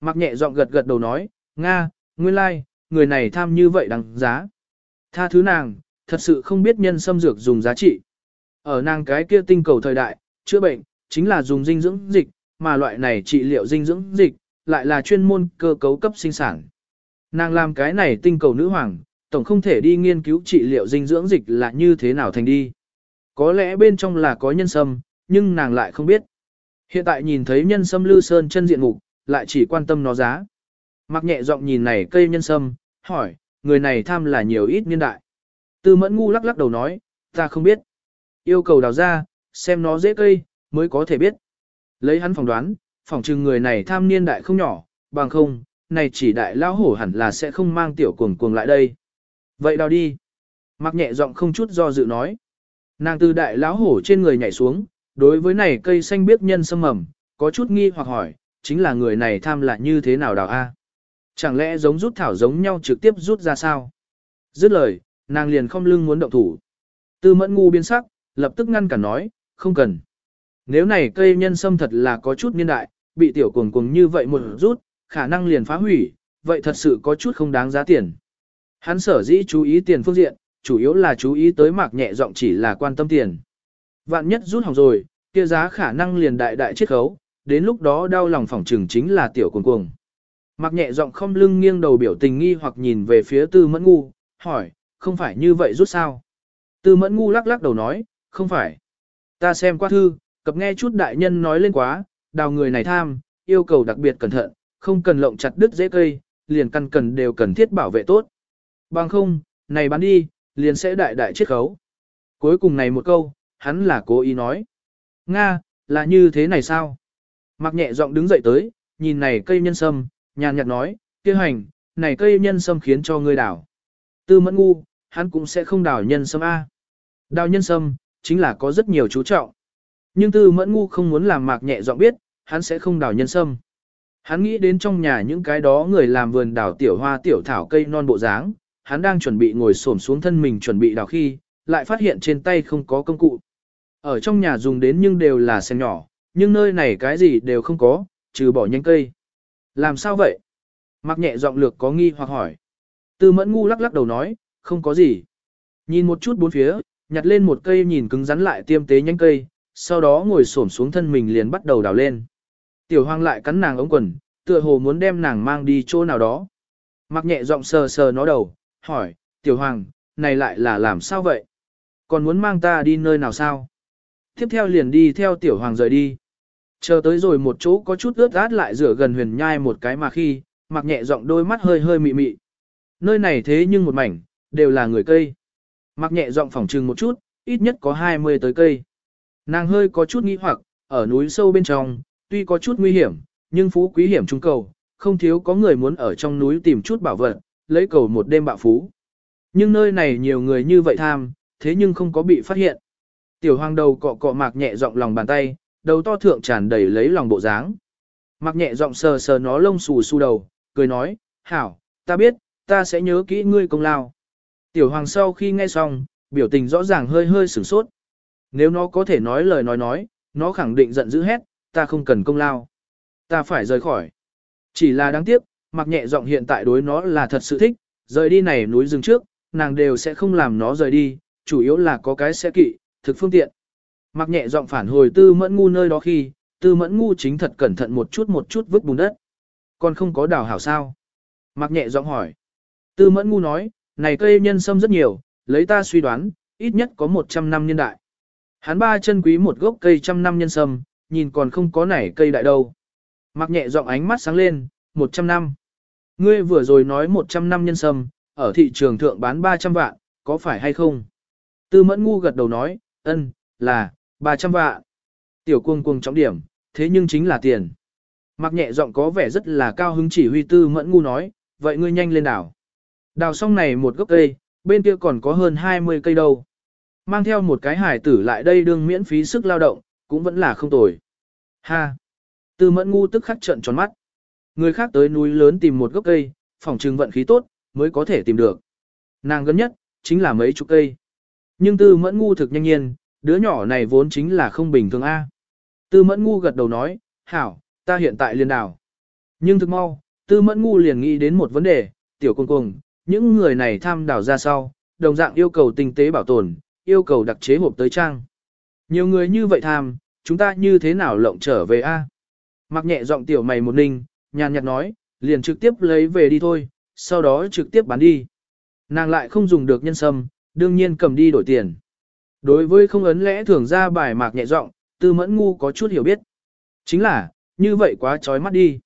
Mặc nhẹ giọng gật gật đầu nói, Nga, nguyên lai, like, người này tham như vậy đáng giá. Tha thứ nàng, thật sự không biết nhân xâm dược dùng giá trị. Ở nàng cái kia tinh cầu thời đại, chữa bệnh, chính là dùng dinh dưỡng dịch, mà loại này trị liệu dinh dưỡng dịch, lại là chuyên môn cơ cấu cấp sinh sản. Nàng làm cái này tinh cầu nữ hoàng, tổng không thể đi nghiên cứu trị liệu dinh dưỡng dịch là như thế nào thành đi. Có lẽ bên trong là có nhân sâm, nhưng nàng lại không biết. Hiện tại nhìn thấy nhân sâm lư sơn chân diện mục, lại chỉ quan tâm nó giá. Mặc nhẹ giọng nhìn này cây nhân sâm, hỏi, người này tham là nhiều ít niên đại. Tư mẫn ngu lắc lắc đầu nói, ta không biết. Yêu cầu đào ra, xem nó dễ cây, mới có thể biết. Lấy hắn phỏng đoán, phỏng chừng người này tham niên đại không nhỏ, bằng không, này chỉ đại lao hổ hẳn là sẽ không mang tiểu cuồng cuồng lại đây. Vậy đào đi. Mặc nhẹ giọng không chút do dự nói. Nàng từ đại lão hổ trên người nhảy xuống, đối với này cây xanh biết nhân sâm mầm, có chút nghi hoặc hỏi, chính là người này tham lại như thế nào đào a? Chẳng lẽ giống rút thảo giống nhau trực tiếp rút ra sao? Dứt lời, nàng liền không lưng muốn động thủ. Tư mẫn ngu biến sắc, lập tức ngăn cản nói, không cần. Nếu này cây nhân sâm thật là có chút niên đại, bị tiểu cuồng cuồng như vậy một rút, khả năng liền phá hủy, vậy thật sự có chút không đáng giá tiền. Hắn sở dĩ chú ý tiền phương diện, chủ yếu là chú ý tới mạc nhẹ giọng chỉ là quan tâm tiền. Vạn nhất rút hỏng rồi, kia giá khả năng liền đại đại chiết khấu, đến lúc đó đau lòng phỏng trừng chính là tiểu cuồng cuồng. Mặc nhẹ giọng không lưng nghiêng đầu biểu tình nghi hoặc nhìn về phía tư mẫn ngu, hỏi, không phải như vậy rút sao? Tư mẫn ngu lắc lắc đầu nói, không phải. Ta xem qua thư, cập nghe chút đại nhân nói lên quá, đào người này tham, yêu cầu đặc biệt cẩn thận, không cần lộng chặt đứt dễ cây, liền căn cần đều cần thiết bảo vệ tốt. Bằng không, này bán đi, liền sẽ đại đại chết khấu. Cuối cùng này một câu, hắn là cố ý nói. Nga, là như thế này sao? Mặc nhẹ giọng đứng dậy tới, nhìn này cây nhân sâm, nhàn nhạt nói, kia hành, này cây nhân sâm khiến cho ngươi đảo. Tư mẫn ngu, hắn cũng sẽ không đảo nhân sâm A. Đào nhân sâm, chính là có rất nhiều chú trọng. Nhưng tư mẫn ngu không muốn làm mạc nhẹ giọng biết, hắn sẽ không đào nhân sâm. Hắn nghĩ đến trong nhà những cái đó người làm vườn đào tiểu hoa tiểu thảo cây non bộ dáng, hắn đang chuẩn bị ngồi xổm xuống thân mình chuẩn bị đào khi, lại phát hiện trên tay không có công cụ. Ở trong nhà dùng đến nhưng đều là sen nhỏ, nhưng nơi này cái gì đều không có, trừ bỏ nhánh cây. Làm sao vậy? Mặc nhẹ giọng lược có nghi hoặc hỏi. Tư mẫn ngu lắc lắc đầu nói, không có gì. Nhìn một chút bốn phía, nhặt lên một cây nhìn cứng rắn lại tiêm tế nhánh cây, sau đó ngồi xổm xuống thân mình liền bắt đầu đào lên. Tiểu hoang lại cắn nàng ống quần, tựa hồ muốn đem nàng mang đi chỗ nào đó. Mặc nhẹ giọng sờ sờ nó đầu, hỏi, tiểu hoàng, này lại là làm sao vậy? Còn muốn mang ta đi nơi nào sao? Tiếp theo liền đi theo tiểu hoàng rời đi. Chờ tới rồi một chỗ có chút ướt át lại rửa gần huyền nhai một cái mà khi, mặc nhẹ giọng đôi mắt hơi hơi mị mị. Nơi này thế nhưng một mảnh, đều là người cây. Mặc nhẹ giọng phỏng trừng một chút, ít nhất có 20 tới cây. Nàng hơi có chút nghĩ hoặc, ở núi sâu bên trong, tuy có chút nguy hiểm, nhưng phú quý hiểm trung cầu, không thiếu có người muốn ở trong núi tìm chút bảo vật, lấy cầu một đêm bạo phú. Nhưng nơi này nhiều người như vậy tham, thế nhưng không có bị phát hiện. Tiểu hoàng đầu cọ cọ mạc nhẹ giọng lòng bàn tay, đầu to thượng tràn đầy lấy lòng bộ dáng. mặc nhẹ giọng sờ sờ nó lông xù xù đầu, cười nói, hảo, ta biết, ta sẽ nhớ kỹ ngươi công lao. Tiểu hoàng sau khi nghe xong, biểu tình rõ ràng hơi hơi sửng sốt. Nếu nó có thể nói lời nói nói, nó khẳng định giận dữ hết, ta không cần công lao. Ta phải rời khỏi. Chỉ là đáng tiếc, mặc nhẹ giọng hiện tại đối nó là thật sự thích, rời đi này núi rừng trước, nàng đều sẽ không làm nó rời đi, chủ yếu là có cái sẽ kỵ, thực phương tiện. Mặc nhẹ giọng phản hồi tư mẫn ngu nơi đó khi, tư mẫn ngu chính thật cẩn thận một chút một chút vứt bùn đất. Còn không có đào hảo sao? Mặc nhẹ giọng hỏi. Tư mẫn ngu nói, này cây nhân sâm rất nhiều, lấy ta suy đoán, ít nhất có 100 năm niên đại. Hắn ba chân quý một gốc cây trăm năm nhân sâm, nhìn còn không có nảy cây đại đâu. Mặc nhẹ giọng ánh mắt sáng lên, 100 năm. Ngươi vừa rồi nói 100 năm nhân sâm, ở thị trường thượng bán 300 vạn, có phải hay không? Tư mẫn ngu gật đầu nói, ân, là, 300 vạn. Tiểu cuồng cuồng trọng điểm, thế nhưng chính là tiền. Mặc nhẹ giọng có vẻ rất là cao hứng chỉ huy tư mẫn ngu nói, vậy ngươi nhanh lên đảo. Đào xong này một gốc cây, bên kia còn có hơn 20 cây đâu. Mang theo một cái hải tử lại đây đương miễn phí sức lao động, cũng vẫn là không tồi. Ha! Tư mẫn ngu tức khắc trận tròn mắt. Người khác tới núi lớn tìm một gốc cây, phòng trừng vận khí tốt, mới có thể tìm được. Nàng gần nhất, chính là mấy chục cây. Nhưng tư mẫn ngu thực nhanh nhiên, đứa nhỏ này vốn chính là không bình thường A. Tư mẫn ngu gật đầu nói, hảo, ta hiện tại liền đảo. Nhưng thực mau, tư mẫn ngu liền nghĩ đến một vấn đề, tiểu cuồng cuồng, những người này tham đảo ra sau, đồng dạng yêu cầu tinh tế bảo tồn, yêu cầu đặc chế hộp tới trang. Nhiều người như vậy tham, chúng ta như thế nào lộng trở về a? Mặc nhẹ giọng tiểu mày một ninh, nhàn nhạt nói, liền trực tiếp lấy về đi thôi, sau đó trực tiếp bán đi. Nàng lại không dùng được nhân sâm, đương nhiên cầm đi đổi tiền. Đối với không ấn lẽ thường ra bài mạc nhẹ giọng, tư mẫn ngu có chút hiểu biết. Chính là, như vậy quá trói mắt đi.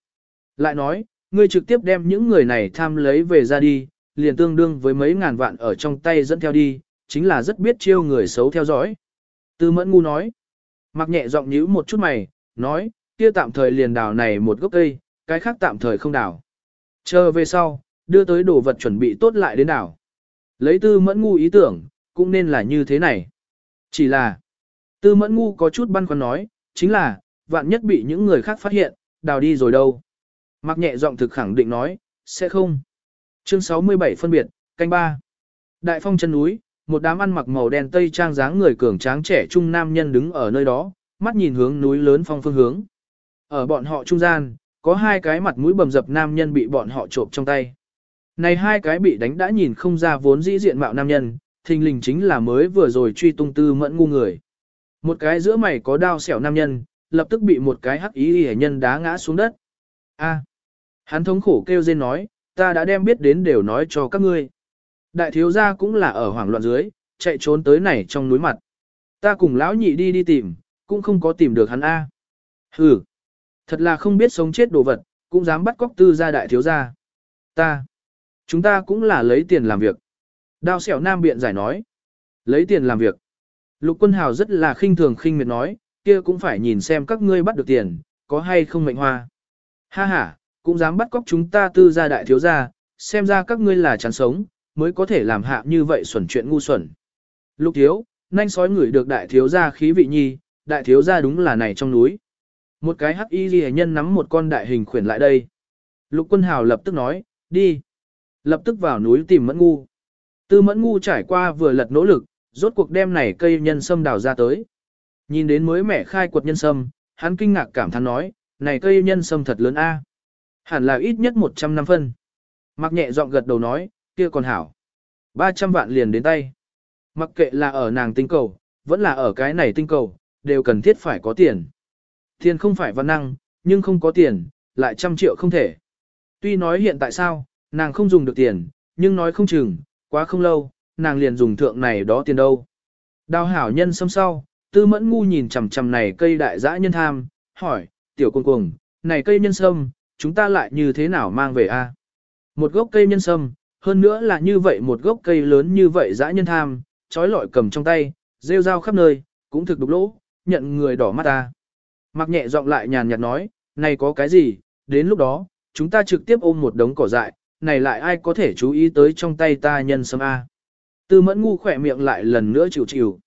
Lại nói, ngươi trực tiếp đem những người này tham lấy về ra đi, liền tương đương với mấy ngàn vạn ở trong tay dẫn theo đi, chính là rất biết chiêu người xấu theo dõi. Tư mẫn ngu nói, mặc nhẹ giọng nhíu một chút mày, nói, kia tạm thời liền đào này một gốc cây, cái khác tạm thời không đào. Chờ về sau, đưa tới đồ vật chuẩn bị tốt lại đến đảo. Lấy tư mẫn ngu ý tưởng, cũng nên là như thế này. Chỉ là, tư mẫn ngu có chút băn khoăn nói, chính là, vạn nhất bị những người khác phát hiện, đào đi rồi đâu. Mặc nhẹ giọng thực khẳng định nói, sẽ không. Chương 67 phân biệt, canh ba. Đại phong chân núi, một đám ăn mặc màu đen tây trang dáng người cường tráng trẻ trung nam nhân đứng ở nơi đó, mắt nhìn hướng núi lớn phong phương hướng. Ở bọn họ trung gian, có hai cái mặt mũi bầm dập nam nhân bị bọn họ trộm trong tay. Này hai cái bị đánh đã nhìn không ra vốn dĩ diện mạo nam nhân, thình lình chính là mới vừa rồi truy tung tư mẫn ngu người. Một cái giữa mày có đao xẻo nam nhân, lập tức bị một cái hắc ý hề nhân đá ngã xuống đất. A, hắn thống khổ kêu rên nói, ta đã đem biết đến đều nói cho các ngươi. Đại thiếu gia cũng là ở hoảng loạn dưới, chạy trốn tới này trong núi mặt. Ta cùng lão nhị đi đi tìm, cũng không có tìm được hắn A. Hừ, thật là không biết sống chết đồ vật, cũng dám bắt cóc tư gia đại thiếu gia. Ta, chúng ta cũng là lấy tiền làm việc. Đao xẻo nam biện giải nói. Lấy tiền làm việc. Lục quân hào rất là khinh thường khinh miệt nói, kia cũng phải nhìn xem các ngươi bắt được tiền, có hay không mệnh hoa. Ha ha, cũng dám bắt cóc chúng ta tư gia đại thiếu gia, xem ra các ngươi là chán sống, mới có thể làm hạ như vậy xuẩn chuyện ngu xuẩn. Lục thiếu, nhanh sói ngửi được đại thiếu gia khí vị nhi, đại thiếu gia đúng là này trong núi. Một cái hắc y ghi nhân nắm một con đại hình khuyển lại đây. Lục quân hào lập tức nói, đi. Lập tức vào núi tìm mẫn ngu. Tư mẫn ngu trải qua vừa lật nỗ lực, rốt cuộc đem này cây nhân sâm đào ra tới. Nhìn đến mới mẻ khai quật nhân sâm, hắn kinh ngạc cảm thán nói, này cây nhân sâm thật lớn a. Hẳn là ít nhất 100 năm phân. Mặc nhẹ giọng gật đầu nói, kia còn hảo. 300 vạn liền đến tay. Mặc kệ là ở nàng tinh cầu, vẫn là ở cái này tinh cầu, đều cần thiết phải có tiền. Tiền không phải văn năng, nhưng không có tiền, lại trăm triệu không thể. Tuy nói hiện tại sao, nàng không dùng được tiền, nhưng nói không chừng, quá không lâu, nàng liền dùng thượng này đó tiền đâu. Đào hảo nhân xâm sau, tư mẫn ngu nhìn chằm chằm này cây đại dã nhân tham, hỏi, tiểu cuồng cuồng, này cây nhân sâm, chúng ta lại như thế nào mang về a? Một gốc cây nhân sâm, hơn nữa là như vậy một gốc cây lớn như vậy dã nhân tham, trói lọi cầm trong tay, rêu rao khắp nơi, cũng thực đục lỗ, nhận người đỏ mắt ta. Mặc nhẹ giọng lại nhàn nhạt nói, này có cái gì, đến lúc đó, chúng ta trực tiếp ôm một đống cỏ dại, này lại ai có thể chú ý tới trong tay ta nhân sâm A. Tư mẫn ngu khỏe miệng lại lần nữa chịu chịu.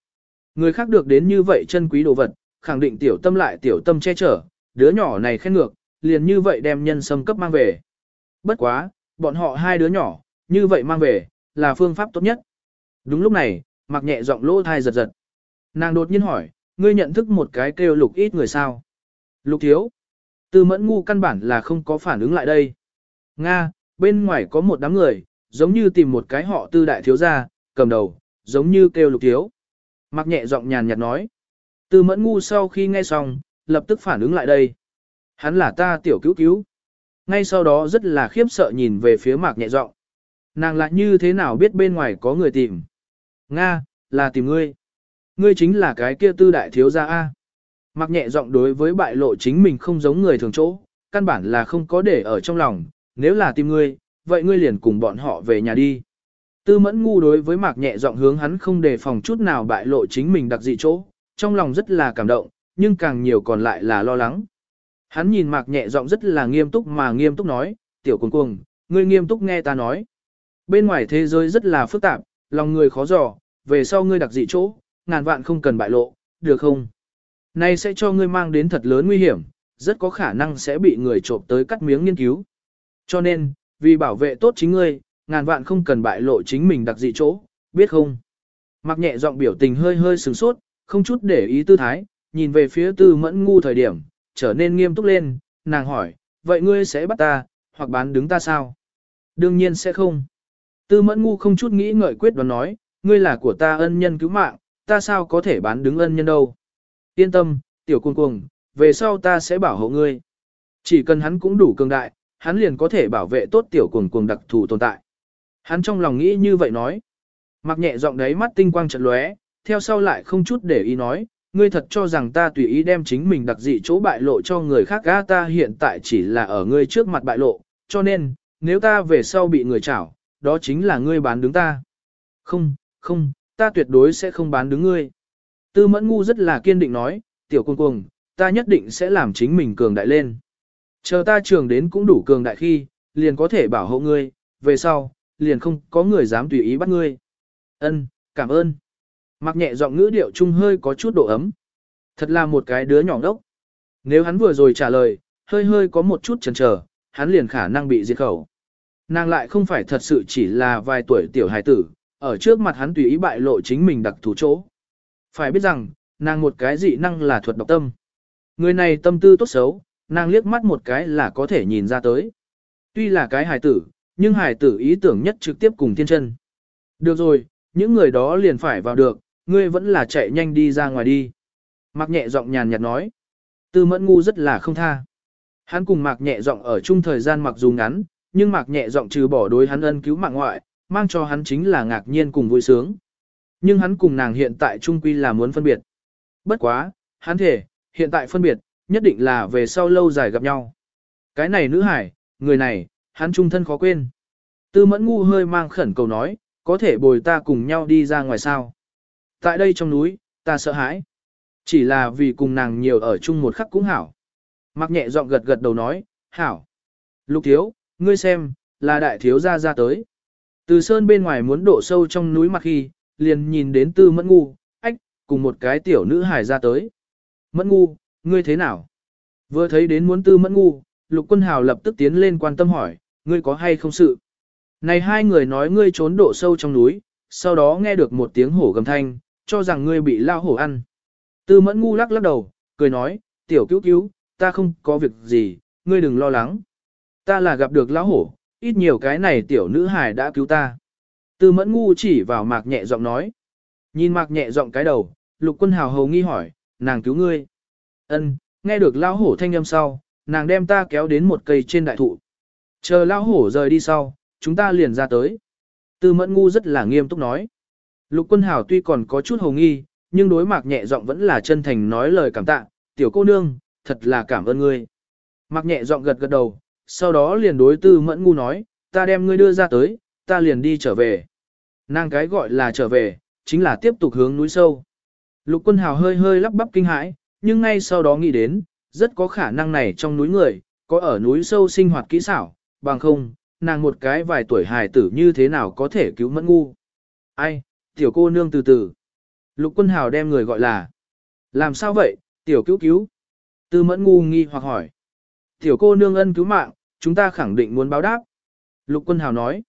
Người khác được đến như vậy chân quý đồ vật, khẳng định tiểu tâm lại tiểu tâm che chở, đứa nhỏ này khen ngược, liền như vậy đem nhân sâm cấp mang về. Bất quá, bọn họ hai đứa nhỏ, như vậy mang về, là phương pháp tốt nhất. Đúng lúc này, mặc nhẹ giọng lỗ thai giật giật. Nàng đột nhiên hỏi, ngươi nhận thức một cái kêu lục ít người sao? Lục thiếu. Tư mẫn ngu căn bản là không có phản ứng lại đây. Nga, bên ngoài có một đám người, giống như tìm một cái họ tư đại thiếu gia, cầm đầu, giống như kêu lục thiếu. Mặc nhẹ giọng nhàn nhạt nói. Tư mẫn ngu sau khi nghe xong, lập tức phản ứng lại đây. Hắn là ta tiểu cứu cứu. Ngay sau đó rất là khiếp sợ nhìn về phía mạc nhẹ giọng. Nàng lại như thế nào biết bên ngoài có người tìm. Nga, là tìm ngươi. Ngươi chính là cái kia tư đại thiếu gia A. Mạc nhẹ giọng đối với bại lộ chính mình không giống người thường chỗ, căn bản là không có để ở trong lòng, nếu là tìm ngươi, vậy ngươi liền cùng bọn họ về nhà đi. Tư mẫn ngu đối với mạc nhẹ giọng hướng hắn không đề phòng chút nào bại lộ chính mình đặc dị chỗ, trong lòng rất là cảm động, nhưng càng nhiều còn lại là lo lắng. Hắn nhìn mạc nhẹ giọng rất là nghiêm túc mà nghiêm túc nói, tiểu cuồng cuồng, ngươi nghiêm túc nghe ta nói. Bên ngoài thế giới rất là phức tạp, lòng người khó dò, về sau ngươi đặc dị chỗ, ngàn vạn không cần bại lộ, được không? Này sẽ cho ngươi mang đến thật lớn nguy hiểm, rất có khả năng sẽ bị người trộm tới cắt miếng nghiên cứu. Cho nên, vì bảo vệ tốt chính ngươi, ngàn vạn không cần bại lộ chính mình đặc dị chỗ, biết không? Mặc nhẹ giọng biểu tình hơi hơi sửng sốt, không chút để ý tư thái, nhìn về phía tư mẫn ngu thời điểm, trở nên nghiêm túc lên, nàng hỏi, vậy ngươi sẽ bắt ta, hoặc bán đứng ta sao? Đương nhiên sẽ không. Tư mẫn ngu không chút nghĩ ngợi quyết đoán nói, ngươi là của ta ân nhân cứu mạng, ta sao có thể bán đứng ân nhân đâu. Yên tâm, tiểu cuồng cuồng, về sau ta sẽ bảo hộ ngươi. Chỉ cần hắn cũng đủ cường đại, hắn liền có thể bảo vệ tốt tiểu cuồng cuồng đặc thù tồn tại. Hắn trong lòng nghĩ như vậy nói. Mặc nhẹ giọng đấy mắt tinh quang trận lóe, theo sau lại không chút để ý nói, ngươi thật cho rằng ta tùy ý đem chính mình đặc dị chỗ bại lộ cho người khác gã ta hiện tại chỉ là ở ngươi trước mặt bại lộ, cho nên, nếu ta về sau bị người chảo, đó chính là ngươi bán đứng ta. Không, không, ta tuyệt đối sẽ không bán đứng ngươi. Tư mẫn ngu rất là kiên định nói, tiểu cuồng cuồng, ta nhất định sẽ làm chính mình cường đại lên. Chờ ta trường đến cũng đủ cường đại khi, liền có thể bảo hộ ngươi, về sau, liền không có người dám tùy ý bắt ngươi. Ân, cảm ơn. Mặc nhẹ giọng ngữ điệu trung hơi có chút độ ấm. Thật là một cái đứa nhỏ đốc. Nếu hắn vừa rồi trả lời, hơi hơi có một chút chần chờ, hắn liền khả năng bị diệt khẩu. Nàng lại không phải thật sự chỉ là vài tuổi tiểu hài tử, ở trước mặt hắn tùy ý bại lộ chính mình đặc thù chỗ. Phải biết rằng, nàng một cái dị năng là thuật độc tâm. Người này tâm tư tốt xấu, nàng liếc mắt một cái là có thể nhìn ra tới. Tuy là cái hài tử, nhưng hài tử ý tưởng nhất trực tiếp cùng thiên chân. Được rồi, những người đó liền phải vào được, ngươi vẫn là chạy nhanh đi ra ngoài đi. Mạc nhẹ giọng nhàn nhạt nói. Tư mẫn ngu rất là không tha. Hắn cùng mạc nhẹ giọng ở chung thời gian mặc dù ngắn, nhưng mạc nhẹ giọng trừ bỏ đối hắn ân cứu mạng ngoại, mang cho hắn chính là ngạc nhiên cùng vui sướng. Nhưng hắn cùng nàng hiện tại trung quy là muốn phân biệt. Bất quá, hắn thể, hiện tại phân biệt, nhất định là về sau lâu dài gặp nhau. Cái này nữ hải, người này, hắn trung thân khó quên. Tư mẫn ngu hơi mang khẩn cầu nói, có thể bồi ta cùng nhau đi ra ngoài sao. Tại đây trong núi, ta sợ hãi. Chỉ là vì cùng nàng nhiều ở chung một khắc cũng hảo. Mặc nhẹ giọng gật gật đầu nói, hảo. Lục thiếu, ngươi xem, là đại thiếu gia ra tới. Từ sơn bên ngoài muốn đổ sâu trong núi mặc khi, liền nhìn đến tư mẫn ngu, ách, cùng một cái tiểu nữ hài ra tới. Mẫn ngu, ngươi thế nào? Vừa thấy đến muốn tư mẫn ngu, lục quân hào lập tức tiến lên quan tâm hỏi, ngươi có hay không sự? Này hai người nói ngươi trốn độ sâu trong núi, sau đó nghe được một tiếng hổ gầm thanh, cho rằng ngươi bị lao hổ ăn. Tư mẫn ngu lắc lắc đầu, cười nói, tiểu cứu cứu, ta không có việc gì, ngươi đừng lo lắng. Ta là gặp được lão hổ, ít nhiều cái này tiểu nữ hài đã cứu ta. Tư mẫn ngu chỉ vào mạc nhẹ giọng nói. Nhìn mạc nhẹ giọng cái đầu, lục quân hào hầu nghi hỏi, nàng cứu ngươi. Ân, nghe được lão hổ thanh âm sau, nàng đem ta kéo đến một cây trên đại thụ. Chờ lão hổ rời đi sau, chúng ta liền ra tới. Tư mẫn ngu rất là nghiêm túc nói. Lục quân hào tuy còn có chút hồ nghi, nhưng đối mạc nhẹ giọng vẫn là chân thành nói lời cảm tạ, tiểu cô nương, thật là cảm ơn ngươi. Mạc nhẹ giọng gật gật đầu, sau đó liền đối tư mẫn ngu nói, ta đem ngươi đưa ra tới, ta liền đi trở về. Nàng cái gọi là trở về, chính là tiếp tục hướng núi sâu. Lục quân hào hơi hơi lắp bắp kinh hãi, nhưng ngay sau đó nghĩ đến, rất có khả năng này trong núi người, có ở núi sâu sinh hoạt kỹ xảo, bằng không, nàng một cái vài tuổi hài tử như thế nào có thể cứu mẫn ngu. Ai, tiểu cô nương từ từ. Lục quân hào đem người gọi là. Làm sao vậy, tiểu cứu cứu? Tư mẫn ngu nghi hoặc hỏi. Tiểu cô nương ân cứu mạng, chúng ta khẳng định muốn báo đáp. Lục quân hào nói.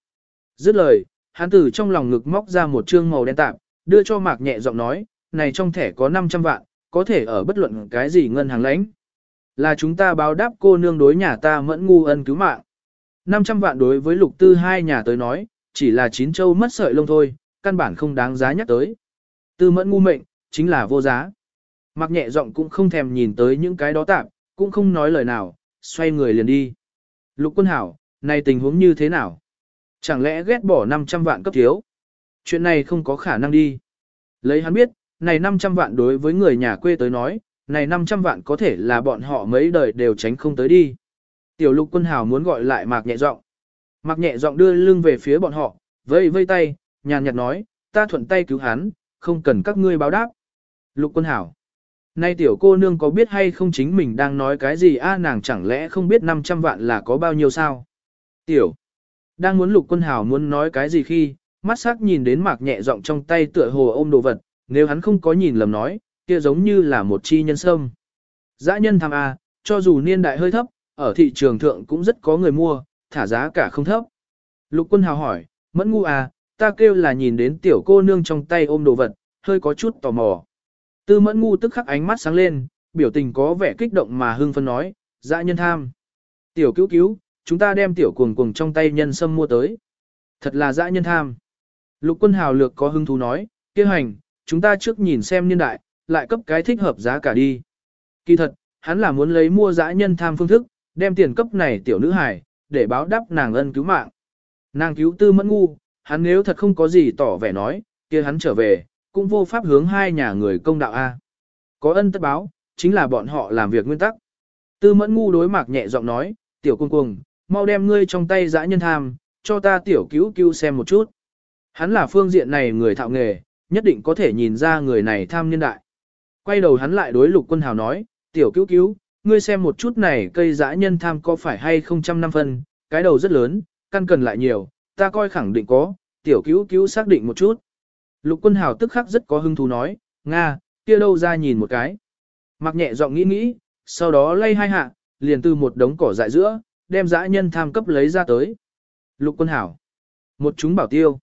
Dứt lời, hắn từ trong lòng ngực móc ra một trương màu đen tạm, đưa cho mạc nhẹ giọng nói, này trong thẻ có 500 vạn, có thể ở bất luận cái gì ngân hàng lãnh. Là chúng ta báo đáp cô nương đối nhà ta mẫn ngu ân cứu mạng. 500 vạn đối với lục tư hai nhà tới nói, chỉ là chín châu mất sợi lông thôi, căn bản không đáng giá nhắc tới. Tư mẫn ngu mệnh, chính là vô giá. Mặc nhẹ giọng cũng không thèm nhìn tới những cái đó tạm, cũng không nói lời nào, xoay người liền đi. Lục quân hảo, này tình huống như thế nào? Chẳng lẽ ghét bỏ 500 vạn cấp thiếu? Chuyện này không có khả năng đi. Lấy hắn biết, này 500 vạn đối với người nhà quê tới nói, này 500 vạn có thể là bọn họ mấy đời đều tránh không tới đi. Tiểu lục quân hào muốn gọi lại mạc nhẹ giọng. Mạc nhẹ giọng đưa lưng về phía bọn họ, vây vây tay, nhàn nhạt nói, ta thuận tay cứu hắn, không cần các ngươi báo đáp. Lục quân hảo. Nay tiểu cô nương có biết hay không chính mình đang nói cái gì a nàng chẳng lẽ không biết 500 vạn là có bao nhiêu sao? Tiểu. Đang muốn lục quân hảo muốn nói cái gì khi, mắt sắc nhìn đến mạc nhẹ giọng trong tay tựa hồ ôm đồ vật, nếu hắn không có nhìn lầm nói, kia giống như là một chi nhân sâm. Dã nhân tham a, cho dù niên đại hơi thấp, ở thị trường thượng cũng rất có người mua, thả giá cả không thấp. Lục quân hào hỏi, mẫn ngu à, ta kêu là nhìn đến tiểu cô nương trong tay ôm đồ vật, hơi có chút tò mò. Tư mẫn ngu tức khắc ánh mắt sáng lên, biểu tình có vẻ kích động mà hưng phân nói, dã nhân tham. Tiểu cứu cứu, chúng ta đem tiểu cuồng cuồng trong tay nhân sâm mua tới. Thật là dã nhân tham. Lục quân hào lược có hưng thú nói, kia hành, chúng ta trước nhìn xem niên đại, lại cấp cái thích hợp giá cả đi. Kỳ thật, hắn là muốn lấy mua dã nhân tham phương thức, đem tiền cấp này tiểu nữ hài, để báo đáp nàng ân cứu mạng. Nàng cứu tư mẫn ngu, hắn nếu thật không có gì tỏ vẻ nói, kia hắn trở về, cũng vô pháp hướng hai nhà người công đạo A. Có ân tất báo, chính là bọn họ làm việc nguyên tắc. Tư mẫn ngu đối mạc nhẹ giọng nói, tiểu cung cung, mau đem ngươi trong tay dã nhân tham, cho ta tiểu cứu cứu xem một chút. Hắn là phương diện này người thạo nghề, nhất định có thể nhìn ra người này tham nhân đại. Quay đầu hắn lại đối lục quân hào nói, tiểu cứu cứu, ngươi xem một chút này cây dã nhân tham có phải hay không trăm năm phân, cái đầu rất lớn, căn cần lại nhiều, ta coi khẳng định có, tiểu cứu cứu xác định một chút. Lục quân hào tức khắc rất có hứng thú nói, Nga, kia đâu ra nhìn một cái. Mặc nhẹ giọng nghĩ nghĩ, sau đó lay hai hạ, liền từ một đống cỏ dại giữa, đem dã nhân tham cấp lấy ra tới. Lục quân hảo. Một chúng bảo tiêu.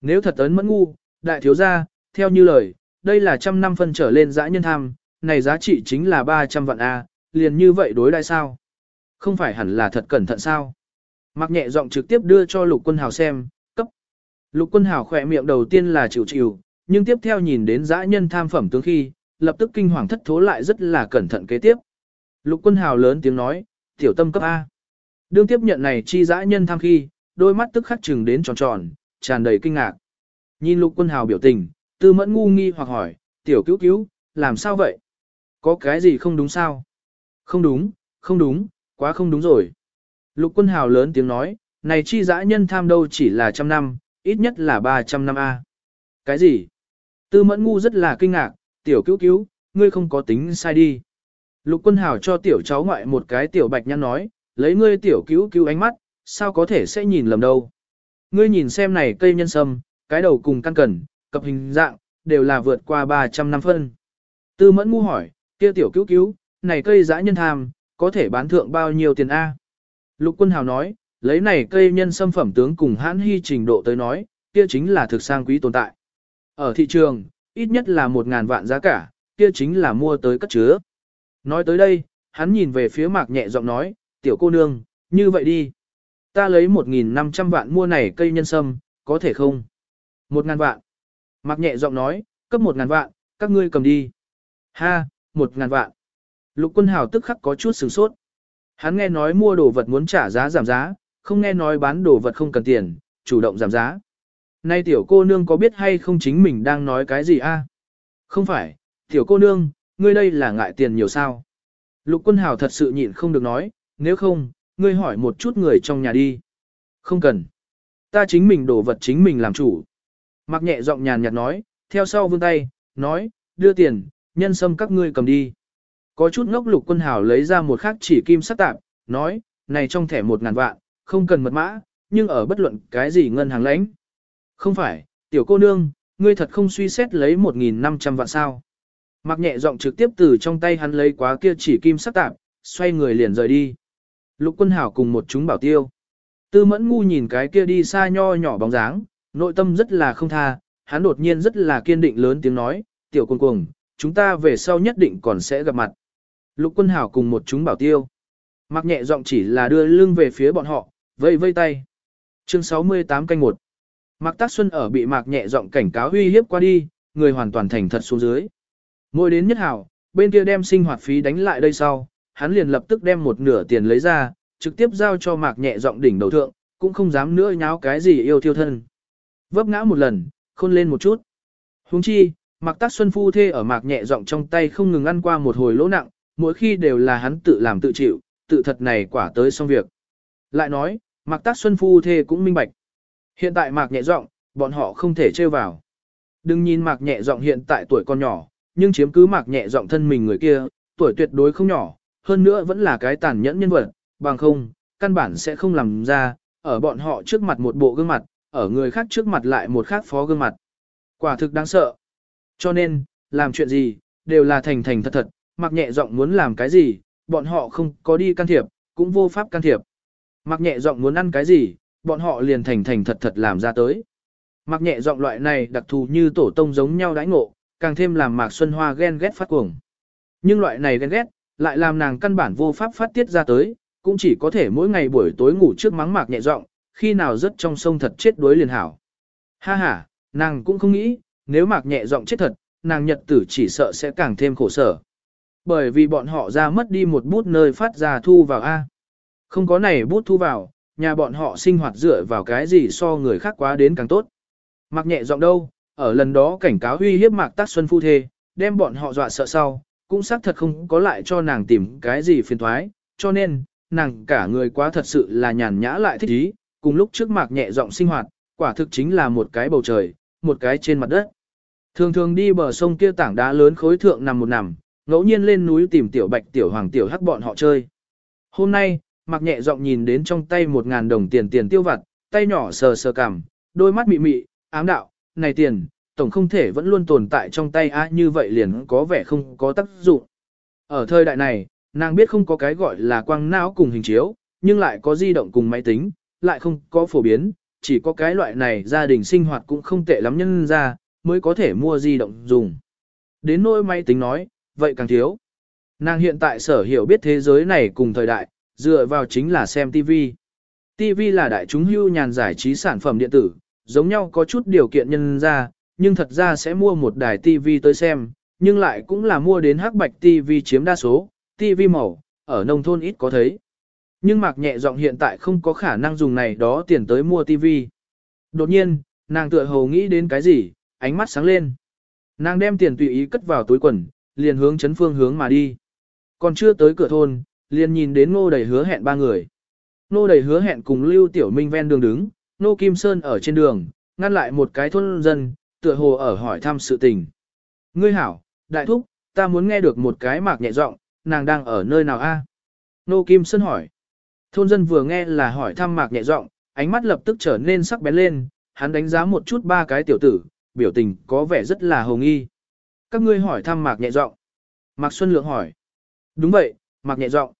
Nếu thật ấn mẫn ngu, đại thiếu gia, theo như lời, đây là trăm năm phân trở lên dã nhân tham, này giá trị chính là 300 vạn A, liền như vậy đối đại sao? Không phải hẳn là thật cẩn thận sao? Mặc nhẹ giọng trực tiếp đưa cho lục quân hào xem, cấp. Lục quân hào khỏe miệng đầu tiên là chịu chịu, nhưng tiếp theo nhìn đến dã nhân tham phẩm tướng khi, lập tức kinh hoàng thất thố lại rất là cẩn thận kế tiếp. Lục quân hào lớn tiếng nói, tiểu tâm cấp A. Đương tiếp nhận này chi dã nhân tham khi, đôi mắt tức khắc chừng đến tròn tròn, tràn đầy kinh ngạc. Nhìn lục quân hào biểu tình, tư mẫn ngu nghi hoặc hỏi, tiểu cứu cứu, làm sao vậy? Có cái gì không đúng sao? Không đúng, không đúng, quá không đúng rồi. Lục quân hào lớn tiếng nói, này chi dã nhân tham đâu chỉ là trăm năm, ít nhất là ba trăm năm A. Cái gì? Tư mẫn ngu rất là kinh ngạc, tiểu cứu cứu, ngươi không có tính sai đi. Lục quân hào cho tiểu cháu ngoại một cái tiểu bạch nhăn nói, lấy ngươi tiểu cứu cứu ánh mắt, sao có thể sẽ nhìn lầm đâu. Ngươi nhìn xem này cây nhân sâm, cái đầu cùng căn cẩn, cập hình dạng, đều là vượt qua 300 năm phân. Tư mẫn ngu hỏi, kia tiểu cứu cứu, này cây dã nhân tham, có thể bán thượng bao nhiêu tiền A? Lục quân hào nói, lấy này cây nhân sâm phẩm tướng cùng hãn hy trình độ tới nói, kia chính là thực sang quý tồn tại. Ở thị trường, ít nhất là 1.000 vạn giá cả, kia chính là mua tới cất chứa. Nói tới đây, hắn nhìn về phía mạc nhẹ giọng nói, tiểu cô nương, như vậy đi. Ta lấy 1.500 vạn mua này cây nhân sâm, có thể không? Một ngàn vạn. Mạc nhẹ giọng nói, cấp một ngàn vạn, các ngươi cầm đi. Ha, một ngàn vạn. Lục quân hào tức khắc có chút sửng sốt. Hắn nghe nói mua đồ vật muốn trả giá giảm giá, không nghe nói bán đồ vật không cần tiền, chủ động giảm giá. Nay tiểu cô nương có biết hay không chính mình đang nói cái gì a? Không phải, tiểu cô nương, ngươi đây là ngại tiền nhiều sao? Lục quân hào thật sự nhịn không được nói, nếu không, ngươi hỏi một chút người trong nhà đi. Không cần. Ta chính mình đổ vật chính mình làm chủ. Mặc nhẹ giọng nhàn nhạt nói, theo sau vươn tay, nói, đưa tiền, nhân sâm các ngươi cầm đi. Có chút ngốc lục quân hào lấy ra một khắc chỉ kim sắc tạp, nói, này trong thẻ một ngàn vạn, không cần mật mã, nhưng ở bất luận cái gì ngân hàng lãnh. Không phải, tiểu cô nương, ngươi thật không suy xét lấy 1.500 vạn sao. Mặc nhẹ giọng trực tiếp từ trong tay hắn lấy quá kia chỉ kim sắc tạp, xoay người liền rời đi. Lục quân hảo cùng một chúng bảo tiêu. Tư mẫn ngu nhìn cái kia đi xa nho nhỏ bóng dáng, nội tâm rất là không tha, hắn đột nhiên rất là kiên định lớn tiếng nói, tiểu quân cuồng, chúng ta về sau nhất định còn sẽ gặp mặt. Lục quân hảo cùng một chúng bảo tiêu. Mặc nhẹ giọng chỉ là đưa lưng về phía bọn họ, vây vây tay. Chương 68 canh 1 Mạc Tác Xuân ở bị Mạc nhẹ giọng cảnh cáo uy hiếp qua đi, người hoàn toàn thành thật xuống dưới. Ngồi đến nhất hảo, bên kia đem sinh hoạt phí đánh lại đây sau, hắn liền lập tức đem một nửa tiền lấy ra, trực tiếp giao cho Mạc nhẹ giọng đỉnh đầu thượng, cũng không dám nữa nháo cái gì yêu thiêu thân. Vấp ngã một lần, khôn lên một chút. Huống chi, Mạc Tác Xuân phu thê ở Mạc nhẹ giọng trong tay không ngừng ăn qua một hồi lỗ nặng, mỗi khi đều là hắn tự làm tự chịu, tự thật này quả tới xong việc. Lại nói, Mạc Tác Xuân phu thê cũng minh bạch. Hiện tại Mạc nhẹ giọng, bọn họ không thể trêu vào. Đừng nhìn Mạc nhẹ giọng hiện tại tuổi còn nhỏ, nhưng chiếm cứ Mạc nhẹ giọng thân mình người kia, tuổi tuyệt đối không nhỏ, hơn nữa vẫn là cái tàn nhẫn nhân vật, bằng không, căn bản sẽ không làm ra, ở bọn họ trước mặt một bộ gương mặt, ở người khác trước mặt lại một khác phó gương mặt. Quả thực đáng sợ. Cho nên, làm chuyện gì, đều là thành thành thật thật, Mặc nhẹ giọng muốn làm cái gì, bọn họ không có đi can thiệp, cũng vô pháp can thiệp. Mặc nhẹ giọng muốn ăn cái gì, bọn họ liền thành thành thật thật làm ra tới. Mặc nhẹ giọng loại này đặc thù như tổ tông giống nhau đãi ngộ, càng thêm làm Mạc Xuân Hoa ghen ghét phát cuồng. Nhưng loại này ghen ghét, lại làm nàng căn bản vô pháp phát tiết ra tới, cũng chỉ có thể mỗi ngày buổi tối ngủ trước mắng mạc nhẹ giọng, khi nào rất trong sông thật chết đuối liền hảo. Ha ha, nàng cũng không nghĩ, nếu mạc nhẹ giọng chết thật, nàng nhật tử chỉ sợ sẽ càng thêm khổ sở. Bởi vì bọn họ ra mất đi một bút nơi phát ra thu vào A. Không có này bút thu vào, nhà bọn họ sinh hoạt dựa vào cái gì so người khác quá đến càng tốt. Mạc nhẹ giọng đâu, ở lần đó cảnh cáo huy hiếp mạc tác xuân phu thê, đem bọn họ dọa sợ sau, cũng xác thật không có lại cho nàng tìm cái gì phiền thoái, cho nên, nàng cả người quá thật sự là nhàn nhã lại thích ý, cùng lúc trước mạc nhẹ giọng sinh hoạt, quả thực chính là một cái bầu trời, một cái trên mặt đất. Thường thường đi bờ sông kia tảng đá lớn khối thượng nằm một nằm, ngẫu nhiên lên núi tìm tiểu bạch tiểu hoàng tiểu hắc bọn họ chơi. Hôm nay, mặc nhẹ giọng nhìn đến trong tay một ngàn đồng tiền tiền tiêu vặt, tay nhỏ sờ sờ cằm, đôi mắt mị mị, ám đạo, này tiền, tổng không thể vẫn luôn tồn tại trong tay á như vậy liền có vẻ không có tác dụng. Ở thời đại này, nàng biết không có cái gọi là quang não cùng hình chiếu, nhưng lại có di động cùng máy tính, lại không có phổ biến, chỉ có cái loại này gia đình sinh hoạt cũng không tệ lắm nhân ra, mới có thể mua di động dùng. Đến nỗi máy tính nói, vậy càng thiếu. Nàng hiện tại sở hiểu biết thế giới này cùng thời đại, dựa vào chính là xem TV. TV là đại chúng hưu nhàn giải trí sản phẩm điện tử, giống nhau có chút điều kiện nhân ra, nhưng thật ra sẽ mua một đài TV tới xem, nhưng lại cũng là mua đến hắc bạch TV chiếm đa số, TV màu, ở nông thôn ít có thấy. Nhưng Mạc nhẹ giọng hiện tại không có khả năng dùng này đó tiền tới mua TV. Đột nhiên, nàng tựa hồ nghĩ đến cái gì, ánh mắt sáng lên. Nàng đem tiền tùy ý cất vào túi quần, liền hướng chấn phương hướng mà đi. Còn chưa tới cửa thôn, liền nhìn đến ngô đầy hứa hẹn ba người. Ngô đầy hứa hẹn cùng Lưu Tiểu Minh ven đường đứng, Ngô Kim Sơn ở trên đường, ngăn lại một cái thôn dân, tựa hồ ở hỏi thăm sự tình. Ngươi hảo, đại thúc, ta muốn nghe được một cái mạc nhẹ giọng, nàng đang ở nơi nào a? Ngô Kim Sơn hỏi. Thôn dân vừa nghe là hỏi thăm mạc nhẹ giọng, ánh mắt lập tức trở nên sắc bén lên, hắn đánh giá một chút ba cái tiểu tử, biểu tình có vẻ rất là hồng nghi. Các ngươi hỏi thăm mạc nhẹ giọng. Mạc Xuân Lượng hỏi. Đúng vậy, mạc nhẹ giọng.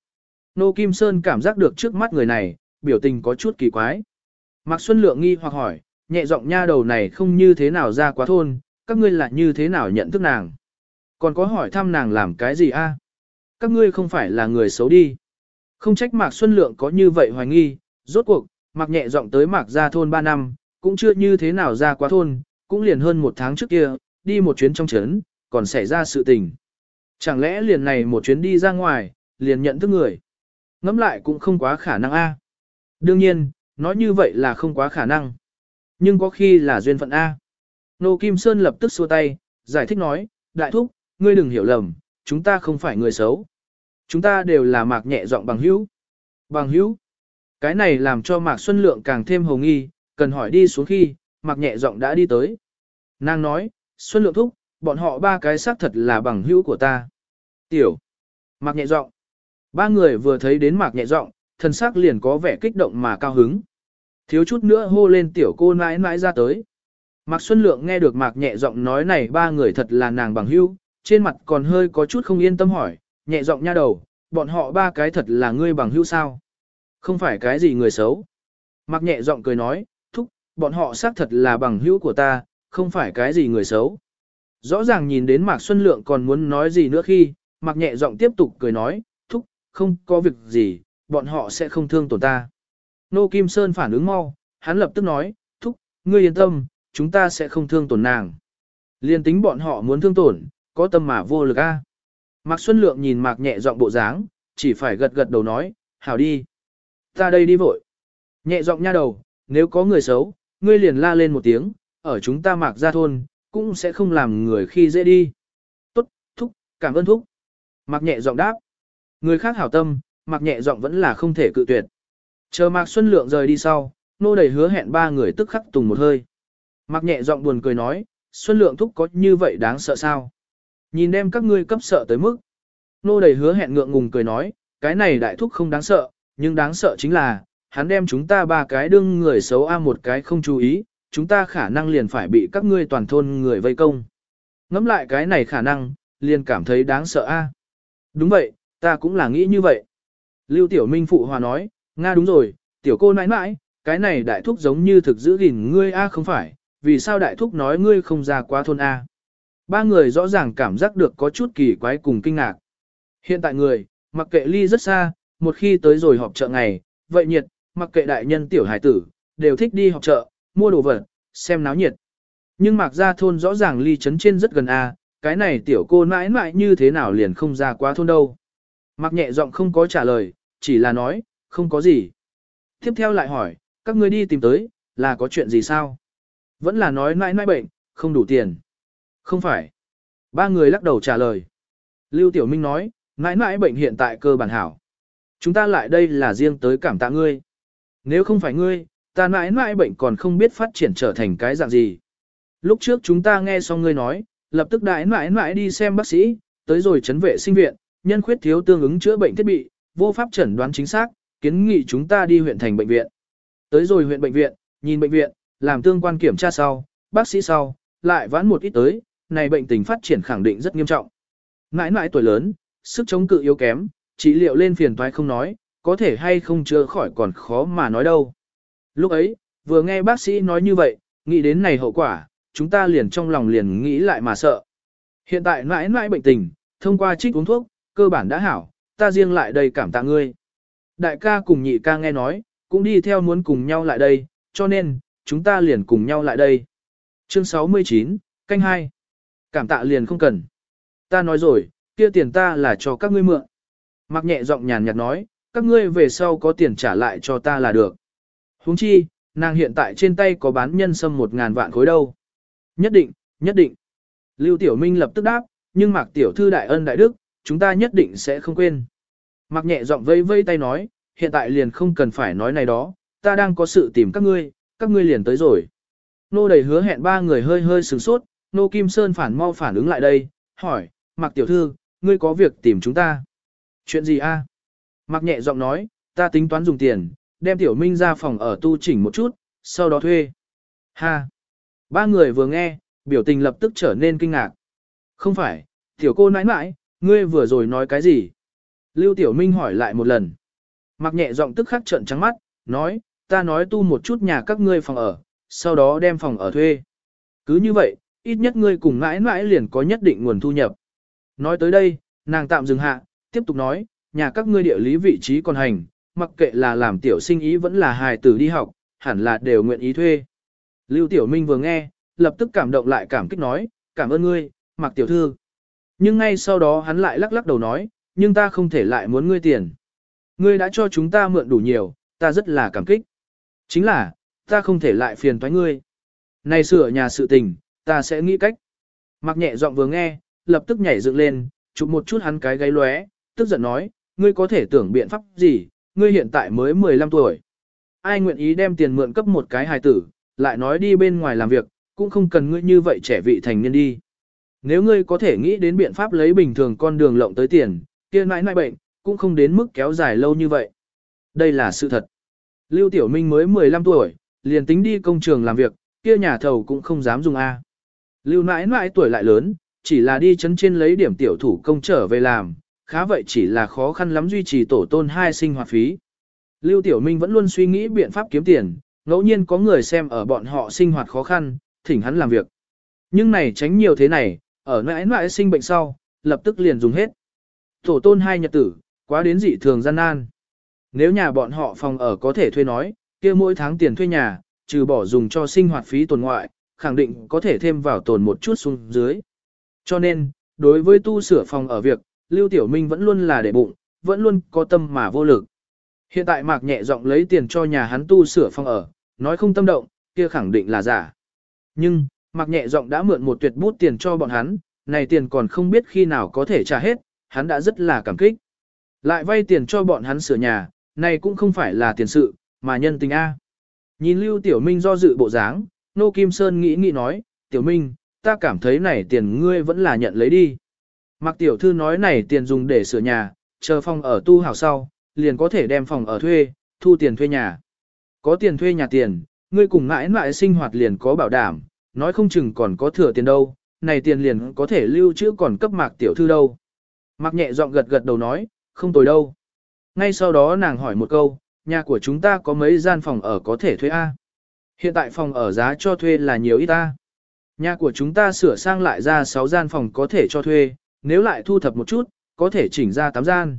Nô Kim Sơn cảm giác được trước mắt người này, biểu tình có chút kỳ quái. Mạc Xuân Lượng nghi hoặc hỏi, nhẹ giọng nha đầu này không như thế nào ra quá thôn, các ngươi là như thế nào nhận thức nàng. Còn có hỏi thăm nàng làm cái gì a? Các ngươi không phải là người xấu đi. Không trách Mạc Xuân Lượng có như vậy hoài nghi, rốt cuộc, Mạc nhẹ giọng tới Mạc ra thôn 3 năm, cũng chưa như thế nào ra quá thôn, cũng liền hơn một tháng trước kia, đi một chuyến trong trấn, còn xảy ra sự tình. Chẳng lẽ liền này một chuyến đi ra ngoài, liền nhận thức người. Ngắm lại cũng không quá khả năng A. Đương nhiên, nói như vậy là không quá khả năng. Nhưng có khi là duyên phận A. Nô Kim Sơn lập tức xua tay, giải thích nói, đại thúc, ngươi đừng hiểu lầm, chúng ta không phải người xấu. Chúng ta đều là mạc nhẹ giọng bằng hữu. Bằng hữu. Cái này làm cho Mạc Xuân Lượng càng thêm hồ nghi, cần hỏi đi xuống khi, Mạc nhẹ giọng đã đi tới. Nàng nói, Xuân Lượng thúc, bọn họ ba cái xác thật là bằng hữu của ta. Tiểu. Mạc nhẹ giọng. Ba người vừa thấy đến Mạc nhẹ giọng, thân xác liền có vẻ kích động mà cao hứng. Thiếu chút nữa hô lên tiểu cô nãi nãi ra tới. Mạc Xuân Lượng nghe được Mạc nhẹ giọng nói này ba người thật là nàng bằng hữu, trên mặt còn hơi có chút không yên tâm hỏi, nhẹ giọng nha đầu, bọn họ ba cái thật là ngươi bằng hữu sao? Không phải cái gì người xấu. Mặc nhẹ giọng cười nói, thúc, bọn họ xác thật là bằng hữu của ta, không phải cái gì người xấu. Rõ ràng nhìn đến Mạc Xuân Lượng còn muốn nói gì nữa khi, Mạc nhẹ giọng tiếp tục cười nói, thúc, không có việc gì, bọn họ sẽ không thương tổn ta. Nô Kim Sơn phản ứng mau, hắn lập tức nói, thúc, ngươi yên tâm, chúng ta sẽ không thương tổn nàng. Liên tính bọn họ muốn thương tổn, có tâm mà vô lực a. Mạc Xuân Lượng nhìn Mạc nhẹ giọng bộ dáng, chỉ phải gật gật đầu nói, hảo đi. Ta đây đi vội. Nhẹ giọng nha đầu, nếu có người xấu, ngươi liền la lên một tiếng, ở chúng ta Mạc ra thôn, cũng sẽ không làm người khi dễ đi. Tốt, thúc, cảm ơn thúc. Mạc nhẹ giọng đáp. Người khác hảo tâm, Mạc nhẹ giọng vẫn là không thể cự tuyệt. Chờ Mạc Xuân Lượng rời đi sau, nô đầy hứa hẹn ba người tức khắc tùng một hơi. Mạc nhẹ giọng buồn cười nói, Xuân Lượng thúc có như vậy đáng sợ sao? Nhìn đem các ngươi cấp sợ tới mức. Nô đầy hứa hẹn ngượng ngùng cười nói, cái này đại thúc không đáng sợ, nhưng đáng sợ chính là, hắn đem chúng ta ba cái đương người xấu a một cái không chú ý, chúng ta khả năng liền phải bị các ngươi toàn thôn người vây công. Ngắm lại cái này khả năng, liền cảm thấy đáng sợ a. Đúng vậy, ta cũng là nghĩ như vậy. Lưu Tiểu Minh phụ hòa nói, Nga đúng rồi, tiểu cô nãi nãi, cái này đại thúc giống như thực giữ gìn ngươi a không phải, vì sao đại thúc nói ngươi không ra qua thôn a? Ba người rõ ràng cảm giác được có chút kỳ quái cùng kinh ngạc. Hiện tại người, mặc kệ ly rất xa, một khi tới rồi họp chợ ngày, vậy nhiệt, mặc kệ đại nhân tiểu hải tử, đều thích đi họp chợ, mua đồ vật, xem náo nhiệt. Nhưng mặc ra thôn rõ ràng ly trấn trên rất gần a, cái này tiểu cô mãi mãi như thế nào liền không ra quá thôn đâu. mặc nhẹ giọng không có trả lời, chỉ là nói, không có gì. Tiếp theo lại hỏi, các ngươi đi tìm tới, là có chuyện gì sao? Vẫn là nói mãi mãi bệnh, không đủ tiền. Không phải. Ba người lắc đầu trả lời. Lưu Tiểu Minh nói, mãi mãi bệnh hiện tại cơ bản hảo. Chúng ta lại đây là riêng tới cảm tạ ngươi. Nếu không phải ngươi, ta mãi mãi bệnh còn không biết phát triển trở thành cái dạng gì. Lúc trước chúng ta nghe xong ngươi nói, lập tức đại mãi mãi đi xem bác sĩ, tới rồi chấn vệ sinh viện, nhân khuyết thiếu tương ứng chữa bệnh thiết bị, vô pháp chẩn đoán chính xác, kiến nghị chúng ta đi huyện thành bệnh viện. Tới rồi huyện bệnh viện, nhìn bệnh viện, làm tương quan kiểm tra sau, bác sĩ sau, lại vãn một ít tới, này bệnh tình phát triển khẳng định rất nghiêm trọng. ngãi ngãi tuổi lớn, sức chống cự yếu kém, trị liệu lên phiền toái không nói, có thể hay không chữa khỏi còn khó mà nói đâu. Lúc ấy, vừa nghe bác sĩ nói như vậy, nghĩ đến này hậu quả, chúng ta liền trong lòng liền nghĩ lại mà sợ. Hiện tại mãi mãi bệnh tình, thông qua trích uống thuốc, cơ bản đã hảo, ta riêng lại đây cảm tạ ngươi. Đại ca cùng nhị ca nghe nói, cũng đi theo muốn cùng nhau lại đây, cho nên, chúng ta liền cùng nhau lại đây. Chương 69, canh 2. Cảm tạ liền không cần. Ta nói rồi, kia tiền ta là cho các ngươi mượn. Mặc nhẹ giọng nhàn nhạt nói, các ngươi về sau có tiền trả lại cho ta là được. Huống chi, nàng hiện tại trên tay có bán nhân sâm một ngàn vạn khối đâu. Nhất định, nhất định. Lưu Tiểu Minh lập tức đáp, nhưng Mạc Tiểu Thư đại ân đại đức, chúng ta nhất định sẽ không quên. Mạc nhẹ giọng vây vây tay nói, hiện tại liền không cần phải nói này đó, ta đang có sự tìm các ngươi, các ngươi liền tới rồi. Nô đầy hứa hẹn ba người hơi hơi sửng sốt, Nô Kim Sơn phản mau phản ứng lại đây, hỏi, Mạc Tiểu Thư, ngươi có việc tìm chúng ta. Chuyện gì a? Mạc nhẹ giọng nói, ta tính toán dùng tiền, đem Tiểu Minh ra phòng ở tu chỉnh một chút, sau đó thuê. Ha! Ba người vừa nghe, biểu tình lập tức trở nên kinh ngạc. Không phải, tiểu cô nãi nãi, ngươi vừa rồi nói cái gì? Lưu Tiểu Minh hỏi lại một lần. Mặc nhẹ giọng tức khắc trợn trắng mắt, nói, ta nói tu một chút nhà các ngươi phòng ở, sau đó đem phòng ở thuê. Cứ như vậy, ít nhất ngươi cùng mãi mãi liền có nhất định nguồn thu nhập. Nói tới đây, nàng tạm dừng hạ, tiếp tục nói, nhà các ngươi địa lý vị trí còn hành, mặc kệ là làm tiểu sinh ý vẫn là hài tử đi học, hẳn là đều nguyện ý thuê. Lưu Tiểu Minh vừa nghe, lập tức cảm động lại cảm kích nói, cảm ơn ngươi, Mặc Tiểu Thư. Nhưng ngay sau đó hắn lại lắc lắc đầu nói, nhưng ta không thể lại muốn ngươi tiền. Ngươi đã cho chúng ta mượn đủ nhiều, ta rất là cảm kích. Chính là, ta không thể lại phiền toái ngươi. Này sửa nhà sự tình, ta sẽ nghĩ cách. Mặc nhẹ giọng vừa nghe, lập tức nhảy dựng lên, chụp một chút hắn cái gáy lóe, tức giận nói, ngươi có thể tưởng biện pháp gì, ngươi hiện tại mới 15 tuổi. Ai nguyện ý đem tiền mượn cấp một cái hài tử, lại nói đi bên ngoài làm việc, cũng không cần ngươi như vậy trẻ vị thành niên đi. Nếu ngươi có thể nghĩ đến biện pháp lấy bình thường con đường lộng tới tiền, kia nãi nãi bệnh, cũng không đến mức kéo dài lâu như vậy. Đây là sự thật. Lưu Tiểu Minh mới 15 tuổi, liền tính đi công trường làm việc, kia nhà thầu cũng không dám dùng A. Lưu mãi mãi tuổi lại lớn, chỉ là đi chấn trên lấy điểm tiểu thủ công trở về làm, khá vậy chỉ là khó khăn lắm duy trì tổ tôn hai sinh hoạt phí. Lưu Tiểu Minh vẫn luôn suy nghĩ biện pháp kiếm tiền, ngẫu nhiên có người xem ở bọn họ sinh hoạt khó khăn, thỉnh hắn làm việc. Nhưng này tránh nhiều thế này, ở mãi mãi sinh bệnh sau, lập tức liền dùng hết. Tổ tôn hai nhật tử, quá đến dị thường gian nan. Nếu nhà bọn họ phòng ở có thể thuê nói, kia mỗi tháng tiền thuê nhà, trừ bỏ dùng cho sinh hoạt phí tồn ngoại, khẳng định có thể thêm vào tồn một chút xuống dưới. Cho nên, đối với tu sửa phòng ở việc, Lưu Tiểu Minh vẫn luôn là để bụng, vẫn luôn có tâm mà vô lực. Hiện tại Mạc nhẹ giọng lấy tiền cho nhà hắn tu sửa phòng ở, nói không tâm động, kia khẳng định là giả. Nhưng, Mạc nhẹ giọng đã mượn một tuyệt bút tiền cho bọn hắn, này tiền còn không biết khi nào có thể trả hết, hắn đã rất là cảm kích. Lại vay tiền cho bọn hắn sửa nhà, này cũng không phải là tiền sự, mà nhân tình A. Nhìn Lưu Tiểu Minh do dự bộ dáng, Nô Kim Sơn nghĩ nghĩ nói, Tiểu Minh, ta cảm thấy này tiền ngươi vẫn là nhận lấy đi. Mạc Tiểu Thư nói này tiền dùng để sửa nhà, chờ phòng ở tu hảo sau, liền có thể đem phòng ở thuê, thu tiền thuê nhà. Có tiền thuê nhà tiền, ngươi cùng mãi mãi sinh hoạt liền có bảo đảm, nói không chừng còn có thừa tiền đâu, này tiền liền có thể lưu trữ còn cấp mạc tiểu thư đâu. Mạc nhẹ giọng gật gật đầu nói, không tồi đâu. Ngay sau đó nàng hỏi một câu, nhà của chúng ta có mấy gian phòng ở có thể thuê A. Hiện tại phòng ở giá cho thuê là nhiều ít ta Nhà của chúng ta sửa sang lại ra 6 gian phòng có thể cho thuê, nếu lại thu thập một chút, có thể chỉnh ra 8 gian.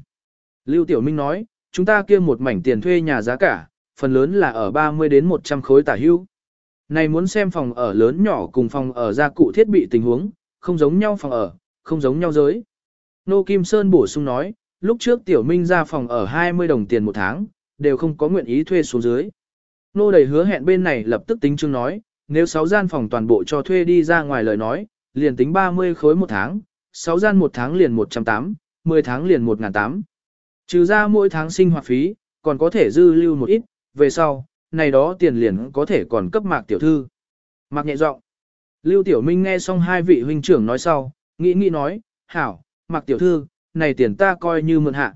Lưu Tiểu Minh nói, chúng ta kia một mảnh tiền thuê nhà giá cả, phần lớn là ở 30 đến 100 khối tả hữu. Này muốn xem phòng ở lớn nhỏ cùng phòng ở gia cụ thiết bị tình huống, không giống nhau phòng ở, không giống nhau giới. Nô Kim Sơn bổ sung nói, lúc trước Tiểu Minh ra phòng ở 20 đồng tiền một tháng, đều không có nguyện ý thuê xuống dưới. Nô đầy hứa hẹn bên này lập tức tính chương nói, nếu 6 gian phòng toàn bộ cho thuê đi ra ngoài lời nói, liền tính 30 khối một tháng, 6 gian một tháng liền 180, 10 tháng liền 1.800. Trừ ra mỗi tháng sinh hoạt phí, còn có thể dư lưu một ít, về sau, này đó tiền liền có thể còn cấp mạc tiểu thư. Mạc nhẹ giọng. Lưu Tiểu Minh nghe xong hai vị huynh trưởng nói sau, nghĩ nghĩ nói, hảo, mạc tiểu thư, này tiền ta coi như mượn hạ.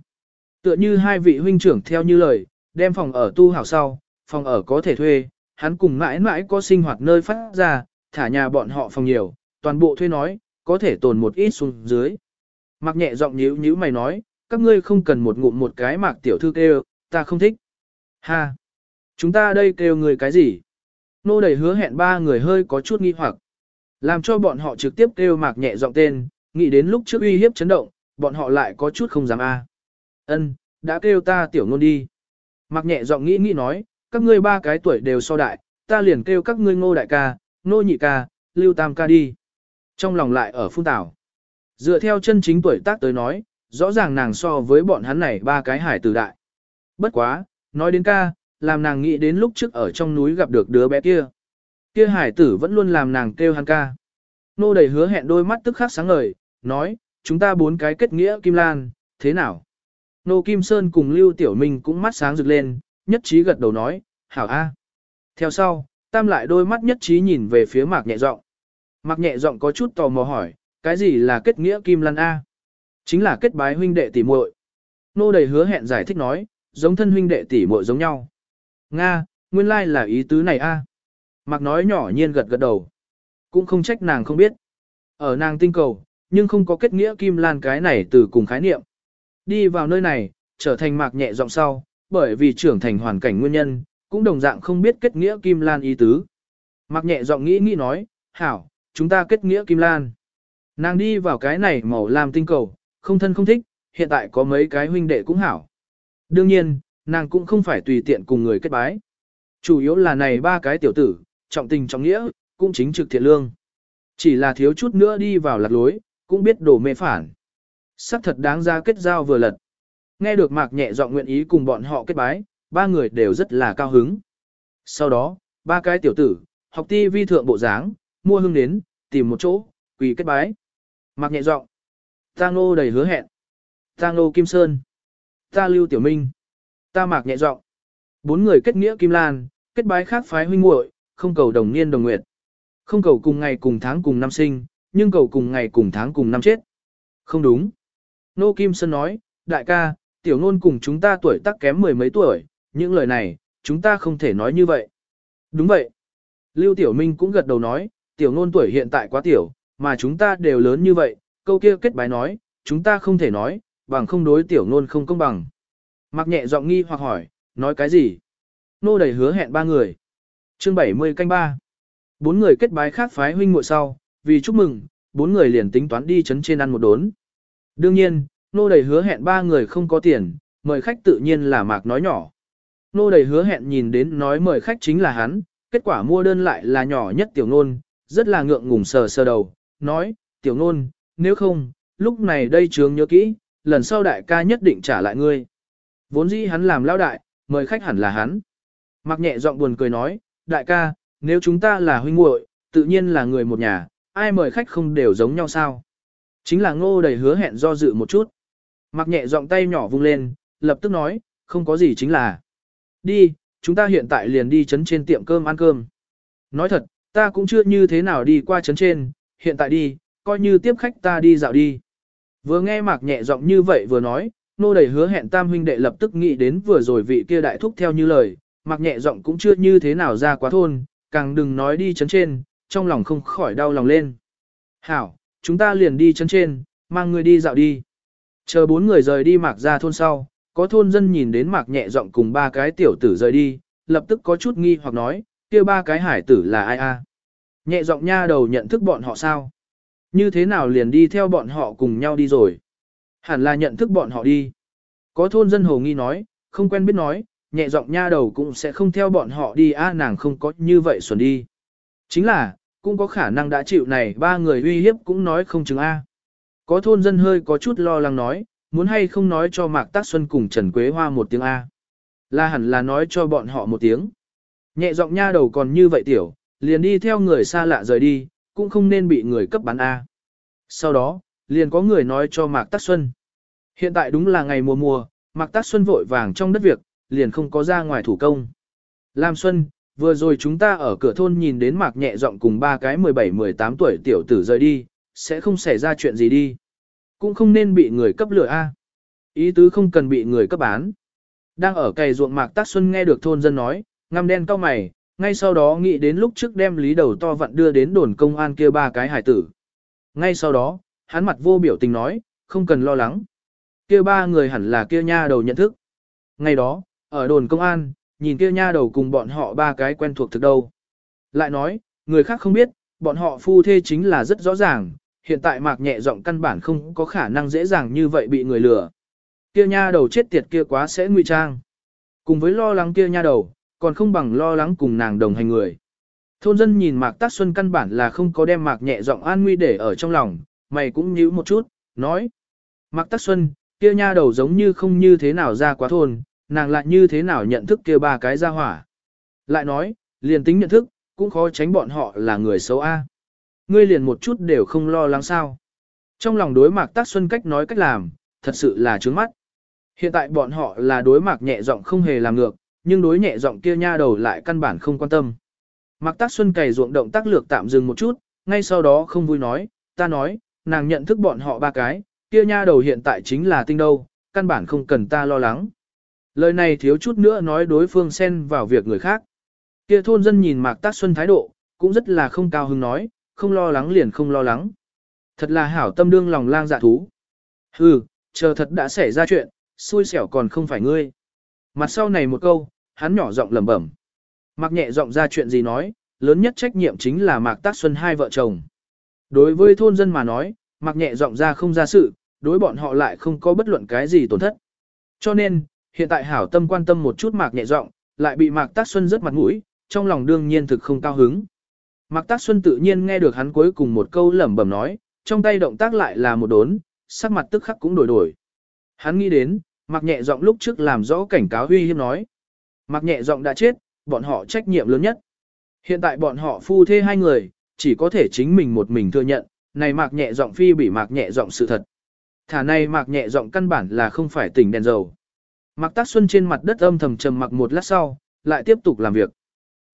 Tựa như hai vị huynh trưởng theo như lời, đem phòng ở tu hảo sau, phòng ở có thể thuê, hắn cùng mãi mãi có sinh hoạt nơi phát ra, thả nhà bọn họ phòng nhiều, toàn bộ thuê nói, có thể tồn một ít xuống dưới. Mạc nhẹ giọng nhíu nhíu mày nói, các ngươi không cần một ngụm một cái mạc tiểu thư kêu, ta không thích. Ha! Chúng ta đây kêu người cái gì? Nô đầy hứa hẹn ba người hơi có chút nghi hoặc. Làm cho bọn họ trực tiếp kêu mạc nhẹ giọng tên, nghĩ đến lúc trước uy hiếp chấn động, bọn họ lại có chút không dám a. Ân, đã kêu ta tiểu ngôn đi. Mạc nhẹ giọng nghĩ nghĩ nói, các ngươi ba cái tuổi đều so đại, ta liền kêu các ngươi ngô đại ca, ngô nhị ca, lưu tam ca đi. Trong lòng lại ở phun tảo. Dựa theo chân chính tuổi tác tới nói, rõ ràng nàng so với bọn hắn này ba cái hải tử đại. Bất quá, nói đến ca, làm nàng nghĩ đến lúc trước ở trong núi gặp được đứa bé kia. Kia hải tử vẫn luôn làm nàng kêu hắn ca. Nô đầy hứa hẹn đôi mắt tức khắc sáng ngời, nói, chúng ta bốn cái kết nghĩa Kim Lan, thế nào? Nô Kim Sơn cùng Lưu Tiểu Minh cũng mắt sáng rực lên, nhất trí gật đầu nói, hảo a. Theo sau, tam lại đôi mắt nhất trí nhìn về phía mạc nhẹ giọng. Mạc nhẹ giọng có chút tò mò hỏi, cái gì là kết nghĩa Kim Lan A? Chính là kết bái huynh đệ tỷ muội. Nô đầy hứa hẹn giải thích nói, giống thân huynh đệ tỷ muội giống nhau. Nga, nguyên lai là ý tứ này a. Mạc nói nhỏ nhiên gật gật đầu. Cũng không trách nàng không biết. Ở nàng tinh cầu, nhưng không có kết nghĩa kim lan cái này từ cùng khái niệm. Đi vào nơi này, trở thành mạc nhẹ giọng sau, bởi vì trưởng thành hoàn cảnh nguyên nhân, cũng đồng dạng không biết kết nghĩa kim lan ý tứ. mặc nhẹ giọng nghĩ nghĩ nói, hảo, chúng ta kết nghĩa kim lan. Nàng đi vào cái này màu làm tinh cầu, không thân không thích, hiện tại có mấy cái huynh đệ cũng hảo. Đương nhiên, nàng cũng không phải tùy tiện cùng người kết bái. Chủ yếu là này ba cái tiểu tử, trọng tình trọng nghĩa, cũng chính trực thiện lương. Chỉ là thiếu chút nữa đi vào lạc lối, cũng biết đổ mê phản. Sắc thật đáng ra kết giao vừa lật. Nghe được mạc nhẹ giọng nguyện ý cùng bọn họ kết bái, ba người đều rất là cao hứng. Sau đó, ba cái tiểu tử, học ti vi thượng bộ dáng, mua hương đến, tìm một chỗ, quỳ kết bái. Mạc nhẹ giọng. Ta ngô đầy hứa hẹn. Ta ngô kim sơn. Ta lưu tiểu minh. Ta mạc nhẹ giọng. Bốn người kết nghĩa kim lan, kết bái khác phái huynh muội, không cầu đồng niên đồng nguyệt. Không cầu cùng ngày cùng tháng cùng năm sinh, nhưng cầu cùng ngày cùng tháng cùng năm chết. Không đúng. Nô Kim Sơn nói, đại ca, tiểu nôn cùng chúng ta tuổi tác kém mười mấy tuổi, những lời này, chúng ta không thể nói như vậy. Đúng vậy. Lưu Tiểu Minh cũng gật đầu nói, tiểu nôn tuổi hiện tại quá tiểu, mà chúng ta đều lớn như vậy, câu kia kết bái nói, chúng ta không thể nói, bằng không đối tiểu nôn không công bằng. Mặc nhẹ giọng nghi hoặc hỏi, nói cái gì? Nô đầy hứa hẹn ba người. chương 70 canh ba. Bốn người kết bái khác phái huynh muội sau, vì chúc mừng, bốn người liền tính toán đi chấn trên ăn một đốn. Đương nhiên, nô đầy hứa hẹn ba người không có tiền, mời khách tự nhiên là mạc nói nhỏ. Nô đầy hứa hẹn nhìn đến nói mời khách chính là hắn, kết quả mua đơn lại là nhỏ nhất tiểu nôn, rất là ngượng ngùng sờ sờ đầu, nói, tiểu nôn, nếu không, lúc này đây trường nhớ kỹ, lần sau đại ca nhất định trả lại ngươi. Vốn dĩ hắn làm lao đại, mời khách hẳn là hắn. Mặc nhẹ giọng buồn cười nói, đại ca, nếu chúng ta là huynh muội, tự nhiên là người một nhà, ai mời khách không đều giống nhau sao? Chính là ngô đầy hứa hẹn do dự một chút. Mặc nhẹ giọng tay nhỏ vung lên, lập tức nói, không có gì chính là. Đi, chúng ta hiện tại liền đi chấn trên tiệm cơm ăn cơm. Nói thật, ta cũng chưa như thế nào đi qua chấn trên, hiện tại đi, coi như tiếp khách ta đi dạo đi. Vừa nghe mạc nhẹ giọng như vậy vừa nói, nô đầy hứa hẹn tam huynh đệ lập tức nghĩ đến vừa rồi vị kia đại thúc theo như lời, mạc nhẹ giọng cũng chưa như thế nào ra quá thôn, càng đừng nói đi chấn trên, trong lòng không khỏi đau lòng lên. Hảo, chúng ta liền đi chấn trên, mang người đi dạo đi. Chờ bốn người rời đi mạc ra thôn sau, có thôn dân nhìn đến mạc nhẹ giọng cùng ba cái tiểu tử rời đi, lập tức có chút nghi hoặc nói, kia ba cái hải tử là ai a? Nhẹ giọng nha đầu nhận thức bọn họ sao? Như thế nào liền đi theo bọn họ cùng nhau đi rồi? Hẳn là nhận thức bọn họ đi. Có thôn dân hồ nghi nói, không quen biết nói, nhẹ giọng nha đầu cũng sẽ không theo bọn họ đi a nàng không có như vậy xuẩn đi. Chính là, cũng có khả năng đã chịu này ba người uy hiếp cũng nói không chừng a. Có thôn dân hơi có chút lo lắng nói, muốn hay không nói cho Mạc Tác Xuân cùng Trần Quế Hoa một tiếng A. Là hẳn là nói cho bọn họ một tiếng. Nhẹ giọng nha đầu còn như vậy tiểu, liền đi theo người xa lạ rời đi, cũng không nên bị người cấp bán A. Sau đó, liền có người nói cho Mạc Tác Xuân. Hiện tại đúng là ngày mùa mùa, Mạc Tác Xuân vội vàng trong đất việc, liền không có ra ngoài thủ công. Lam Xuân, vừa rồi chúng ta ở cửa thôn nhìn đến Mạc nhẹ giọng cùng ba cái 17-18 tuổi tiểu tử rời đi, sẽ không xảy ra chuyện gì đi. Cũng không nên bị người cấp lửa A. Ý tứ không cần bị người cấp bán. Đang ở cày ruộng Mạc Tác Xuân nghe được thôn dân nói, ngăm đen cao mày, ngay sau đó nghĩ đến lúc trước đem lý đầu to vặn đưa đến đồn công an kia ba cái hải tử. Ngay sau đó, hắn mặt vô biểu tình nói, không cần lo lắng. Kia ba người hẳn là kia nha đầu nhận thức. Ngày đó, ở đồn công an, nhìn kia nha đầu cùng bọn họ ba cái quen thuộc thực đâu. Lại nói, người khác không biết, bọn họ phu thê chính là rất rõ ràng, hiện tại mạc nhẹ giọng căn bản không có khả năng dễ dàng như vậy bị người lừa. Kia nha đầu chết tiệt kia quá sẽ nguy trang. Cùng với lo lắng kia nha đầu, còn không bằng lo lắng cùng nàng đồng hành người. Thôn dân nhìn Mạc Tác Xuân căn bản là không có đem Mạc nhẹ giọng an nguy để ở trong lòng, mày cũng nhíu một chút, nói. Mạc Tác Xuân, kia nha đầu giống như không như thế nào ra quá thôn, nàng lại như thế nào nhận thức kia ba cái ra hỏa. Lại nói, liền tính nhận thức, cũng khó tránh bọn họ là người xấu A. Ngươi liền một chút đều không lo lắng sao. Trong lòng đối Mạc Tác Xuân cách nói cách làm, thật sự là trướng mắt. Hiện tại bọn họ là đối Mạc nhẹ giọng không hề làm ngược, nhưng đối nhẹ giọng kia nha đầu lại căn bản không quan tâm. Mạc Tác Xuân cày ruộng động tác lược tạm dừng một chút, ngay sau đó không vui nói, ta nói, nàng nhận thức bọn họ ba cái, kia nha đầu hiện tại chính là tinh đâu, căn bản không cần ta lo lắng. Lời này thiếu chút nữa nói đối phương xen vào việc người khác. Kia thôn dân nhìn Mạc Tác Xuân thái độ, cũng rất là không cao hứng nói, không lo lắng liền không lo lắng. Thật là hảo tâm đương lòng lang dạ thú. Hừ, chờ thật đã xảy ra chuyện, xui xẻo còn không phải ngươi. Mặt sau này một câu, hắn nhỏ giọng lẩm bẩm. Mạc nhẹ giọng ra chuyện gì nói, lớn nhất trách nhiệm chính là Mạc Tác Xuân hai vợ chồng. Đối với thôn dân mà nói, Mạc nhẹ giọng ra không ra sự, đối bọn họ lại không có bất luận cái gì tổn thất. Cho nên, hiện tại hảo tâm quan tâm một chút Mạc nhẹ giọng, lại bị Mạc Tác Xuân rất mặt mũi, trong lòng đương nhiên thực không cao hứng. Mạc Tác Xuân tự nhiên nghe được hắn cuối cùng một câu lẩm bẩm nói, trong tay động tác lại là một đốn, sắc mặt tức khắc cũng đổi đổi. Hắn nghĩ đến, Mạc nhẹ giọng lúc trước làm rõ cảnh cáo huy hiếp nói. Mạc nhẹ giọng đã chết, bọn họ trách nhiệm lớn nhất. Hiện tại bọn họ phu thê hai người, chỉ có thể chính mình một mình thừa nhận, này Mạc nhẹ giọng phi bị Mạc nhẹ giọng sự thật. Thả này Mạc nhẹ giọng căn bản là không phải tỉnh đèn dầu. Mạc Tác Xuân trên mặt đất âm thầm trầm mặc một lát sau, lại tiếp tục làm việc.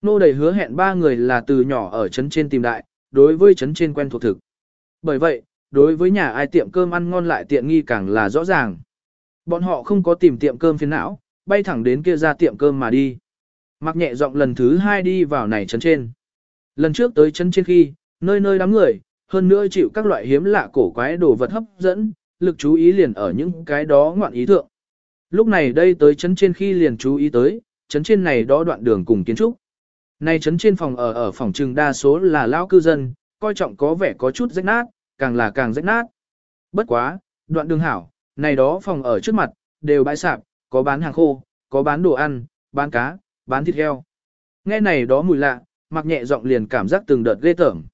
Nô đầy hứa hẹn ba người là từ nhỏ ở trấn trên tìm đại, đối với trấn trên quen thuộc thực. Bởi vậy, đối với nhà ai tiệm cơm ăn ngon lại tiện nghi càng là rõ ràng. Bọn họ không có tìm tiệm cơm phiền não, bay thẳng đến kia ra tiệm cơm mà đi. Mặc nhẹ giọng lần thứ hai đi vào này trấn trên. Lần trước tới trấn trên khi, nơi nơi đám người, hơn nữa chịu các loại hiếm lạ cổ quái đồ vật hấp dẫn, lực chú ý liền ở những cái đó ngoạn ý thượng. Lúc này đây tới trấn trên khi liền chú ý tới, trấn trên này đó đoạn đường cùng kiến trúc nay trấn trên phòng ở ở phòng trừng đa số là lão cư dân, coi trọng có vẻ có chút rách nát, càng là càng rách nát. Bất quá, đoạn đường hảo, này đó phòng ở trước mặt, đều bãi sạp, có bán hàng khô, có bán đồ ăn, bán cá, bán thịt heo. Nghe này đó mùi lạ, mặc nhẹ giọng liền cảm giác từng đợt ghê tởm.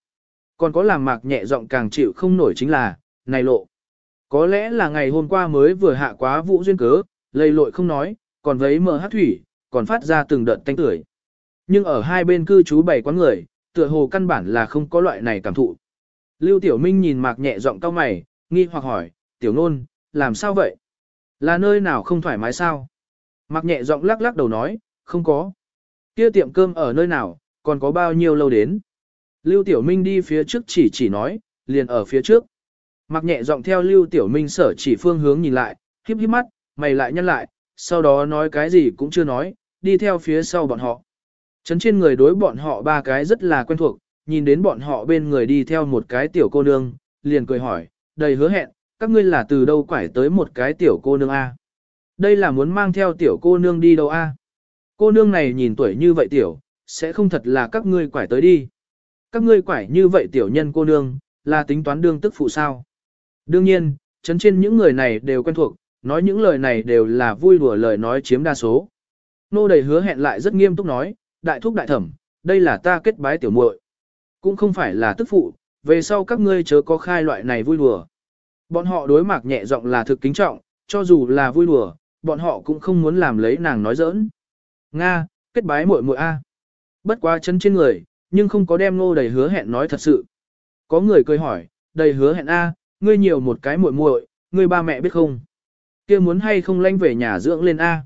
Còn có làm mạc nhẹ giọng càng chịu không nổi chính là, này lộ. Có lẽ là ngày hôm qua mới vừa hạ quá vũ duyên cớ, lây lội không nói, còn vấy mờ hát thủy, còn phát ra từng đợt tanh tưởi. Nhưng ở hai bên cư trú bảy quán người, tựa hồ căn bản là không có loại này cảm thụ. Lưu Tiểu Minh nhìn mạc nhẹ giọng cao mày, nghi hoặc hỏi, Tiểu Nôn, làm sao vậy? Là nơi nào không thoải mái sao? Mạc nhẹ giọng lắc lắc đầu nói, không có. Kia tiệm cơm ở nơi nào, còn có bao nhiêu lâu đến? Lưu Tiểu Minh đi phía trước chỉ chỉ nói, liền ở phía trước. Mạc nhẹ giọng theo Lưu Tiểu Minh sở chỉ phương hướng nhìn lại, híp híp mắt, mày lại nhăn lại, sau đó nói cái gì cũng chưa nói, đi theo phía sau bọn họ. Trấn trên người đối bọn họ ba cái rất là quen thuộc, nhìn đến bọn họ bên người đi theo một cái tiểu cô nương, liền cười hỏi, đầy hứa hẹn, các ngươi là từ đâu quải tới một cái tiểu cô nương A. Đây là muốn mang theo tiểu cô nương đi đâu A. Cô nương này nhìn tuổi như vậy tiểu, sẽ không thật là các ngươi quải tới đi. Các ngươi quải như vậy tiểu nhân cô nương, là tính toán đương tức phụ sao. Đương nhiên, chấn trên những người này đều quen thuộc, nói những lời này đều là vui đùa lời nói chiếm đa số. Nô đầy hứa hẹn lại rất nghiêm túc nói, đại thúc đại thẩm, đây là ta kết bái tiểu muội, cũng không phải là tức phụ, về sau các ngươi chớ có khai loại này vui đùa. Bọn họ đối mặt nhẹ giọng là thực kính trọng, cho dù là vui đùa, bọn họ cũng không muốn làm lấy nàng nói giỡn. Nga, kết bái muội muội a. Bất quá chân trên người, nhưng không có đem nô đầy hứa hẹn nói thật sự. Có người cười hỏi, đầy hứa hẹn a, ngươi nhiều một cái muội muội, ngươi ba mẹ biết không? kia muốn hay không lanh về nhà dưỡng lên a?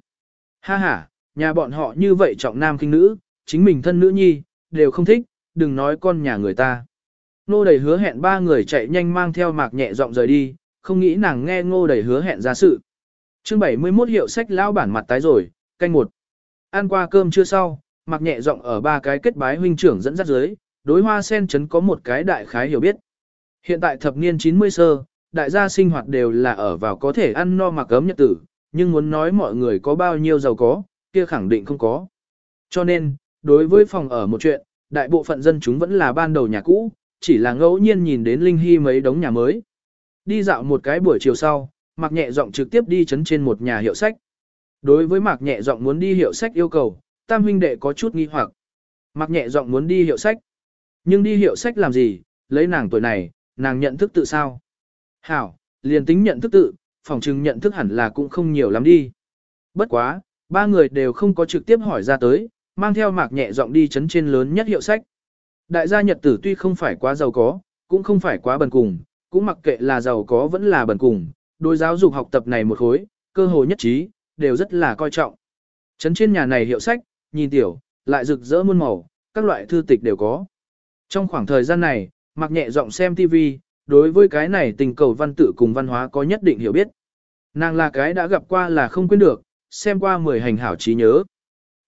Ha ha, nhà bọn họ như vậy trọng nam kinh nữ, chính mình thân nữ nhi, đều không thích, đừng nói con nhà người ta. Ngô đầy hứa hẹn ba người chạy nhanh mang theo mạc nhẹ giọng rời đi, không nghĩ nàng nghe ngô đầy hứa hẹn ra sự. chương 71 hiệu sách lão bản mặt tái rồi, canh một. Ăn qua cơm chưa sau, mạc nhẹ giọng ở ba cái kết bái huynh trưởng dẫn dắt dưới, đối hoa sen chấn có một cái đại khái hiểu biết. Hiện tại thập niên 90 sơ, đại gia sinh hoạt đều là ở vào có thể ăn no mặc ấm nhật tử, nhưng muốn nói mọi người có bao nhiêu giàu có, kia khẳng định không có. Cho nên, đối với phòng ở một chuyện, đại bộ phận dân chúng vẫn là ban đầu nhà cũ, chỉ là ngẫu nhiên nhìn đến Linh Hy mấy đống nhà mới. Đi dạo một cái buổi chiều sau, Mạc Nhẹ Giọng trực tiếp đi chấn trên một nhà hiệu sách. Đối với Mạc Nhẹ Giọng muốn đi hiệu sách yêu cầu, Tam huynh đệ có chút nghi hoặc. Mạc Nhẹ Giọng muốn đi hiệu sách. Nhưng đi hiệu sách làm gì, lấy nàng tuổi này, nàng nhận thức tự sao? Hảo, liền tính nhận thức tự, phòng chừng nhận thức hẳn là cũng không nhiều lắm đi. Bất quá, ba người đều không có trực tiếp hỏi ra tới, mang theo mạc nhẹ giọng đi chấn trên lớn nhất hiệu sách. Đại gia nhật tử tuy không phải quá giàu có, cũng không phải quá bần cùng, cũng mặc kệ là giàu có vẫn là bần cùng, đối giáo dục học tập này một khối, cơ hội nhất trí, đều rất là coi trọng. Chấn trên nhà này hiệu sách, nhìn tiểu, lại rực rỡ muôn màu, các loại thư tịch đều có. Trong khoảng thời gian này, mặc nhẹ giọng xem TV, đối với cái này tình cầu văn tự cùng văn hóa có nhất định hiểu biết. Nàng là cái đã gặp qua là không quên được, xem qua mười hành hảo trí nhớ.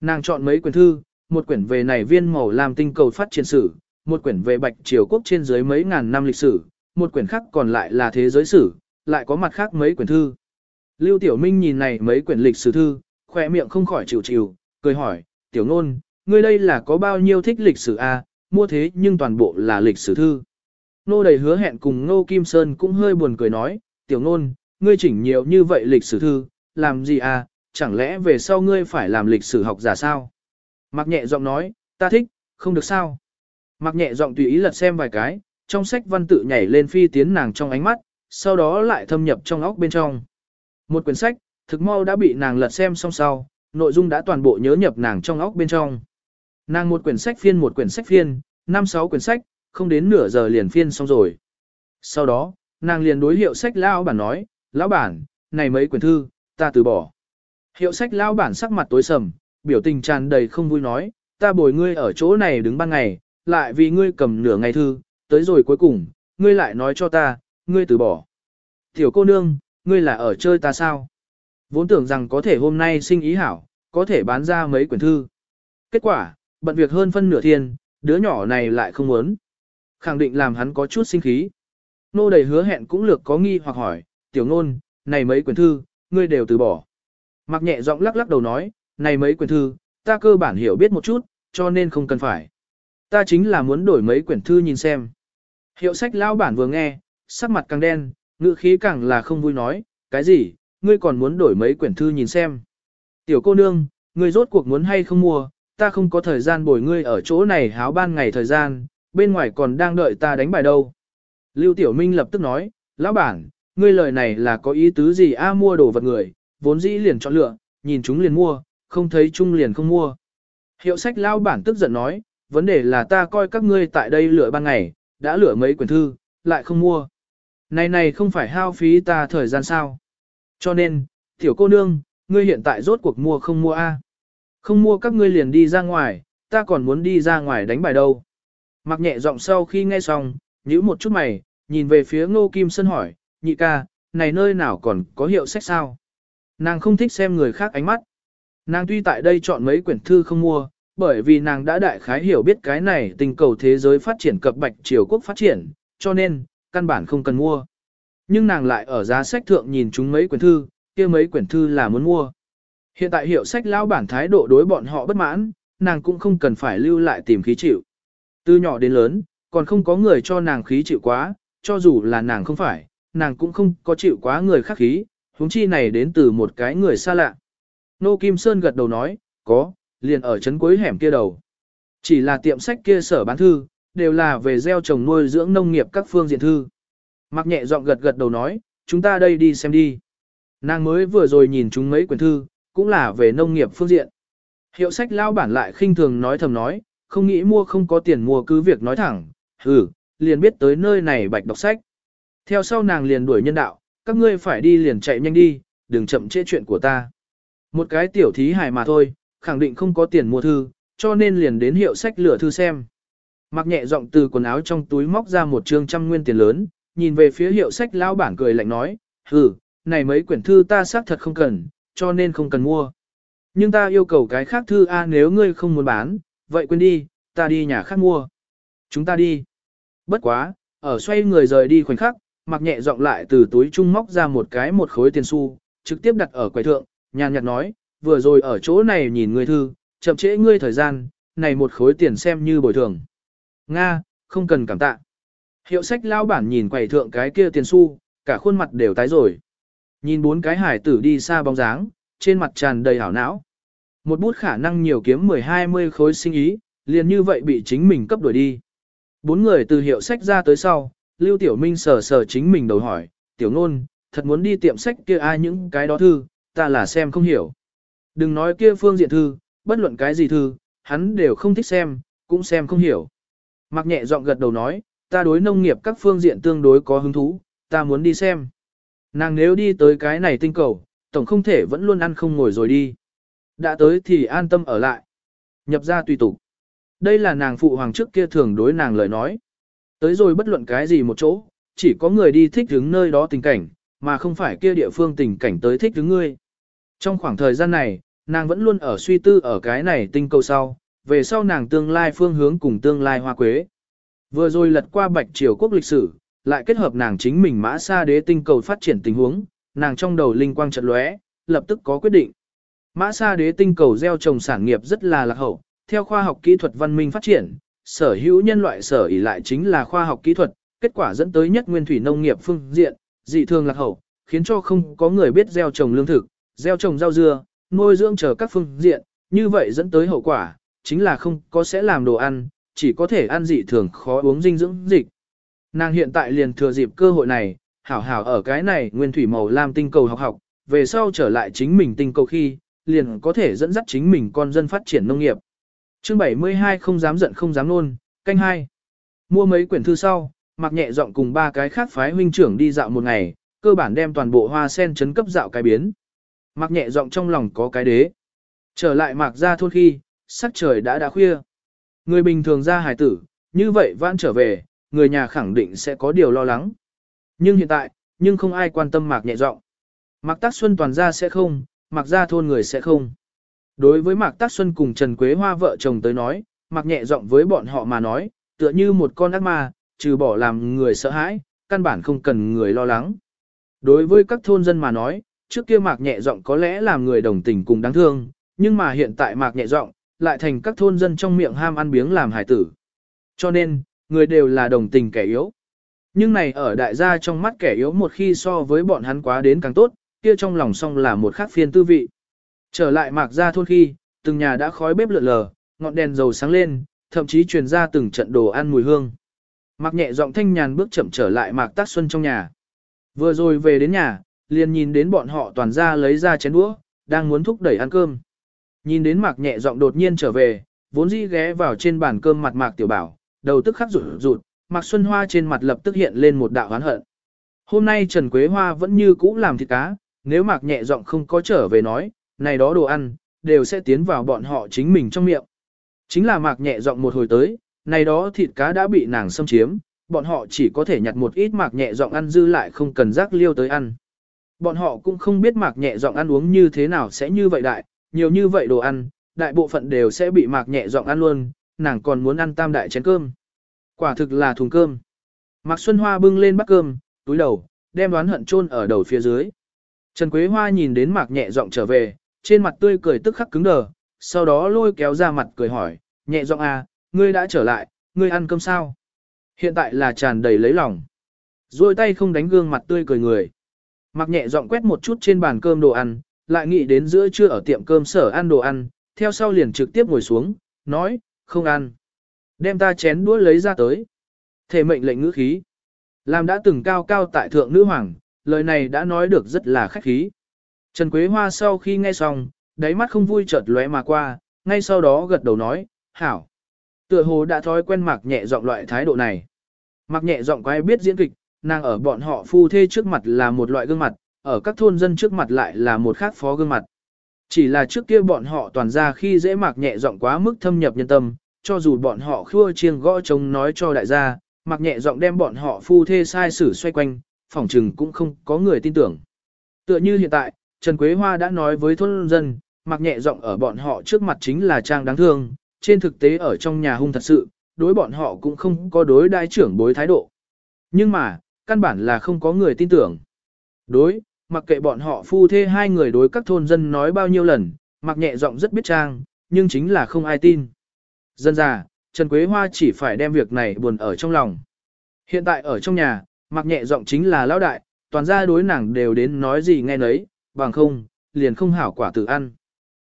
Nàng chọn mấy quyển thư, một quyển về này viên màu làm tinh cầu phát triển sử, một quyển về bạch triều quốc trên dưới mấy ngàn năm lịch sử, một quyển khác còn lại là thế giới sử, lại có mặt khác mấy quyển thư. Lưu Tiểu Minh nhìn này mấy quyển lịch sử thư, khỏe miệng không khỏi chịu chịu, cười hỏi, Tiểu Nôn, ngươi đây là có bao nhiêu thích lịch sử a? mua thế nhưng toàn bộ là lịch sử thư. Nô đầy hứa hẹn cùng Nô Kim Sơn cũng hơi buồn cười nói, Tiểu Nôn, ngươi chỉnh nhiều như vậy lịch sử thư, làm gì à, chẳng lẽ về sau ngươi phải làm lịch sử học giả sao? Mạc nhẹ giọng nói, ta thích, không được sao. Mạc nhẹ giọng tùy ý lật xem vài cái, trong sách văn tự nhảy lên phi tiến nàng trong ánh mắt, sau đó lại thâm nhập trong óc bên trong. Một quyển sách, thực mau đã bị nàng lật xem xong sau, nội dung đã toàn bộ nhớ nhập nàng trong óc bên trong. Nàng một quyển sách phiên một quyển sách phiên, năm sáu quyển sách, không đến nửa giờ liền phiên xong rồi. Sau đó, nàng liền đối hiệu sách lão bản nói, lão bản, này mấy quyển thư, ta từ bỏ. Hiệu sách lao bản sắc mặt tối sầm, biểu tình tràn đầy không vui nói, ta bồi ngươi ở chỗ này đứng ban ngày, lại vì ngươi cầm nửa ngày thư, tới rồi cuối cùng, ngươi lại nói cho ta, ngươi từ bỏ. Tiểu cô nương, ngươi là ở chơi ta sao? Vốn tưởng rằng có thể hôm nay sinh ý hảo, có thể bán ra mấy quyển thư. Kết quả, bận việc hơn phân nửa thiên, đứa nhỏ này lại không muốn. Khẳng định làm hắn có chút sinh khí. Nô đầy hứa hẹn cũng lược có nghi hoặc hỏi, tiểu nôn, này mấy quyển thư, ngươi đều từ bỏ. Mặc nhẹ giọng lắc lắc đầu nói, này mấy quyển thư, ta cơ bản hiểu biết một chút, cho nên không cần phải. Ta chính là muốn đổi mấy quyển thư nhìn xem. Hiệu sách lão bản vừa nghe, sắc mặt càng đen, ngữ khí càng là không vui nói, cái gì, ngươi còn muốn đổi mấy quyển thư nhìn xem. Tiểu cô nương, ngươi rốt cuộc muốn hay không mua, ta không có thời gian bồi ngươi ở chỗ này háo ban ngày thời gian, bên ngoài còn đang đợi ta đánh bài đâu. Lưu Tiểu Minh lập tức nói, lão bản, ngươi lời này là có ý tứ gì a mua đồ vật người, vốn dĩ liền chọn lựa, nhìn chúng liền mua, không thấy chung liền không mua. Hiệu sách lao bản tức giận nói, vấn đề là ta coi các ngươi tại đây lựa ban ngày, đã lựa mấy quyển thư, lại không mua. Này này không phải hao phí ta thời gian sao. Cho nên, tiểu cô nương, ngươi hiện tại rốt cuộc mua không mua a? Không mua các ngươi liền đi ra ngoài, ta còn muốn đi ra ngoài đánh bài đâu. Mặc nhẹ giọng sau khi nghe xong, nhíu một chút mày, nhìn về phía Ngô Kim Sơn hỏi, nhị ca, này nơi nào còn có hiệu sách sao? Nàng không thích xem người khác ánh mắt. Nàng tuy tại đây chọn mấy quyển thư không mua, bởi vì nàng đã đại khái hiểu biết cái này tình cầu thế giới phát triển cập bạch triều quốc phát triển, cho nên, căn bản không cần mua. Nhưng nàng lại ở giá sách thượng nhìn chúng mấy quyển thư, kia mấy quyển thư là muốn mua. Hiện tại hiệu sách lão bản thái độ đối bọn họ bất mãn, nàng cũng không cần phải lưu lại tìm khí chịu. Từ nhỏ đến lớn, còn không có người cho nàng khí chịu quá, cho dù là nàng không phải, nàng cũng không có chịu quá người khác khí, huống chi này đến từ một cái người xa lạ. Nô Kim Sơn gật đầu nói, có, liền ở trấn cuối hẻm kia đầu. Chỉ là tiệm sách kia sở bán thư, đều là về gieo trồng nuôi dưỡng nông nghiệp các phương diện thư. Mặc nhẹ giọng gật gật đầu nói, chúng ta đây đi xem đi. Nàng mới vừa rồi nhìn chúng mấy quyển thư, cũng là về nông nghiệp phương diện. Hiệu sách lao bản lại khinh thường nói thầm nói, không nghĩ mua không có tiền mua cứ việc nói thẳng, hừ, liền biết tới nơi này bạch đọc sách. Theo sau nàng liền đuổi nhân đạo, các ngươi phải đi liền chạy nhanh đi, đừng chậm trễ chuyện của ta. Một cái tiểu thí hài mà thôi, khẳng định không có tiền mua thư, cho nên liền đến hiệu sách lửa thư xem. Mặc nhẹ giọng từ quần áo trong túi móc ra một trương trăm nguyên tiền lớn, nhìn về phía hiệu sách lão bản cười lạnh nói, hừ, này mấy quyển thư ta xác thật không cần, cho nên không cần mua. Nhưng ta yêu cầu cái khác thư A nếu ngươi không muốn bán, vậy quên đi, ta đi nhà khác mua. Chúng ta đi. Bất quá, ở xoay người rời đi khoảnh khắc, mặc nhẹ giọng lại từ túi trung móc ra một cái một khối tiền xu, trực tiếp đặt ở quầy thượng, nhàn nhạt nói, vừa rồi ở chỗ này nhìn ngươi thư, chậm trễ ngươi thời gian, này một khối tiền xem như bồi thường. Nga, không cần cảm tạ. Hiệu sách lao bản nhìn quầy thượng cái kia tiền xu, cả khuôn mặt đều tái rồi. Nhìn bốn cái hải tử đi xa bóng dáng, trên mặt tràn đầy hảo não. Một bút khả năng nhiều kiếm 10-20 khối sinh ý, liền như vậy bị chính mình cấp đuổi đi. Bốn người từ hiệu sách ra tới sau, Lưu Tiểu Minh sờ sờ chính mình đầu hỏi, Tiểu Nôn, thật muốn đi tiệm sách kia ai những cái đó thư, ta là xem không hiểu. Đừng nói kia phương diện thư, bất luận cái gì thư, hắn đều không thích xem, cũng xem không hiểu. Mặc nhẹ giọng gật đầu nói, ta đối nông nghiệp các phương diện tương đối có hứng thú, ta muốn đi xem. Nàng nếu đi tới cái này tinh cầu, tổng không thể vẫn luôn ăn không ngồi rồi đi. Đã tới thì an tâm ở lại. Nhập ra tùy tục. Đây là nàng phụ hoàng trước kia thường đối nàng lời nói. Tới rồi bất luận cái gì một chỗ, chỉ có người đi thích đứng nơi đó tình cảnh, mà không phải kia địa phương tình cảnh tới thích đứng ngươi. Trong khoảng thời gian này, nàng vẫn luôn ở suy tư ở cái này tinh cầu sau, về sau nàng tương lai phương hướng cùng tương lai hoa quế. Vừa rồi lật qua bạch triều quốc lịch sử, lại kết hợp nàng chính mình mã xa đế tinh cầu phát triển tình huống, nàng trong đầu linh quang trận lóe, lập tức có quyết định. Mã xa đế tinh cầu gieo trồng sản nghiệp rất là lạc hậu, theo khoa học kỹ thuật văn minh phát triển, sở hữu nhân loại sở ỉ lại chính là khoa học kỹ thuật, kết quả dẫn tới nhất nguyên thủy nông nghiệp phương diện, dị thường lạc hậu, khiến cho không có người biết gieo trồng lương thực, gieo trồng rau dưa, nuôi dưỡng chờ các phương diện, như vậy dẫn tới hậu quả, chính là không có sẽ làm đồ ăn, chỉ có thể ăn dị thường khó uống dinh dưỡng dịch. Nàng hiện tại liền thừa dịp cơ hội này, hảo hảo ở cái này nguyên thủy màu lam tinh cầu học học, về sau trở lại chính mình tinh cầu khi, liền có thể dẫn dắt chính mình con dân phát triển nông nghiệp. Chương 72 không dám giận không dám nôn, canh hai. Mua mấy quyển thư sau, mặc nhẹ giọng cùng ba cái khác phái huynh trưởng đi dạo một ngày, cơ bản đem toàn bộ hoa sen chấn cấp dạo cái biến. Mặc nhẹ giọng trong lòng có cái đế. Trở lại mạc ra thôn khi, sắc trời đã đã khuya. Người bình thường ra hải tử, như vậy vãn trở về, người nhà khẳng định sẽ có điều lo lắng. Nhưng hiện tại, nhưng không ai quan tâm mạc nhẹ giọng. Mạc Tác Xuân toàn ra sẽ không, mạc ra thôn người sẽ không. Đối với Mạc Tác Xuân cùng Trần Quế Hoa vợ chồng tới nói, Mạc nhẹ giọng với bọn họ mà nói, tựa như một con ác ma, trừ bỏ làm người sợ hãi, căn bản không cần người lo lắng. Đối với các thôn dân mà nói, trước kia Mạc nhẹ giọng có lẽ làm người đồng tình cùng đáng thương, nhưng mà hiện tại Mạc nhẹ giọng lại thành các thôn dân trong miệng ham ăn biếng làm hải tử. Cho nên, người đều là đồng tình kẻ yếu. Nhưng này ở đại gia trong mắt kẻ yếu một khi so với bọn hắn quá đến càng tốt, kia trong lòng song là một khác phiên tư vị. Trở lại mạc ra thôn khi, từng nhà đã khói bếp lượn lờ, ngọn đèn dầu sáng lên, thậm chí truyền ra từng trận đồ ăn mùi hương. Mạc nhẹ giọng thanh nhàn bước chậm trở lại mạc tác xuân trong nhà. Vừa rồi về đến nhà, liền nhìn đến bọn họ toàn ra lấy ra chén đũa, đang muốn thúc đẩy ăn cơm. Nhìn đến mạc nhẹ giọng đột nhiên trở về, vốn dĩ ghé vào trên bàn cơm mặt mạc tiểu bảo, đầu tức khắc rụt rụt, mạc xuân hoa trên mặt lập tức hiện lên một đạo oán hận. Hôm nay Trần Quế Hoa vẫn như cũ làm thịt cá, nếu mạc nhẹ giọng không có trở về nói, này đó đồ ăn, đều sẽ tiến vào bọn họ chính mình trong miệng. Chính là mạc nhẹ giọng một hồi tới, này đó thịt cá đã bị nàng xâm chiếm, bọn họ chỉ có thể nhặt một ít mạc nhẹ giọng ăn dư lại không cần rác liêu tới ăn. Bọn họ cũng không biết mạc nhẹ giọng ăn uống như thế nào sẽ như vậy đại, nhiều như vậy đồ ăn, đại bộ phận đều sẽ bị mạc nhẹ giọng ăn luôn, nàng còn muốn ăn tam đại chén cơm. Quả thực là thùng cơm. Mạc Xuân Hoa bưng lên bát cơm, túi đầu, đem đoán hận chôn ở đầu phía dưới. Trần Quế Hoa nhìn đến mạc nhẹ giọng trở về, trên mặt tươi cười tức khắc cứng đờ, sau đó lôi kéo ra mặt cười hỏi, nhẹ giọng à, ngươi đã trở lại, ngươi ăn cơm sao? Hiện tại là tràn đầy lấy lòng. Rồi tay không đánh gương mặt tươi cười người. Mặc nhẹ giọng quét một chút trên bàn cơm đồ ăn, lại nghĩ đến giữa trưa ở tiệm cơm sở ăn đồ ăn, theo sau liền trực tiếp ngồi xuống, nói, không ăn. Đem ta chén đũa lấy ra tới. Thể mệnh lệnh ngữ khí. Làm đã từng cao cao tại thượng nữ hoàng, lời này đã nói được rất là khách khí. Trần Quế Hoa sau khi nghe xong, đáy mắt không vui chợt lóe mà qua, ngay sau đó gật đầu nói, hảo. Tựa hồ đã thói quen mặc nhẹ giọng loại thái độ này. Mặc nhẹ giọng quay biết diễn kịch, nàng ở bọn họ phu thê trước mặt là một loại gương mặt, ở các thôn dân trước mặt lại là một khác phó gương mặt. Chỉ là trước kia bọn họ toàn ra khi dễ mạc nhẹ giọng quá mức thâm nhập nhân tâm, cho dù bọn họ khua chiêng gõ trống nói cho đại gia, mạc nhẹ giọng đem bọn họ phu thê sai sử xoay quanh, phỏng trừng cũng không có người tin tưởng. Tựa như hiện tại, Trần Quế Hoa đã nói với thôn dân, Mặc nhẹ giọng ở bọn họ trước mặt chính là trang đáng thương, trên thực tế ở trong nhà hung thật sự, đối bọn họ cũng không có đối đại trưởng bối thái độ. Nhưng mà, căn bản là không có người tin tưởng. Đối, mặc kệ bọn họ phu thê hai người đối các thôn dân nói bao nhiêu lần, mặc nhẹ giọng rất biết trang, nhưng chính là không ai tin. Dân già, Trần Quế Hoa chỉ phải đem việc này buồn ở trong lòng. Hiện tại ở trong nhà, mặc nhẹ giọng chính là lão đại, toàn gia đối nàng đều đến nói gì nghe nấy, bằng không, liền không hảo quả tự ăn.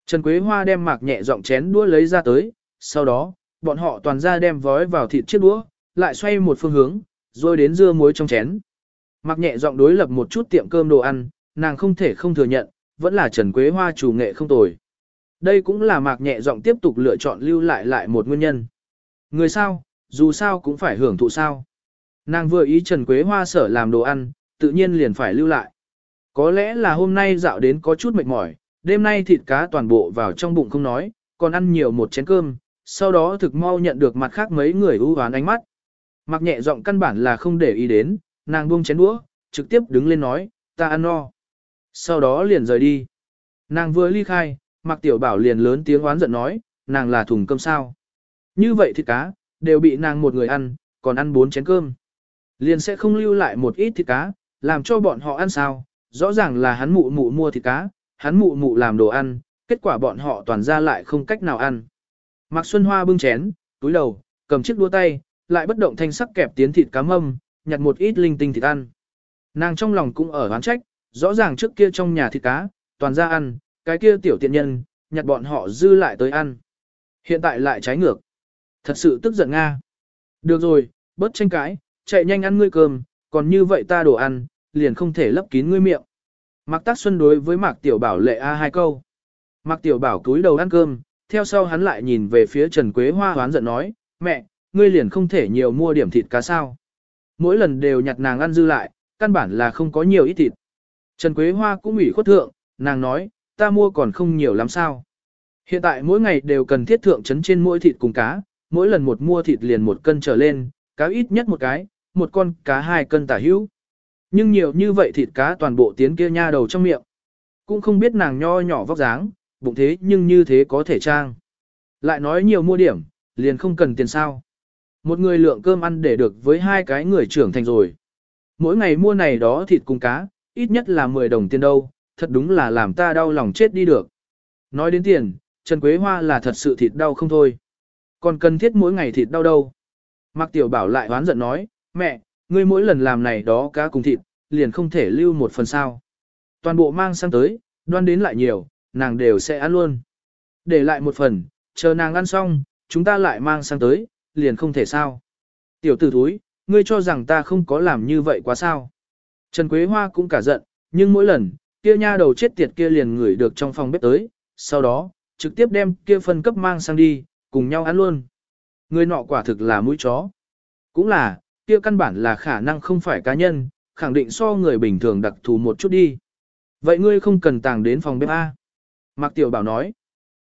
Trần Quế Hoa đem mạc nhẹ giọng chén đũa lấy ra tới, sau đó, bọn họ toàn ra đem vói vào thịt chiếc đũa, lại xoay một phương hướng, rồi đến dưa muối trong chén. Mặc nhẹ giọng đối lập một chút tiệm cơm đồ ăn, nàng không thể không thừa nhận, vẫn là Trần Quế Hoa chủ nghệ không tồi. Đây cũng là mạc nhẹ giọng tiếp tục lựa chọn lưu lại lại một nguyên nhân. Người sao, dù sao cũng phải hưởng thụ sao. Nàng vừa ý Trần Quế Hoa sở làm đồ ăn, tự nhiên liền phải lưu lại. Có lẽ là hôm nay dạo đến có chút mệt mỏi, đêm nay thịt cá toàn bộ vào trong bụng không nói, còn ăn nhiều một chén cơm, sau đó thực mau nhận được mặt khác mấy người ưu hoán ánh mắt. Mặc nhẹ giọng căn bản là không để ý đến, nàng buông chén đũa, trực tiếp đứng lên nói, ta ăn no. Sau đó liền rời đi. Nàng vừa ly khai, mặc tiểu bảo liền lớn tiếng oán giận nói, nàng là thùng cơm sao. Như vậy thịt cá, đều bị nàng một người ăn, còn ăn bốn chén cơm. Liền sẽ không lưu lại một ít thịt cá, làm cho bọn họ ăn sao. Rõ ràng là hắn mụ mụ mua thịt cá, hắn mụ mụ làm đồ ăn, kết quả bọn họ toàn ra lại không cách nào ăn. Mạc Xuân Hoa bưng chén, túi đầu, cầm chiếc đũa tay, lại bất động thanh sắc kẹp tiến thịt cá mâm, nhặt một ít linh tinh thịt ăn. Nàng trong lòng cũng ở oán trách, rõ ràng trước kia trong nhà thịt cá, toàn ra ăn, cái kia tiểu tiện nhân, nhặt bọn họ dư lại tới ăn. Hiện tại lại trái ngược. Thật sự tức giận Nga. Được rồi, bớt tranh cãi, chạy nhanh ăn ngươi cơm, còn như vậy ta đồ ăn, liền không thể lấp kín ngươi miệng. Mạc Tác Xuân đối với Mạc Tiểu Bảo lệ A hai câu. Mạc Tiểu Bảo cúi đầu ăn cơm, theo sau hắn lại nhìn về phía Trần Quế Hoa hoán giận nói, mẹ, ngươi liền không thể nhiều mua điểm thịt cá sao. Mỗi lần đều nhặt nàng ăn dư lại, căn bản là không có nhiều ít thịt. Trần Quế Hoa cũng ủy khuất thượng, nàng nói, ta mua còn không nhiều lắm sao. Hiện tại mỗi ngày đều cần thiết thượng trấn trên mỗi thịt cùng cá, mỗi lần một mua thịt liền một cân trở lên, cá ít nhất một cái, một con cá hai cân tả hữu. Nhưng nhiều như vậy thịt cá toàn bộ tiến kia nha đầu trong miệng. Cũng không biết nàng nho nhỏ vóc dáng, bụng thế nhưng như thế có thể trang. Lại nói nhiều mua điểm, liền không cần tiền sao. Một người lượng cơm ăn để được với hai cái người trưởng thành rồi. Mỗi ngày mua này đó thịt cùng cá, ít nhất là 10 đồng tiền đâu, thật đúng là làm ta đau lòng chết đi được. Nói đến tiền, Trần Quế Hoa là thật sự thịt đau không thôi. Còn cần thiết mỗi ngày thịt đau đâu. Mạc Tiểu Bảo lại oán giận nói, mẹ, ngươi mỗi lần làm này đó cá cùng thịt, liền không thể lưu một phần sao. Toàn bộ mang sang tới, đoan đến lại nhiều, nàng đều sẽ ăn luôn. Để lại một phần, chờ nàng ăn xong, chúng ta lại mang sang tới, liền không thể sao. Tiểu tử thúi, ngươi cho rằng ta không có làm như vậy quá sao. Trần Quế Hoa cũng cả giận, nhưng mỗi lần, kia nha đầu chết tiệt kia liền ngửi được trong phòng bếp tới, sau đó, trực tiếp đem kia phân cấp mang sang đi, cùng nhau ăn luôn. Người nọ quả thực là mũi chó. Cũng là, kia căn bản là khả năng không phải cá nhân, khẳng định so người bình thường đặc thù một chút đi. Vậy ngươi không cần tàng đến phòng bếp A. Mạc Tiểu Bảo nói.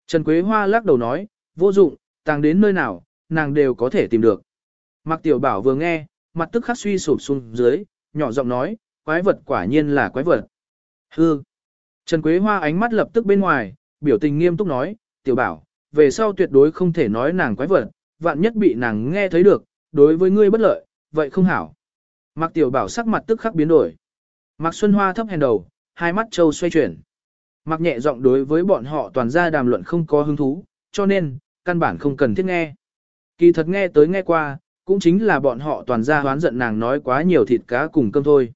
Trần Quế Hoa lắc đầu nói, vô dụng, tàng đến nơi nào, nàng đều có thể tìm được. Mạc Tiểu Bảo vừa nghe, mặt tức khắc suy sụp xuống dưới, nhỏ giọng nói, quái vật quả nhiên là quái vật. Hư. Trần Quế Hoa ánh mắt lập tức bên ngoài, biểu tình nghiêm túc nói, Tiểu Bảo, về sau tuyệt đối không thể nói nàng quái vật, vạn nhất bị nàng nghe thấy được, đối với ngươi bất lợi, vậy không hảo. Mạc Tiểu Bảo sắc mặt tức khắc biến đổi. Mạc Xuân Hoa thấp hèn đầu, hai mắt trâu xoay chuyển. Mạc nhẹ giọng đối với bọn họ toàn ra đàm luận không có hứng thú, cho nên, căn bản không cần thiết nghe. Kỳ thật nghe tới nghe qua, cũng chính là bọn họ toàn ra hoán giận nàng nói quá nhiều thịt cá cùng cơm thôi.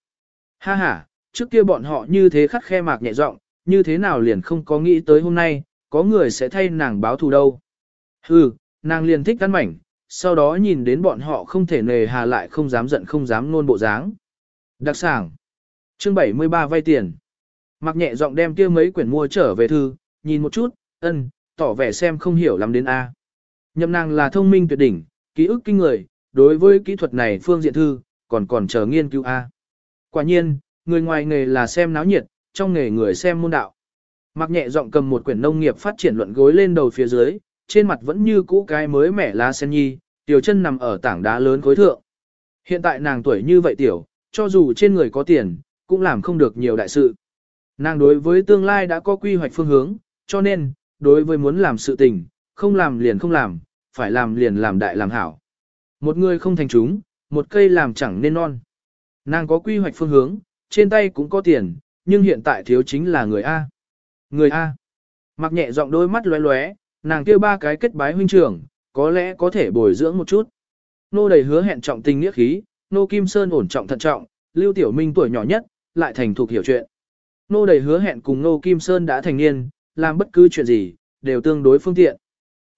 Ha ha, trước kia bọn họ như thế khắt khe mạc nhẹ giọng, như thế nào liền không có nghĩ tới hôm nay, có người sẽ thay nàng báo thù đâu. Hừ, nàng liền thích căn mảnh, sau đó nhìn đến bọn họ không thể nề hà lại không dám giận không dám nôn bộ dáng. Đặc sản. Chương 73 vay tiền. Mặc nhẹ giọng đem kia mấy quyển mua trở về thư, nhìn một chút, ân, tỏ vẻ xem không hiểu lắm đến A. Nhậm nàng là thông minh tuyệt đỉnh, ký ức kinh người, đối với kỹ thuật này phương diện thư, còn còn chờ nghiên cứu A. Quả nhiên, người ngoài nghề là xem náo nhiệt, trong nghề người xem môn đạo. Mặc nhẹ giọng cầm một quyển nông nghiệp phát triển luận gối lên đầu phía dưới, trên mặt vẫn như cũ cái mới mẻ lá sen nhi, tiểu chân nằm ở tảng đá lớn khối thượng. Hiện tại nàng tuổi như vậy tiểu, cho dù trên người có tiền, cũng làm không được nhiều đại sự. Nàng đối với tương lai đã có quy hoạch phương hướng, cho nên, đối với muốn làm sự tình, không làm liền không làm, phải làm liền làm đại làm hảo. Một người không thành chúng, một cây làm chẳng nên non. Nàng có quy hoạch phương hướng, trên tay cũng có tiền, nhưng hiện tại thiếu chính là người A. Người A. Mặc nhẹ giọng đôi mắt lóe lóe, nàng kia ba cái kết bái huynh trưởng, có lẽ có thể bồi dưỡng một chút. Nô đầy hứa hẹn trọng tình nghĩa khí, nô Kim Sơn ổn trọng thận trọng, Lưu Tiểu Minh tuổi nhỏ nhất, lại thành thục hiểu chuyện. Nô đầy hứa hẹn cùng nô Kim Sơn đã thành niên, làm bất cứ chuyện gì, đều tương đối phương tiện.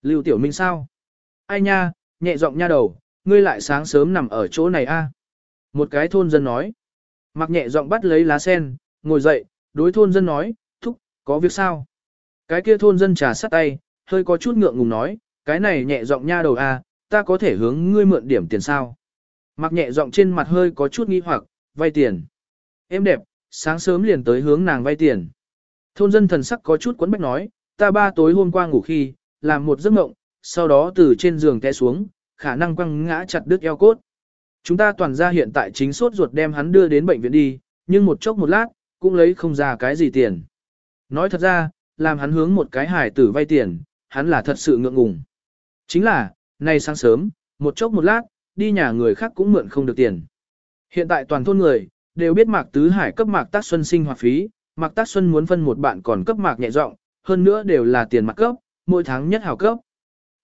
Lưu Tiểu Minh sao? Ai nha, nhẹ giọng nha đầu, ngươi lại sáng sớm nằm ở chỗ này a? Một cái thôn dân nói. Mặc nhẹ giọng bắt lấy lá sen, ngồi dậy, đối thôn dân nói, thúc, có việc sao? Cái kia thôn dân trà sắt tay, hơi có chút ngượng ngùng nói, cái này nhẹ giọng nha đầu a, ta có thể hướng ngươi mượn điểm tiền sao? Mặc nhẹ giọng trên mặt hơi có chút nghi hoặc, vay tiền. Em đẹp, sáng sớm liền tới hướng nàng vay tiền. Thôn dân thần sắc có chút quấn bách nói, ta ba tối hôm qua ngủ khi, làm một giấc mộng, sau đó từ trên giường té xuống, khả năng quăng ngã chặt đứt eo cốt. Chúng ta toàn ra hiện tại chính sốt ruột đem hắn đưa đến bệnh viện đi, nhưng một chốc một lát, cũng lấy không ra cái gì tiền. Nói thật ra, làm hắn hướng một cái hải tử vay tiền, hắn là thật sự ngượng ngùng. Chính là, nay sáng sớm, một chốc một lát, đi nhà người khác cũng mượn không được tiền. Hiện tại toàn thôn người, đều biết Mạc Tứ Hải cấp Mạc Tác Xuân sinh hoạt phí, Mạc Tác Xuân muốn phân một bạn còn cấp Mạc nhẹ giọng, hơn nữa đều là tiền mặt cấp, mỗi tháng nhất hào cấp.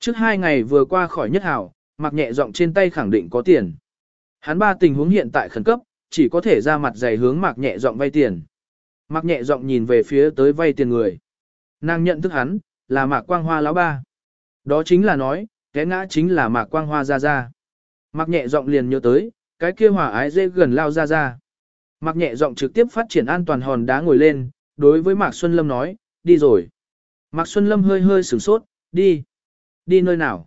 Trước hai ngày vừa qua khỏi nhất hào, Mạc nhẹ giọng trên tay khẳng định có tiền. Hắn ba tình huống hiện tại khẩn cấp, chỉ có thể ra mặt dày hướng Mạc nhẹ giọng vay tiền. Mạc nhẹ giọng nhìn về phía tới vay tiền người. Nàng nhận thức hắn, là Mạc Quang Hoa lão ba. Đó chính là nói, té ngã chính là Mạc Quang Hoa ra ra. Mạc nhẹ giọng liền nhớ tới, cái kia hòa ái dễ gần lao ra ra. Mạc nhẹ giọng trực tiếp phát triển an toàn hòn đá ngồi lên, đối với Mạc Xuân Lâm nói, đi rồi. Mạc Xuân Lâm hơi hơi sửng sốt, đi. Đi nơi nào?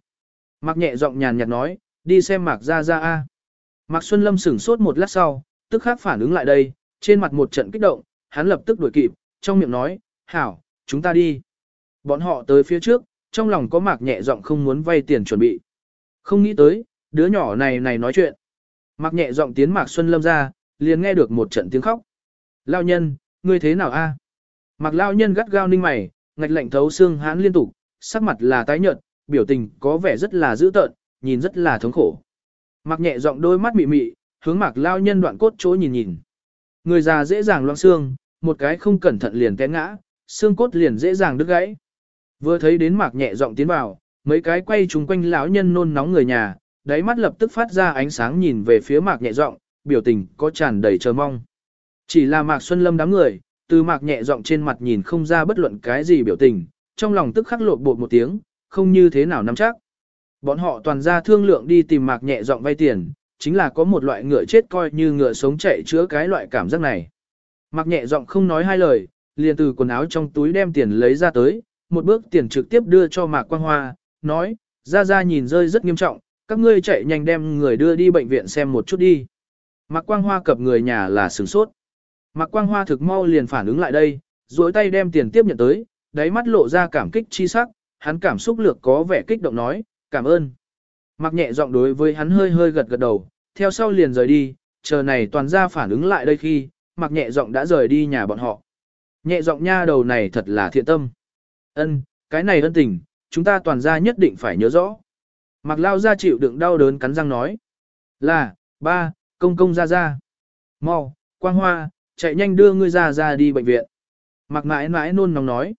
Mạc nhẹ giọng nhàn nhạt nói, đi xem Mạc ra ra a. Mạc Xuân Lâm sửng sốt một lát sau, tức khắc phản ứng lại đây, trên mặt một trận kích động, hắn lập tức đuổi kịp, trong miệng nói, hảo, chúng ta đi. Bọn họ tới phía trước, trong lòng có Mạc nhẹ giọng không muốn vay tiền chuẩn bị. Không nghĩ tới, đứa nhỏ này này nói chuyện. Mạc nhẹ giọng tiến Mạc Xuân Lâm ra, liền nghe được một trận tiếng khóc. Lao nhân, ngươi thế nào a? Mạc Lao nhân gắt gao ninh mày, ngạch lạnh thấu xương hán liên tục, sắc mặt là tái nhợt, biểu tình có vẻ rất là dữ tợn, nhìn rất là thống khổ. Mạc nhẹ giọng đôi mắt mị mị, hướng Mạc Lao nhân đoạn cốt chỗ nhìn nhìn. Người già dễ dàng loang xương, một cái không cẩn thận liền té ngã, xương cốt liền dễ dàng đứt gãy. Vừa thấy đến Mạc nhẹ giọng tiến vào, mấy cái quay chung quanh lão nhân nôn nóng người nhà, đáy mắt lập tức phát ra ánh sáng nhìn về phía Mạc nhẹ giọng, biểu tình có tràn đầy chờ mong. Chỉ là Mạc Xuân Lâm đám người, từ Mạc nhẹ giọng trên mặt nhìn không ra bất luận cái gì biểu tình, trong lòng tức khắc lột bột một tiếng, không như thế nào nắm chắc. Bọn họ toàn ra thương lượng đi tìm Mạc nhẹ giọng vay tiền, chính là có một loại ngựa chết coi như ngựa sống chạy chữa cái loại cảm giác này. Mạc nhẹ giọng không nói hai lời, liền từ quần áo trong túi đem tiền lấy ra tới, một bước tiền trực tiếp đưa cho Mạc Quang Hoa, nói, ra ra nhìn rơi rất nghiêm trọng, các ngươi chạy nhanh đem người đưa đi bệnh viện xem một chút đi. Mạc Quang Hoa cập người nhà là sửng sốt. Mạc Quang Hoa thực mau liền phản ứng lại đây, duỗi tay đem tiền tiếp nhận tới, đáy mắt lộ ra cảm kích chi sắc, hắn cảm xúc lược có vẻ kích động nói, cảm ơn. Mạc nhẹ giọng đối với hắn hơi hơi gật gật đầu, theo sau liền rời đi, chờ này toàn ra phản ứng lại đây khi, Mạc nhẹ giọng đã rời đi nhà bọn họ. Nhẹ giọng nha đầu này thật là thiện tâm. Ân, cái này ân tình, chúng ta toàn gia nhất định phải nhớ rõ. Mạc lao ra chịu đựng đau đớn cắn răng nói. Là, ba, công công ra ra. Mau, quang hoa, chạy nhanh đưa ngươi ra ra đi bệnh viện. Mạc mãi mãi nôn nóng nói.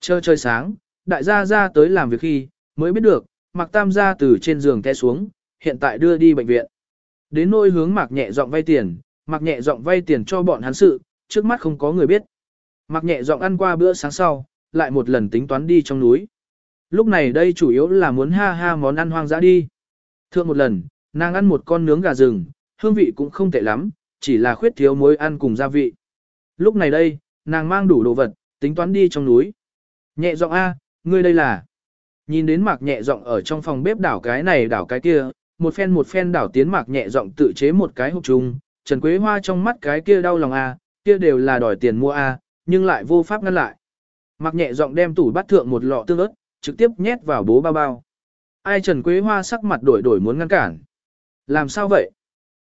Chờ trời sáng, đại gia ra tới làm việc khi, mới biết được, Mạc tam gia từ trên giường té xuống, hiện tại đưa đi bệnh viện. Đến nôi hướng Mạc nhẹ giọng vay tiền, Mạc nhẹ giọng vay tiền cho bọn hắn sự, trước mắt không có người biết. Mặc nhẹ giọng ăn qua bữa sáng sau, lại một lần tính toán đi trong núi. Lúc này đây chủ yếu là muốn ha ha món ăn hoang dã đi. Thượng một lần, nàng ăn một con nướng gà rừng, hương vị cũng không tệ lắm, chỉ là khuyết thiếu muối ăn cùng gia vị. Lúc này đây, nàng mang đủ đồ vật, tính toán đi trong núi. Nhẹ giọng A, ngươi đây là. Nhìn đến mạc nhẹ giọng ở trong phòng bếp đảo cái này đảo cái kia, một phen một phen đảo tiến mạc nhẹ giọng tự chế một cái hộp chung, Trần Quế Hoa trong mắt cái kia đau lòng A, kia đều là đòi tiền mua A, nhưng lại vô pháp ngăn lại. Mạc nhẹ giọng đem tủ bắt thượng một lọ tương ớt, trực tiếp nhét vào bố bao bao. Ai Trần Quế Hoa sắc mặt đổi đổi muốn ngăn cản. Làm sao vậy?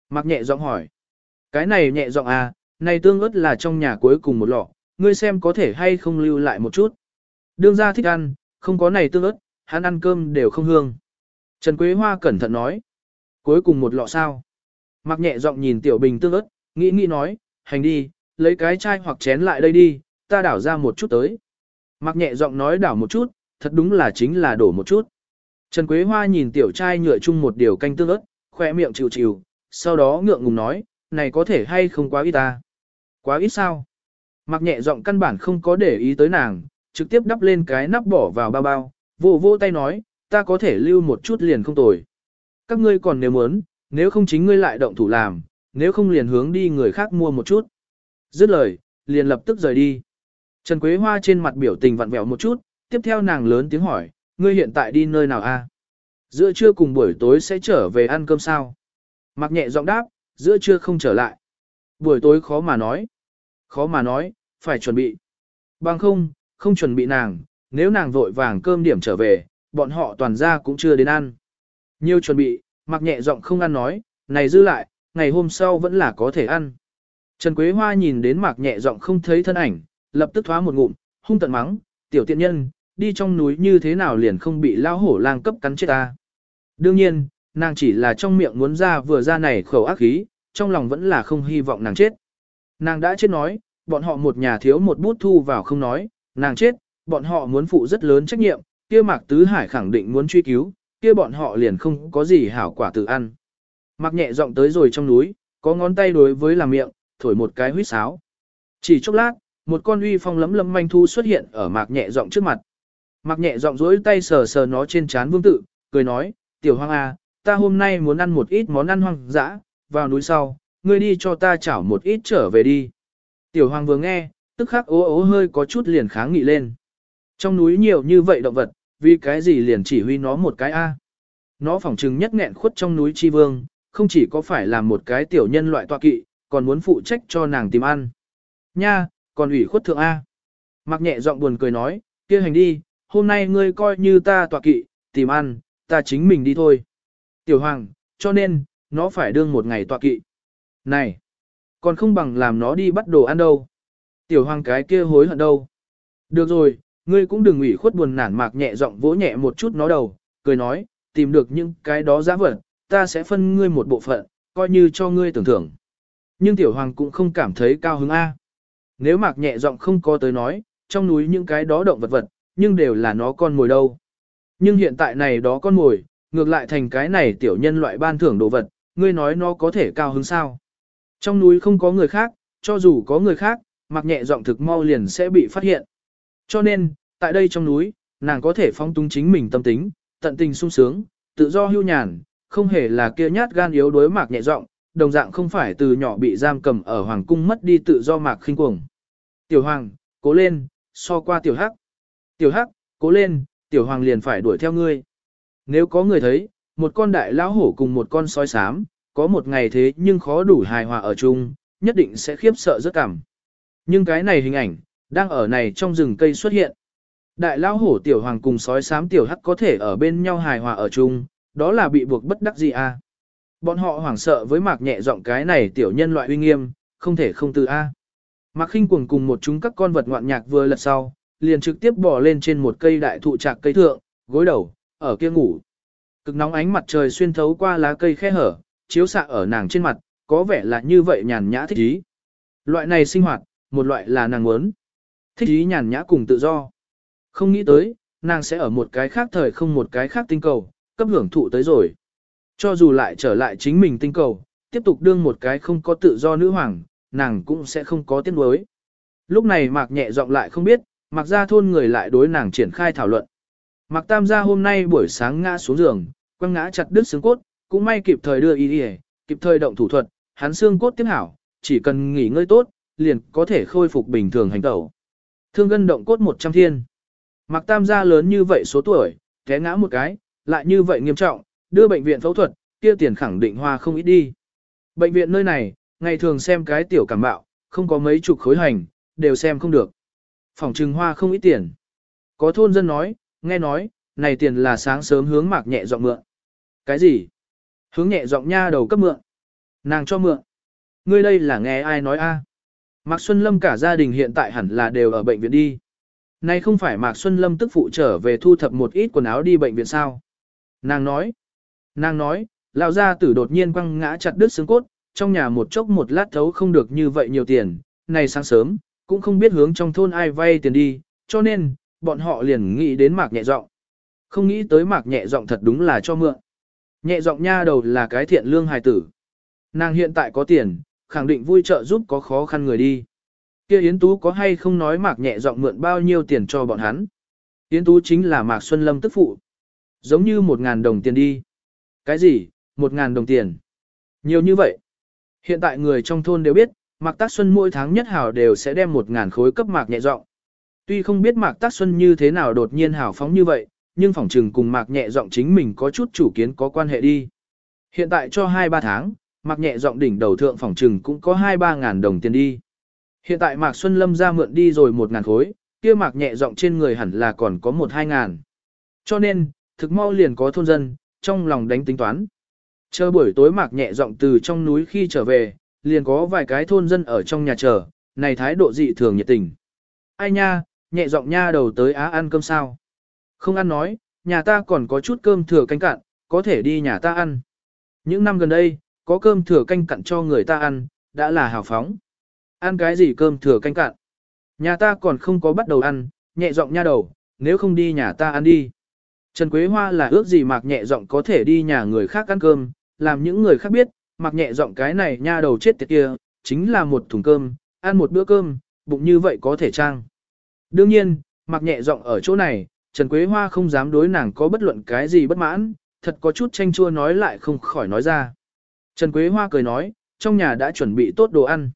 Mạc nhẹ giọng hỏi. Cái này nhẹ giọng à, này tương ớt là trong nhà cuối cùng một lọ, ngươi xem có thể hay không lưu lại một chút. Đương ra thích ăn, không có này tương ớt, hắn ăn cơm đều không hương. Trần Quế Hoa cẩn thận nói. Cuối cùng một lọ sao? Mặc nhẹ giọng nhìn tiểu bình tương ớt, nghĩ nghĩ nói, hành đi, lấy cái chai hoặc chén lại đây đi, ta đảo ra một chút tới. Mặc nhẹ giọng nói đảo một chút, thật đúng là chính là đổ một chút. Trần Quế Hoa nhìn tiểu trai nhựa chung một điều canh tương ớt, khỏe miệng chịu chịu, sau đó ngượng ngùng nói, này có thể hay không quá ít ta. Quá ít sao? Mặc nhẹ giọng căn bản không có để ý tới nàng, trực tiếp đắp lên cái nắp bỏ vào bao bao, vô vô tay nói, ta có thể lưu một chút liền không tồi. Các ngươi còn nếu muốn, nếu không chính ngươi lại động thủ làm, nếu không liền hướng đi người khác mua một chút. Dứt lời, liền lập tức rời đi. Trần Quế Hoa trên mặt biểu tình vặn vẹo một chút, tiếp theo nàng lớn tiếng hỏi, ngươi hiện tại đi nơi nào a? Giữa trưa cùng buổi tối sẽ trở về ăn cơm sao? Mặc nhẹ giọng đáp, giữa trưa không trở lại. Buổi tối khó mà nói. Khó mà nói, phải chuẩn bị. Bằng không, không chuẩn bị nàng, nếu nàng vội vàng cơm điểm trở về, bọn họ toàn ra cũng chưa đến ăn. Nhiều chuẩn bị, mặc nhẹ giọng không ăn nói, này dư lại, ngày hôm sau vẫn là có thể ăn. Trần Quế Hoa nhìn đến mạc nhẹ giọng không thấy thân ảnh, lập tức thoá một ngụm, hung tận mắng, tiểu tiện nhân, đi trong núi như thế nào liền không bị lao hổ lang cấp cắn chết ta. Đương nhiên, nàng chỉ là trong miệng muốn ra vừa ra này khẩu ác khí, trong lòng vẫn là không hy vọng nàng chết. Nàng đã chết nói, bọn họ một nhà thiếu một bút thu vào không nói, nàng chết, bọn họ muốn phụ rất lớn trách nhiệm, kia Mạc Tứ Hải khẳng định muốn truy cứu, kia bọn họ liền không có gì hảo quả tự ăn. Mạc nhẹ giọng tới rồi trong núi, có ngón tay đối với làm miệng, thổi một cái huýt sáo. Chỉ chốc lát, một con uy phong lấm lấm manh thu xuất hiện ở Mạc nhẹ giọng trước mặt. Mạc nhẹ giọng dối tay sờ sờ nó trên trán vương tự, cười nói, tiểu hoang à, ta hôm nay muốn ăn một ít món ăn hoang dã, vào núi sau, ngươi đi cho ta chảo một ít trở về đi. Tiểu hoàng vừa nghe, tức khắc ố ố hơi có chút liền kháng nghị lên. Trong núi nhiều như vậy động vật, vì cái gì liền chỉ huy nó một cái A. Nó phỏng chừng nhất nghẹn khuất trong núi chi vương, không chỉ có phải làm một cái tiểu nhân loại tọa kỵ, còn muốn phụ trách cho nàng tìm ăn. Nha, còn ủy khuất thượng A. Mặc nhẹ giọng buồn cười nói, kia hành đi, hôm nay ngươi coi như ta tọa kỵ, tìm ăn, ta chính mình đi thôi. Tiểu hoàng, cho nên, nó phải đương một ngày tọa kỵ. Này, còn không bằng làm nó đi bắt đồ ăn đâu. Tiểu hoàng cái kia hối hận đâu. Được rồi, ngươi cũng đừng ủy khuất buồn nản mạc nhẹ giọng vỗ nhẹ một chút nó đầu, cười nói, tìm được những cái đó giá vật, ta sẽ phân ngươi một bộ phận, coi như cho ngươi tưởng thưởng. Nhưng tiểu hoàng cũng không cảm thấy cao hứng A. Nếu mạc nhẹ giọng không có tới nói, trong núi những cái đó động vật vật, nhưng đều là nó con mồi đâu. Nhưng hiện tại này đó con mồi, ngược lại thành cái này tiểu nhân loại ban thưởng đồ vật, ngươi nói nó có thể cao hứng sao. Trong núi không có người khác, cho dù có người khác, mặc nhẹ giọng thực mau liền sẽ bị phát hiện. Cho nên, tại đây trong núi, nàng có thể phong tung chính mình tâm tính, tận tình sung sướng, tự do hưu nhàn, không hề là kia nhát gan yếu đối mạc nhẹ giọng, đồng dạng không phải từ nhỏ bị giam cầm ở hoàng cung mất đi tự do mạc khinh cuồng. Tiểu hoàng, cố lên, so qua tiểu hắc. Tiểu hắc, cố lên, tiểu hoàng liền phải đuổi theo ngươi. Nếu có người thấy, một con đại lão hổ cùng một con sói xám, có một ngày thế nhưng khó đủ hài hòa ở chung, nhất định sẽ khiếp sợ rất cảm. Nhưng cái này hình ảnh, đang ở này trong rừng cây xuất hiện. Đại lão hổ tiểu hoàng cùng sói xám tiểu hắc có thể ở bên nhau hài hòa ở chung, đó là bị buộc bất đắc gì à. Bọn họ hoảng sợ với mạc nhẹ giọng cái này tiểu nhân loại uy nghiêm, không thể không từ a. Mạc khinh cuồng cùng một chúng các con vật ngoạn nhạc vừa lật sau, liền trực tiếp bò lên trên một cây đại thụ trạc cây thượng, gối đầu, ở kia ngủ. Cực nóng ánh mặt trời xuyên thấu qua lá cây khe hở, chiếu xạ ở nàng trên mặt, có vẻ là như vậy nhàn nhã thích ý. Loại này sinh hoạt, một loại là nàng muốn. Thích ý nhàn nhã cùng tự do. Không nghĩ tới, nàng sẽ ở một cái khác thời không một cái khác tinh cầu, cấp hưởng thụ tới rồi. Cho dù lại trở lại chính mình tinh cầu, tiếp tục đương một cái không có tự do nữ hoàng, nàng cũng sẽ không có tiếc nuối. Lúc này Mạc nhẹ giọng lại không biết, Mạc gia thôn người lại đối nàng triển khai thảo luận. Mạc Tam gia hôm nay buổi sáng ngã xuống giường, quăng ngã chặt đứt xương cốt, cũng may kịp thời đưa y đi, kịp thời động thủ thuật, hắn xương cốt tiếp hảo, chỉ cần nghỉ ngơi tốt, liền có thể khôi phục bình thường hành tẩu. Thương gân động cốt 100 thiên. Mạc Tam gia lớn như vậy số tuổi, té ngã một cái, lại như vậy nghiêm trọng, đưa bệnh viện phẫu thuật, kia tiền khẳng định hoa không ít đi. Bệnh viện nơi này, ngày thường xem cái tiểu cảm bạo, không có mấy chục khối hành, đều xem không được. Phòng trừng hoa không ít tiền. Có thôn dân nói, nghe nói, này tiền là sáng sớm hướng mạc nhẹ giọng mượn. Cái gì? Hướng nhẹ giọng nha đầu cấp mượn. Nàng cho mượn. Ngươi đây là nghe ai nói a? Mạc Xuân Lâm cả gia đình hiện tại hẳn là đều ở bệnh viện đi. Nay không phải Mạc Xuân Lâm tức phụ trở về thu thập một ít quần áo đi bệnh viện sao? Nàng nói. Nàng nói, lão gia tử đột nhiên quăng ngã chặt đứt xương cốt, trong nhà một chốc một lát thấu không được như vậy nhiều tiền, này sáng sớm, cũng không biết hướng trong thôn ai vay tiền đi, cho nên, bọn họ liền nghĩ đến mạc nhẹ giọng. Không nghĩ tới mạc nhẹ giọng thật đúng là cho mượn. Nhẹ giọng nha đầu là cái thiện lương hài tử. Nàng hiện tại có tiền, khẳng định vui trợ giúp có khó khăn người đi. Kia Yến Tú có hay không nói mạc nhẹ giọng mượn bao nhiêu tiền cho bọn hắn. Yến Tú chính là mạc Xuân Lâm tức phụ. Giống như một ngàn đồng tiền đi. Cái gì, một ngàn đồng tiền? Nhiều như vậy. Hiện tại người trong thôn đều biết, Mạc Tác Xuân mỗi tháng nhất hảo đều sẽ đem một ngàn khối cấp Mạc nhẹ giọng. Tuy không biết Mạc Tác Xuân như thế nào đột nhiên hảo phóng như vậy, nhưng phỏng trừng cùng Mạc nhẹ giọng chính mình có chút chủ kiến có quan hệ đi. Hiện tại cho 2-3 tháng, Mạc nhẹ giọng đỉnh đầu thượng phỏng trừng cũng có 2-3 ngàn đồng tiền đi. Hiện tại Mạc Xuân Lâm ra mượn đi rồi một ngàn khối, kia Mạc nhẹ giọng trên người hẳn là còn có một hai ngàn. Cho nên, thực mau liền có thôn dân, trong lòng đánh tính toán. Chờ buổi tối Mạc nhẹ giọng từ trong núi khi trở về, liền có vài cái thôn dân ở trong nhà chờ, này thái độ dị thường nhiệt tình. Ai nha, nhẹ giọng nha đầu tới á ăn cơm sao? Không ăn nói, nhà ta còn có chút cơm thừa canh cạn, có thể đi nhà ta ăn. Những năm gần đây, có cơm thừa canh cặn cho người ta ăn, đã là hào phóng. Ăn cái gì cơm thừa canh cạn? Nhà ta còn không có bắt đầu ăn, nhẹ giọng nha đầu, nếu không đi nhà ta ăn đi. Trần Quế Hoa là ước gì mạc nhẹ giọng có thể đi nhà người khác ăn cơm, làm những người khác biết, mạc nhẹ giọng cái này nha đầu chết tiệt kia, chính là một thùng cơm, ăn một bữa cơm, bụng như vậy có thể trang. Đương nhiên, mạc nhẹ giọng ở chỗ này, Trần Quế Hoa không dám đối nàng có bất luận cái gì bất mãn, thật có chút tranh chua nói lại không khỏi nói ra. Trần Quế Hoa cười nói, trong nhà đã chuẩn bị tốt đồ ăn.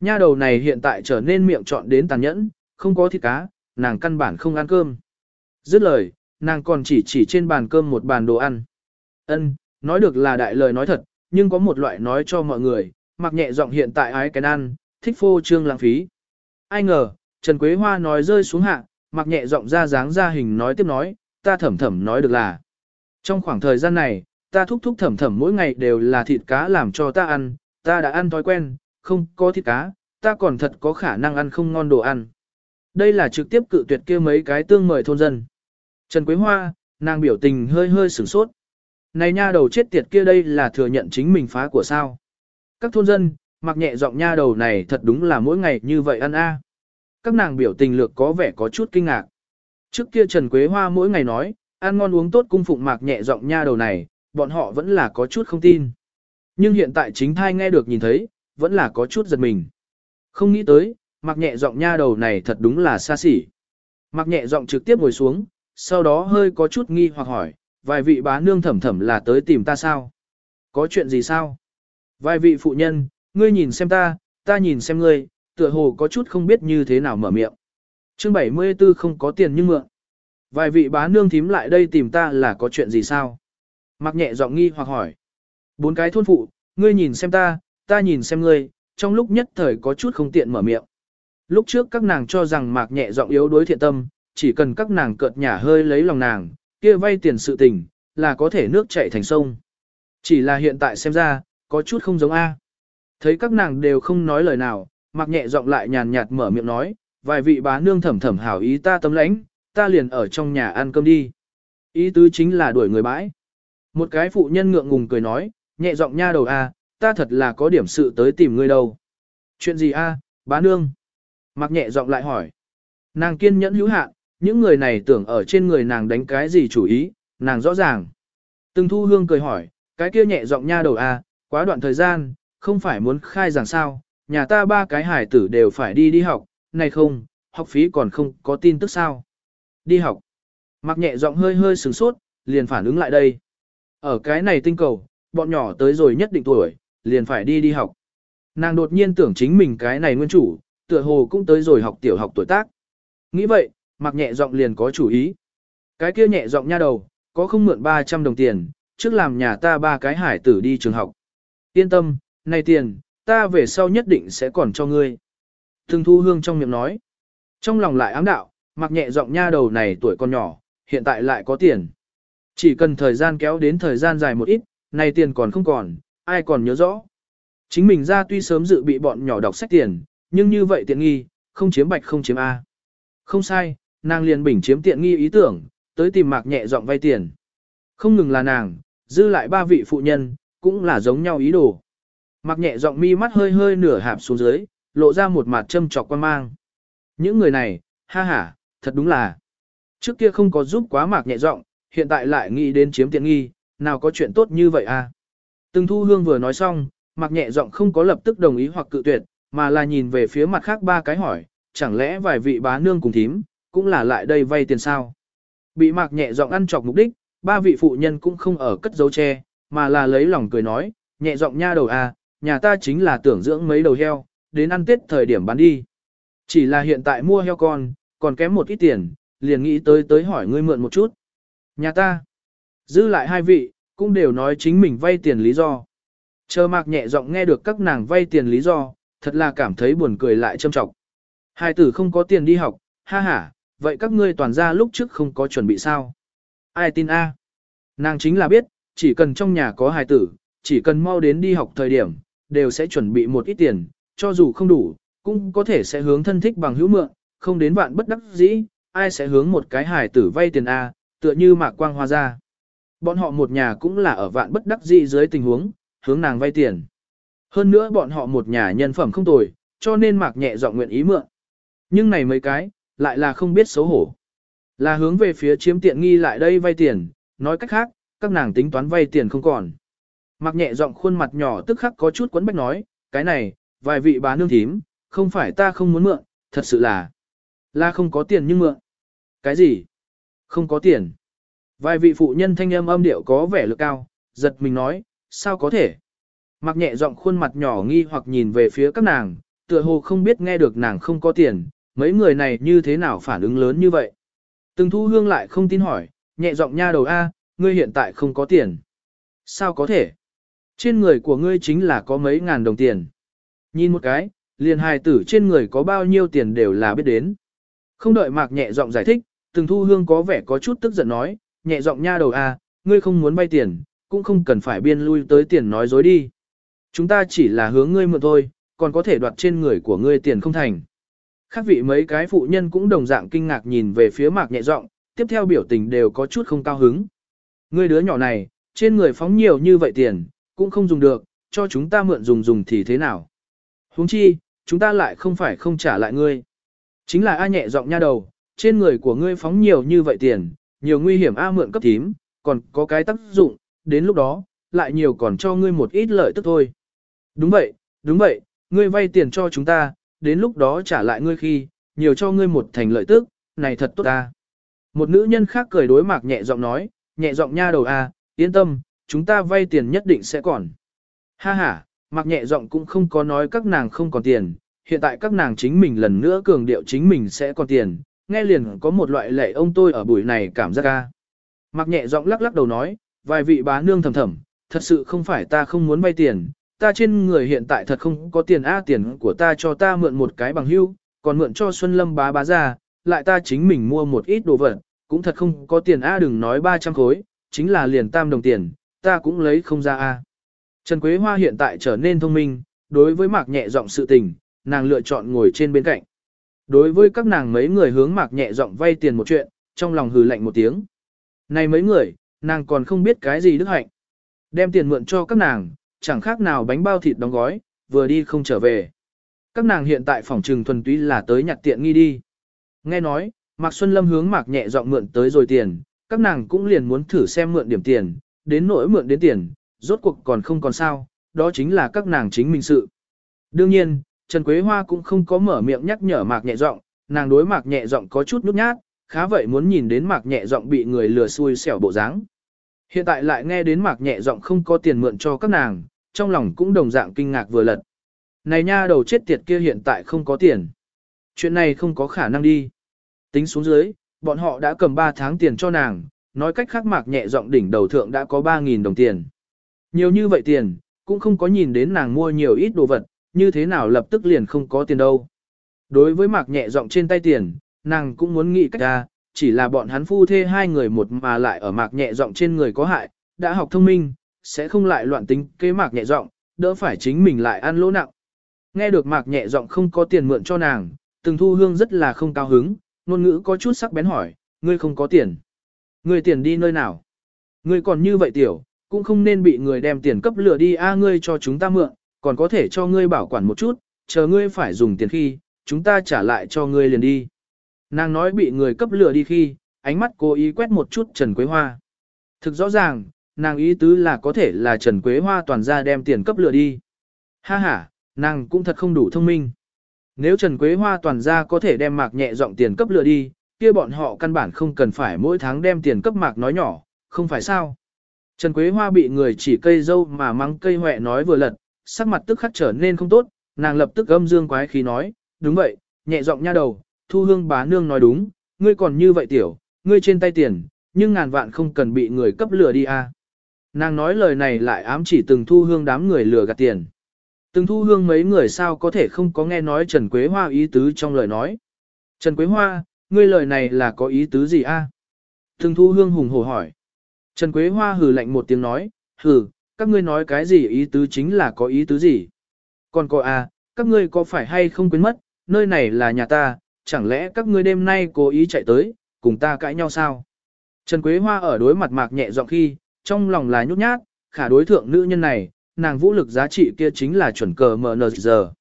Nha đầu này hiện tại trở nên miệng trọn đến tàn nhẫn, không có thịt cá, nàng căn bản không ăn cơm. Dứt lời, nàng còn chỉ chỉ trên bàn cơm một bàn đồ ăn. Ân, nói được là đại lời nói thật, nhưng có một loại nói cho mọi người, mặc nhẹ giọng hiện tại ái cái ăn, thích phô trương lãng phí. Ai ngờ, Trần Quế Hoa nói rơi xuống hạ, mặc nhẹ giọng ra dáng ra hình nói tiếp nói, ta thẩm thẩm nói được là. Trong khoảng thời gian này, ta thúc thúc thẩm thẩm mỗi ngày đều là thịt cá làm cho ta ăn, ta đã ăn thói quen, không có thịt cá, ta còn thật có khả năng ăn không ngon đồ ăn. Đây là trực tiếp cự tuyệt kia mấy cái tương mời thôn dân. Trần Quế Hoa, nàng biểu tình hơi hơi sửng sốt. Này nha đầu chết tiệt kia đây là thừa nhận chính mình phá của sao. Các thôn dân, mặc nhẹ giọng nha đầu này thật đúng là mỗi ngày như vậy ăn a. Các nàng biểu tình lược có vẻ có chút kinh ngạc. Trước kia Trần Quế Hoa mỗi ngày nói, ăn ngon uống tốt cung phụng mạc nhẹ giọng nha đầu này, bọn họ vẫn là có chút không tin. Nhưng hiện tại chính thai nghe được nhìn thấy, vẫn là có chút giật mình. Không nghĩ tới, mặc nhẹ giọng nha đầu này thật đúng là xa xỉ. Mặc nhẹ giọng trực tiếp ngồi xuống, sau đó hơi có chút nghi hoặc hỏi, vài vị bá nương thẩm thẩm là tới tìm ta sao? Có chuyện gì sao? Vài vị phụ nhân, ngươi nhìn xem ta, ta nhìn xem ngươi, tựa hồ có chút không biết như thế nào mở miệng. Chương 74 không có tiền nhưng mượn. Vài vị bá nương thím lại đây tìm ta là có chuyện gì sao? Mặc nhẹ giọng nghi hoặc hỏi. Bốn cái thôn phụ, ngươi nhìn xem ta, ta nhìn xem ngươi, trong lúc nhất thời có chút không tiện mở miệng. Lúc trước các nàng cho rằng mạc nhẹ giọng yếu đối thiện tâm, chỉ cần các nàng cợt nhả hơi lấy lòng nàng, kia vay tiền sự tình, là có thể nước chảy thành sông. Chỉ là hiện tại xem ra, có chút không giống A. Thấy các nàng đều không nói lời nào, mặc nhẹ giọng lại nhàn nhạt mở miệng nói, vài vị bá nương thẩm thẩm hảo ý ta tấm lãnh, ta liền ở trong nhà ăn cơm đi. Ý tứ chính là đuổi người bãi. Một cái phụ nhân ngượng ngùng cười nói, nhẹ giọng nha đầu A, ta thật là có điểm sự tới tìm ngươi đâu. Chuyện gì A, bá nương? Mặc nhẹ giọng lại hỏi. Nàng kiên nhẫn hữu hạn, những người này tưởng ở trên người nàng đánh cái gì chủ ý, nàng rõ ràng. Từng thu hương cười hỏi, cái kia nhẹ giọng nha đầu à, quá đoạn thời gian, không phải muốn khai giảng sao, nhà ta ba cái hải tử đều phải đi đi học, này không, học phí còn không có tin tức sao. Đi học. Mặc nhẹ giọng hơi hơi sừng sốt, liền phản ứng lại đây. Ở cái này tinh cầu, bọn nhỏ tới rồi nhất định tuổi, liền phải đi đi học. Nàng đột nhiên tưởng chính mình cái này nguyên chủ, tựa hồ cũng tới rồi học tiểu học tuổi tác. Nghĩ vậy, mặc nhẹ giọng liền có chủ ý. Cái kia nhẹ giọng nha đầu, có không mượn 300 đồng tiền, trước làm nhà ta ba cái hải tử đi trường học. Yên tâm, này tiền, ta về sau nhất định sẽ còn cho ngươi. Thường thu hương trong miệng nói. Trong lòng lại ám đạo, mặc nhẹ giọng nha đầu này tuổi còn nhỏ, hiện tại lại có tiền. Chỉ cần thời gian kéo đến thời gian dài một ít, này tiền còn không còn, ai còn nhớ rõ. Chính mình ra tuy sớm dự bị bọn nhỏ đọc sách tiền, nhưng như vậy tiện nghi, không chiếm bạch không chiếm A. Không sai, nàng liền bình chiếm tiện nghi ý tưởng, tới tìm mạc nhẹ giọng vay tiền. Không ngừng là nàng, dư lại ba vị phụ nhân, cũng là giống nhau ý đồ. Mạc nhẹ giọng mi mắt hơi hơi nửa hạp xuống dưới, lộ ra một mặt châm trọc quan mang. Những người này, ha ha, thật đúng là. Trước kia không có giúp quá mạc nhẹ giọng, hiện tại lại nghĩ đến chiếm tiện nghi, nào có chuyện tốt như vậy à. Từng thu hương vừa nói xong, mạc nhẹ giọng không có lập tức đồng ý hoặc cự tuyệt, mà là nhìn về phía mặt khác ba cái hỏi, chẳng lẽ vài vị bá nương cùng thím, cũng là lại đây vay tiền sao. Bị mạc nhẹ giọng ăn chọc mục đích, ba vị phụ nhân cũng không ở cất dấu che, mà là lấy lòng cười nói, nhẹ giọng nha đầu à, nhà ta chính là tưởng dưỡng mấy đầu heo, đến ăn tết thời điểm bán đi. Chỉ là hiện tại mua heo con, còn kém một ít tiền, liền nghĩ tới tới hỏi ngươi mượn một chút. Nhà ta, giữ lại hai vị, cũng đều nói chính mình vay tiền lý do. Chờ mạc nhẹ giọng nghe được các nàng vay tiền lý do, thật là cảm thấy buồn cười lại châm trọng. Hai tử không có tiền đi học, ha ha, vậy các ngươi toàn ra lúc trước không có chuẩn bị sao? Ai tin a? Nàng chính là biết, chỉ cần trong nhà có hài tử, chỉ cần mau đến đi học thời điểm, đều sẽ chuẩn bị một ít tiền, cho dù không đủ, cũng có thể sẽ hướng thân thích bằng hữu mượn, không đến vạn bất đắc dĩ, ai sẽ hướng một cái hài tử vay tiền A, tựa như mạc quang hoa ra. Bọn họ một nhà cũng là ở vạn bất đắc dĩ dưới tình huống, hướng nàng vay tiền. Hơn nữa bọn họ một nhà nhân phẩm không tồi, cho nên mạc nhẹ dọn nguyện ý mượn. Nhưng này mấy cái, lại là không biết xấu hổ. Là hướng về phía chiếm tiện nghi lại đây vay tiền, nói cách khác, các nàng tính toán vay tiền không còn. Mặc nhẹ giọng khuôn mặt nhỏ tức khắc có chút quấn bách nói, cái này, vài vị bá nương thím, không phải ta không muốn mượn, thật sự là, là không có tiền nhưng mượn. Cái gì? Không có tiền. Vài vị phụ nhân thanh âm âm điệu có vẻ lực cao, giật mình nói, sao có thể? Mặc nhẹ giọng khuôn mặt nhỏ nghi hoặc nhìn về phía các nàng, tựa hồ không biết nghe được nàng không có tiền, mấy người này như thế nào phản ứng lớn như vậy. Từng thu hương lại không tin hỏi, nhẹ giọng nha đầu A, ngươi hiện tại không có tiền. Sao có thể? Trên người của ngươi chính là có mấy ngàn đồng tiền. Nhìn một cái, liền hài tử trên người có bao nhiêu tiền đều là biết đến. Không đợi mạc nhẹ giọng giải thích, từng thu hương có vẻ có chút tức giận nói, nhẹ giọng nha đầu a, ngươi không muốn vay tiền, cũng không cần phải biên lui tới tiền nói dối đi. Chúng ta chỉ là hướng ngươi mượn thôi, còn có thể đoạt trên người của ngươi tiền không thành. Khác vị mấy cái phụ nhân cũng đồng dạng kinh ngạc nhìn về phía mạc nhẹ giọng, tiếp theo biểu tình đều có chút không cao hứng. người đứa nhỏ này, trên người phóng nhiều như vậy tiền, cũng không dùng được, cho chúng ta mượn dùng dùng thì thế nào. huống chi, chúng ta lại không phải không trả lại ngươi. Chính là A nhẹ giọng nha đầu, trên người của ngươi phóng nhiều như vậy tiền, nhiều nguy hiểm A mượn cấp thím, còn có cái tác dụng, đến lúc đó, lại nhiều còn cho ngươi một ít lợi tức thôi. Đúng vậy, đúng vậy, ngươi vay tiền cho chúng ta, đến lúc đó trả lại ngươi khi, nhiều cho ngươi một thành lợi tức, này thật tốt ta. Một nữ nhân khác cười đối mạc nhẹ giọng nói, nhẹ giọng nha đầu a, yên tâm, chúng ta vay tiền nhất định sẽ còn. Ha ha, mạc nhẹ giọng cũng không có nói các nàng không còn tiền, hiện tại các nàng chính mình lần nữa cường điệu chính mình sẽ còn tiền, nghe liền có một loại lệ ông tôi ở buổi này cảm giác ca. Mạc nhẹ giọng lắc lắc đầu nói, vài vị bá nương thầm thầm, thật sự không phải ta không muốn vay tiền, ta trên người hiện tại thật không có tiền a tiền của ta cho ta mượn một cái bằng hưu, còn mượn cho Xuân Lâm bá bá ra, lại ta chính mình mua một ít đồ vật, cũng thật không có tiền a đừng nói 300 khối, chính là liền tam đồng tiền, ta cũng lấy không ra a. Trần Quế Hoa hiện tại trở nên thông minh, đối với mạc nhẹ giọng sự tình, nàng lựa chọn ngồi trên bên cạnh. Đối với các nàng mấy người hướng mạc nhẹ giọng vay tiền một chuyện, trong lòng hừ lạnh một tiếng. Này mấy người, nàng còn không biết cái gì đức hạnh. Đem tiền mượn cho các nàng, chẳng khác nào bánh bao thịt đóng gói, vừa đi không trở về. Các nàng hiện tại phòng trừng thuần túy là tới nhặt tiện nghi đi. Nghe nói, Mạc Xuân Lâm hướng Mạc nhẹ giọng mượn tới rồi tiền, các nàng cũng liền muốn thử xem mượn điểm tiền, đến nỗi mượn đến tiền, rốt cuộc còn không còn sao, đó chính là các nàng chính mình sự. Đương nhiên, Trần Quế Hoa cũng không có mở miệng nhắc nhở mạc nhẹ giọng, nàng đối mạc nhẹ giọng có chút nhút nhát, khá vậy muốn nhìn đến mạc nhẹ giọng bị người lừa xui xẻo bộ dáng. Hiện tại lại nghe đến mạc nhẹ giọng không có tiền mượn cho các nàng, trong lòng cũng đồng dạng kinh ngạc vừa lật. Này nha đầu chết tiệt kia hiện tại không có tiền. Chuyện này không có khả năng đi. Tính xuống dưới, bọn họ đã cầm 3 tháng tiền cho nàng, nói cách khác mạc nhẹ giọng đỉnh đầu thượng đã có 3.000 đồng tiền. Nhiều như vậy tiền, cũng không có nhìn đến nàng mua nhiều ít đồ vật, như thế nào lập tức liền không có tiền đâu. Đối với mạc nhẹ giọng trên tay tiền, nàng cũng muốn nghĩ cách ra, chỉ là bọn hắn phu thê hai người một mà lại ở mạc nhẹ giọng trên người có hại, đã học thông minh, sẽ không lại loạn tính kế mạc nhẹ giọng, đỡ phải chính mình lại ăn lỗ nặng. Nghe được mạc nhẹ giọng không có tiền mượn cho nàng, từng thu hương rất là không cao hứng, ngôn ngữ có chút sắc bén hỏi, ngươi không có tiền. Ngươi tiền đi nơi nào? Ngươi còn như vậy tiểu, cũng không nên bị người đem tiền cấp lừa đi a ngươi cho chúng ta mượn, còn có thể cho ngươi bảo quản một chút, chờ ngươi phải dùng tiền khi, chúng ta trả lại cho ngươi liền đi. Nàng nói bị người cấp lửa đi khi, ánh mắt cố ý quét một chút Trần Quế Hoa. Thực rõ ràng, nàng ý tứ là có thể là Trần Quế Hoa toàn ra đem tiền cấp lửa đi. Ha ha, nàng cũng thật không đủ thông minh. Nếu Trần Quế Hoa toàn ra có thể đem mạc nhẹ giọng tiền cấp lửa đi, kia bọn họ căn bản không cần phải mỗi tháng đem tiền cấp mạc nói nhỏ, không phải sao. Trần Quế Hoa bị người chỉ cây dâu mà mắng cây hoẹ nói vừa lật, sắc mặt tức khắc trở nên không tốt, nàng lập tức âm dương quái khí nói, đúng vậy, nhẹ giọng nha đầu, thu hương bá nương nói đúng, ngươi còn như vậy tiểu, ngươi trên tay tiền, nhưng ngàn vạn không cần bị người cấp lừa đi a. Nàng nói lời này lại ám chỉ từng thu hương đám người lừa gạt tiền. Từng thu hương mấy người sao có thể không có nghe nói Trần Quế Hoa ý tứ trong lời nói. Trần Quế Hoa, ngươi lời này là có ý tứ gì a? Từng thu hương hùng hổ hỏi. Trần Quế Hoa hừ lạnh một tiếng nói, hừ, các ngươi nói cái gì ý tứ chính là có ý tứ gì. Còn có a, các ngươi có phải hay không quên mất, nơi này là nhà ta, chẳng lẽ các ngươi đêm nay cố ý chạy tới, cùng ta cãi nhau sao? Trần Quế Hoa ở đối mặt mạc nhẹ giọng khi, trong lòng là nhút nhát, khả đối thượng nữ nhân này, nàng vũ lực giá trị kia chính là chuẩn cờ MN giờ.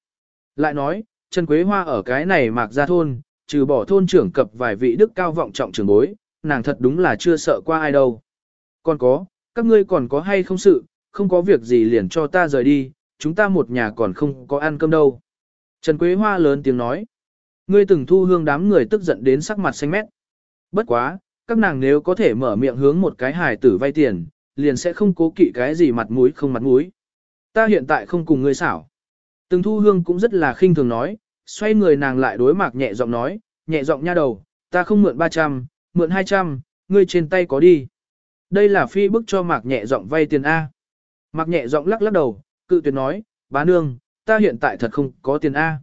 Lại nói, Trần Quế Hoa ở cái này mạc ra thôn, trừ bỏ thôn trưởng cập vài vị đức cao vọng trọng trưởng bối, nàng thật đúng là chưa sợ qua ai đâu. Còn có, các ngươi còn có hay không sự, không có việc gì liền cho ta rời đi, chúng ta một nhà còn không có ăn cơm đâu. Trần Quế Hoa lớn tiếng nói. Ngươi từng thu hương đám người tức giận đến sắc mặt xanh mét. Bất quá, các nàng nếu có thể mở miệng hướng một cái hài tử vay tiền, liền sẽ không cố kỵ cái gì mặt mũi không mặt mũi. Ta hiện tại không cùng ngươi xảo. Từng thu hương cũng rất là khinh thường nói, xoay người nàng lại đối mạc nhẹ giọng nói, nhẹ giọng nha đầu, ta không mượn 300, mượn 200, ngươi trên tay có đi. Đây là phi bức cho mạc nhẹ giọng vay tiền A. Mạc nhẹ giọng lắc lắc đầu, cự tuyệt nói, bá nương, ta hiện tại thật không có tiền A.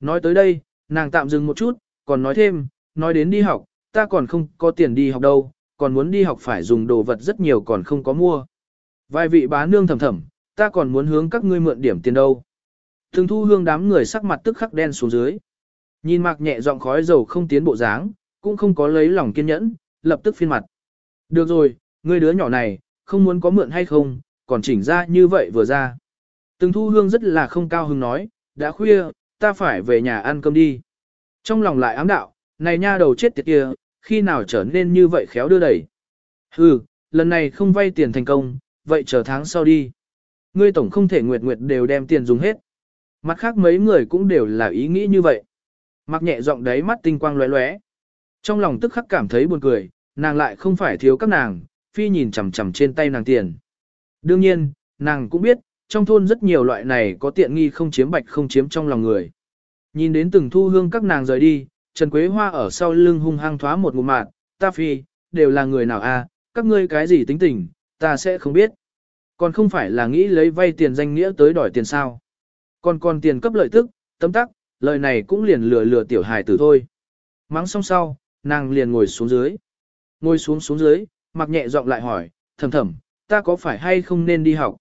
Nói tới đây, nàng tạm dừng một chút, còn nói thêm, nói đến đi học, ta còn không có tiền đi học đâu, còn muốn đi học phải dùng đồ vật rất nhiều còn không có mua. Vài vị bá nương thầm thầm, ta còn muốn hướng các ngươi mượn điểm tiền đâu. Thường thu hương đám người sắc mặt tức khắc đen xuống dưới. Nhìn mạc nhẹ giọng khói dầu không tiến bộ dáng, cũng không có lấy lòng kiên nhẫn, lập tức phiên mặt. Được rồi, ngươi đứa nhỏ này, không muốn có mượn hay không, còn chỉnh ra như vậy vừa ra. Từng thu hương rất là không cao hứng nói, đã khuya, ta phải về nhà ăn cơm đi. Trong lòng lại ám đạo, này nha đầu chết tiệt kia, khi nào trở nên như vậy khéo đưa đẩy. Hừ, lần này không vay tiền thành công, vậy chờ tháng sau đi. Ngươi tổng không thể nguyệt nguyệt đều đem tiền dùng hết. Mặt khác mấy người cũng đều là ý nghĩ như vậy. Mặc nhẹ giọng đấy mắt tinh quang lóe lóe. Trong lòng tức khắc cảm thấy buồn cười, nàng lại không phải thiếu các nàng, phi nhìn chằm chằm trên tay nàng tiền. Đương nhiên, nàng cũng biết, trong thôn rất nhiều loại này có tiện nghi không chiếm bạch không chiếm trong lòng người. Nhìn đến từng thu hương các nàng rời đi, Trần Quế Hoa ở sau lưng hung hăng thoá một ngụm mạt, ta phi, đều là người nào a? các ngươi cái gì tính tình, ta sẽ không biết. Còn không phải là nghĩ lấy vay tiền danh nghĩa tới đòi tiền sao. Còn còn tiền cấp lợi tức, tấm tắc, lời này cũng liền lừa lừa tiểu hài tử thôi. Mắng xong sau, nàng liền ngồi xuống dưới. Ngồi xuống xuống dưới, mặc nhẹ giọng lại hỏi, thầm thầm, ta có phải hay không nên đi học?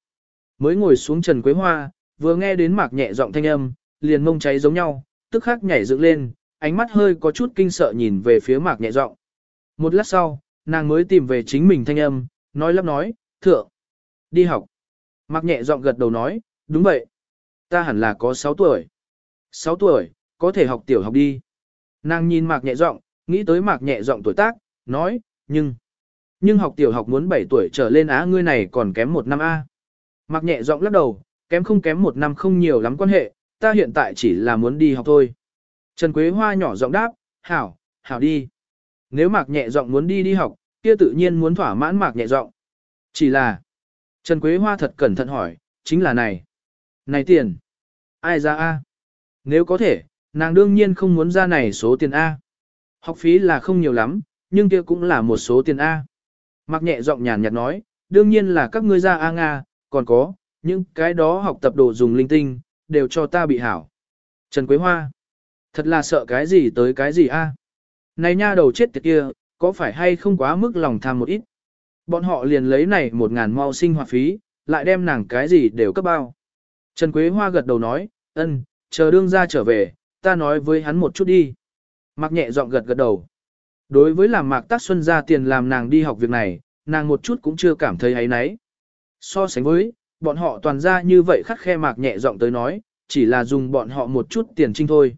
Mới ngồi xuống Trần Quế Hoa, vừa nghe đến mạc nhẹ giọng thanh âm, liền mông cháy giống nhau, tức khắc nhảy dựng lên, ánh mắt hơi có chút kinh sợ nhìn về phía mạc nhẹ giọng. Một lát sau, nàng mới tìm về chính mình thanh âm, nói lắp nói, thượng, đi học. Mạc nhẹ giọng gật đầu nói, đúng vậy. Ta hẳn là có 6 tuổi. 6 tuổi, có thể học tiểu học đi. Nàng nhìn mạc nhẹ giọng, nghĩ tới mạc nhẹ giọng tuổi tác, nói, nhưng, nhưng học tiểu học muốn 7 tuổi trở lên á ngươi này còn kém một năm A. Mạc nhẹ giọng lắc đầu, kém không kém một năm không nhiều lắm quan hệ, ta hiện tại chỉ là muốn đi học thôi. Trần Quế Hoa nhỏ giọng đáp, hảo, hảo đi. Nếu mạc nhẹ giọng muốn đi đi học, kia tự nhiên muốn thỏa mãn mạc nhẹ giọng. Chỉ là, Trần Quế Hoa thật cẩn thận hỏi, chính là này. Này tiền, ai ra A? Nếu có thể, nàng đương nhiên không muốn ra này số tiền A. Học phí là không nhiều lắm, nhưng kia cũng là một số tiền A. Mạc nhẹ giọng nhàn nhạt nói, đương nhiên là các ngươi ra A Nga, còn có, những cái đó học tập đồ dùng linh tinh, đều cho ta bị hảo. Trần Quế Hoa, thật là sợ cái gì tới cái gì A. Này nha đầu chết tiệt kia, có phải hay không quá mức lòng tham một ít. Bọn họ liền lấy này một ngàn mau sinh hoạt phí, lại đem nàng cái gì đều cấp bao. Trần Quế Hoa gật đầu nói, ân, chờ đương ra trở về, ta nói với hắn một chút đi. Mạc nhẹ giọng gật gật đầu. Đối với làm Mạc Tác Xuân ra tiền làm nàng đi học việc này, nàng một chút cũng chưa cảm thấy ấy nấy. So sánh với, bọn họ toàn ra như vậy khắc khe Mạc nhẹ giọng tới nói, chỉ là dùng bọn họ một chút tiền trinh thôi.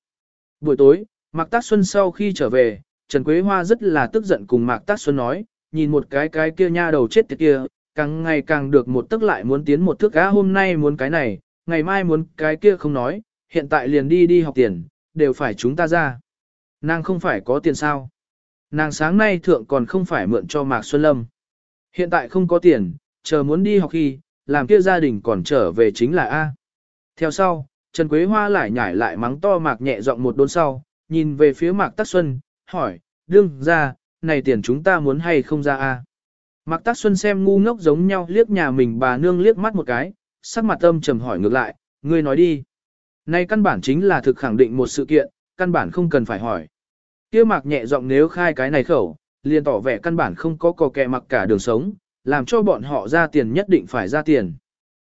Buổi tối, Mạc Tác Xuân sau khi trở về, Trần Quế Hoa rất là tức giận cùng Mạc Tác Xuân nói, nhìn một cái cái kia nha đầu chết tiệt kia, càng ngày càng được một tức lại muốn tiến một thước cá hôm nay muốn cái này, ngày mai muốn cái kia không nói, hiện tại liền đi đi học tiền, đều phải chúng ta ra. Nàng không phải có tiền sao? Nàng sáng nay thượng còn không phải mượn cho Mạc Xuân Lâm. Hiện tại không có tiền, chờ muốn đi học khi, làm kia gia đình còn trở về chính là A. Theo sau, Trần Quế Hoa lại nhảy lại mắng to Mạc nhẹ giọng một đốn sau, nhìn về phía Mạc Tắc Xuân, hỏi, đương ra, này tiền chúng ta muốn hay không ra A. Mạc Tắc Xuân xem ngu ngốc giống nhau liếc nhà mình bà nương liếc mắt một cái, sắc mặt âm trầm hỏi ngược lại, ngươi nói đi. Này căn bản chính là thực khẳng định một sự kiện, căn bản không cần phải hỏi. Kia Mạc nhẹ giọng nếu khai cái này khẩu, liền tỏ vẻ căn bản không có cò kẹ mặc cả đường sống, làm cho bọn họ ra tiền nhất định phải ra tiền.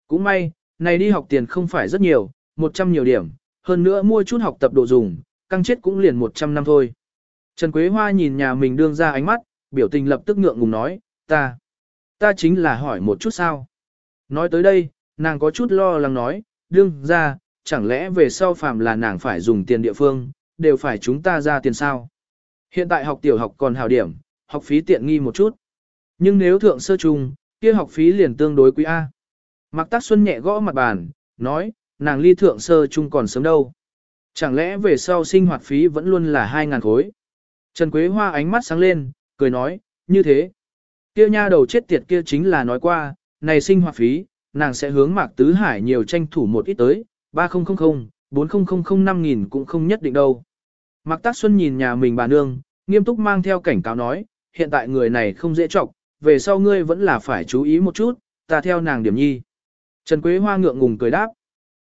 Cũng may, này đi học tiền không phải rất nhiều, 100 nhiều điểm, hơn nữa mua chút học tập đồ dùng, căng chết cũng liền 100 năm thôi. Trần Quế Hoa nhìn nhà mình đương ra ánh mắt, biểu tình lập tức ngượng ngùng nói, ta, ta chính là hỏi một chút sao. Nói tới đây, nàng có chút lo lắng nói, đương ra, chẳng lẽ về sau phàm là nàng phải dùng tiền địa phương, đều phải chúng ta ra tiền sao. Hiện tại học tiểu học còn hào điểm, học phí tiện nghi một chút. Nhưng nếu thượng sơ trung, kia học phí liền tương đối quý A. Mạc Tác Xuân nhẹ gõ mặt bàn, nói, nàng ly thượng sơ trung còn sớm đâu. Chẳng lẽ về sau sinh hoạt phí vẫn luôn là 2.000 khối. Trần Quế Hoa ánh mắt sáng lên, cười nói, như thế. Kia nha đầu chết tiệt kia chính là nói qua, này sinh hoạt phí, nàng sẽ hướng Mạc Tứ Hải nhiều tranh thủ một ít tới, 3000, 4000 5000 cũng không nhất định đâu. Mạc Tác Xuân nhìn nhà mình bà nương, nghiêm túc mang theo cảnh cáo nói, hiện tại người này không dễ trọng, về sau ngươi vẫn là phải chú ý một chút, ta theo nàng điểm nhi. Trần Quế Hoa ngượng ngùng cười đáp.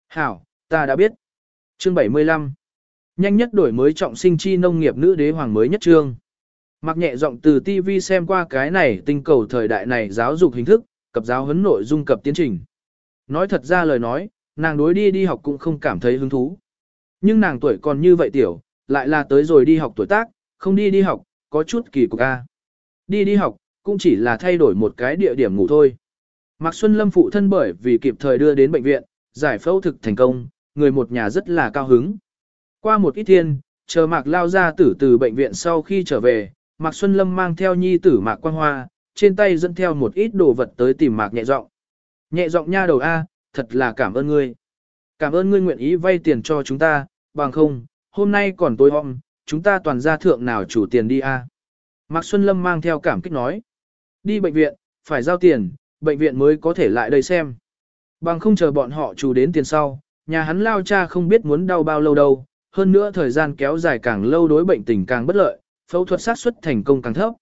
Hảo, ta đã biết. Chương 75 Nhanh nhất đổi mới trọng sinh chi nông nghiệp nữ đế hoàng mới nhất trương. Mặc nhẹ giọng từ TV xem qua cái này tinh cầu thời đại này giáo dục hình thức, cập giáo huấn nội dung cập tiến trình. Nói thật ra lời nói, nàng đối đi đi học cũng không cảm thấy hứng thú. Nhưng nàng tuổi còn như vậy tiểu, lại là tới rồi đi học tuổi tác, không đi đi học, có chút kỳ cục a. Đi đi học, cũng chỉ là thay đổi một cái địa điểm ngủ thôi. Mạc Xuân Lâm phụ thân bởi vì kịp thời đưa đến bệnh viện, giải phẫu thực thành công, người một nhà rất là cao hứng. Qua một ít thiên, chờ Mạc lao ra tử từ bệnh viện sau khi trở về, Mạc Xuân Lâm mang theo nhi tử Mạc Quang Hoa, trên tay dẫn theo một ít đồ vật tới tìm Mạc nhẹ giọng. Nhẹ giọng nha đầu A, thật là cảm ơn ngươi. Cảm ơn ngươi nguyện ý vay tiền cho chúng ta, bằng không, hôm nay còn tối hôm, chúng ta toàn ra thượng nào chủ tiền đi A. Mạc Xuân Lâm mang theo cảm kích nói. Đi bệnh viện, phải giao tiền, bệnh viện mới có thể lại đây xem. Bằng không chờ bọn họ chủ đến tiền sau, nhà hắn lao cha không biết muốn đau bao lâu đâu, hơn nữa thời gian kéo dài càng lâu đối bệnh tình càng bất lợi, phẫu thuật sát xuất thành công càng thấp.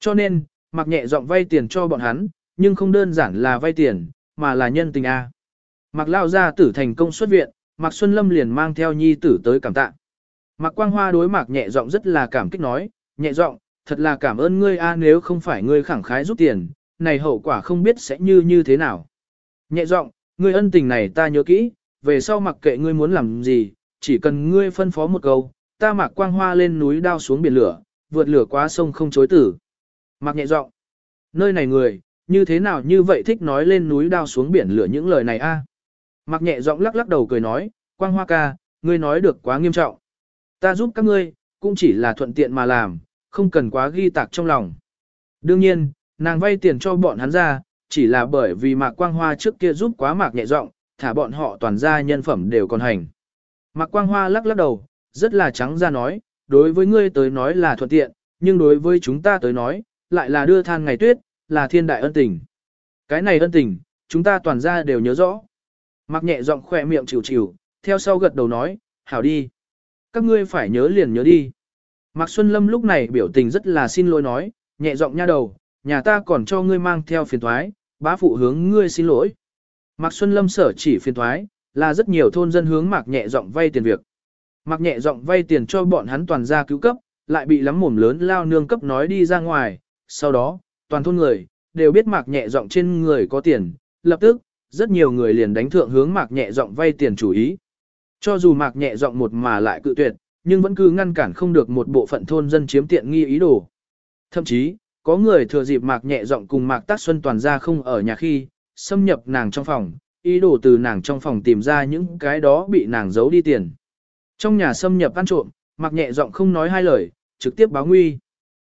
Cho nên, mặc nhẹ giọng vay tiền cho bọn hắn, nhưng không đơn giản là vay tiền, mà là nhân tình A. Mặc lao ra tử thành công xuất viện, Mạc Xuân Lâm liền mang theo nhi tử tới cảm tạ. Mạc Quang Hoa đối Mạc nhẹ giọng rất là cảm kích nói, nhẹ giọng, thật là cảm ơn ngươi a nếu không phải ngươi khẳng khái giúp tiền, này hậu quả không biết sẽ như như thế nào. Nhẹ giọng, ngươi ân tình này ta nhớ kỹ, về sau mặc kệ ngươi muốn làm gì, chỉ cần ngươi phân phó một câu, ta mặc quang hoa lên núi đao xuống biển lửa, vượt lửa qua sông không chối tử. Mặc nhẹ giọng, nơi này người, như thế nào như vậy thích nói lên núi đao xuống biển lửa những lời này a? Mặc nhẹ giọng lắc lắc đầu cười nói, quang hoa ca, ngươi nói được quá nghiêm trọng. Ta giúp các ngươi, cũng chỉ là thuận tiện mà làm, không cần quá ghi tạc trong lòng. Đương nhiên, nàng vay tiền cho bọn hắn ra, chỉ là bởi vì Mạc Quang Hoa trước kia giúp quá Mạc nhẹ giọng, thả bọn họ toàn ra nhân phẩm đều còn hành. Mạc Quang Hoa lắc lắc đầu, rất là trắng ra nói, đối với ngươi tới nói là thuận tiện, nhưng đối với chúng ta tới nói, lại là đưa than ngày tuyết, là thiên đại ân tình. Cái này ân tình, chúng ta toàn ra đều nhớ rõ. Mạc nhẹ giọng khỏe miệng chịu chịu, theo sau gật đầu nói, hảo đi. Các ngươi phải nhớ liền nhớ đi. Mạc Xuân Lâm lúc này biểu tình rất là xin lỗi nói, nhẹ giọng nha đầu, nhà ta còn cho ngươi mang theo phiền thoái, bá phụ hướng ngươi xin lỗi. Mạc Xuân Lâm sở chỉ phiền thoái, là rất nhiều thôn dân hướng Mạc nhẹ giọng vay tiền việc. Mạc nhẹ giọng vay tiền cho bọn hắn toàn gia cứu cấp, lại bị lắm mồm lớn lao nương cấp nói đi ra ngoài, sau đó, toàn thôn người, đều biết Mạc nhẹ giọng trên người có tiền, lập tức, rất nhiều người liền đánh thượng hướng Mạc nhẹ giọng vay tiền chủ ý. Cho dù Mạc nhẹ giọng một mà lại cự tuyệt, nhưng vẫn cứ ngăn cản không được một bộ phận thôn dân chiếm tiện nghi ý đồ. Thậm chí, có người thừa dịp Mạc nhẹ giọng cùng Mạc Tác Xuân toàn ra không ở nhà khi, xâm nhập nàng trong phòng, ý đồ từ nàng trong phòng tìm ra những cái đó bị nàng giấu đi tiền. Trong nhà xâm nhập ăn trộm, Mạc nhẹ giọng không nói hai lời, trực tiếp báo nguy.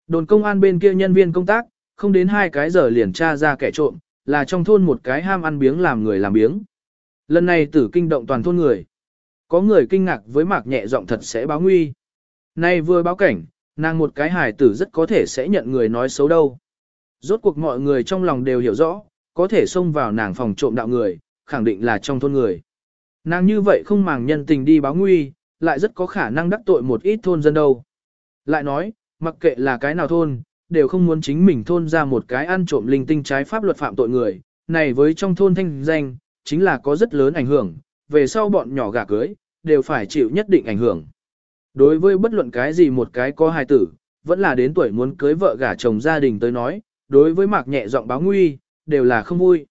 Đồn công an bên kia nhân viên công tác, không đến hai cái giờ liền tra ra kẻ trộm, là trong thôn một cái ham ăn biếng làm người làm biếng. Lần này tử kinh động toàn thôn người. Có người kinh ngạc với mạc nhẹ giọng thật sẽ báo nguy. Nay vừa báo cảnh, nàng một cái hài tử rất có thể sẽ nhận người nói xấu đâu. Rốt cuộc mọi người trong lòng đều hiểu rõ, có thể xông vào nàng phòng trộm đạo người, khẳng định là trong thôn người. Nàng như vậy không màng nhân tình đi báo nguy, lại rất có khả năng đắc tội một ít thôn dân đâu. Lại nói, mặc kệ là cái nào thôn, đều không muốn chính mình thôn ra một cái ăn trộm linh tinh trái pháp luật phạm tội người, này với trong thôn thanh danh, chính là có rất lớn ảnh hưởng, về sau bọn nhỏ gả cưới, đều phải chịu nhất định ảnh hưởng. Đối với bất luận cái gì một cái có hài tử, vẫn là đến tuổi muốn cưới vợ gả chồng gia đình tới nói, đối với mạc nhẹ giọng báo nguy, đều là không vui.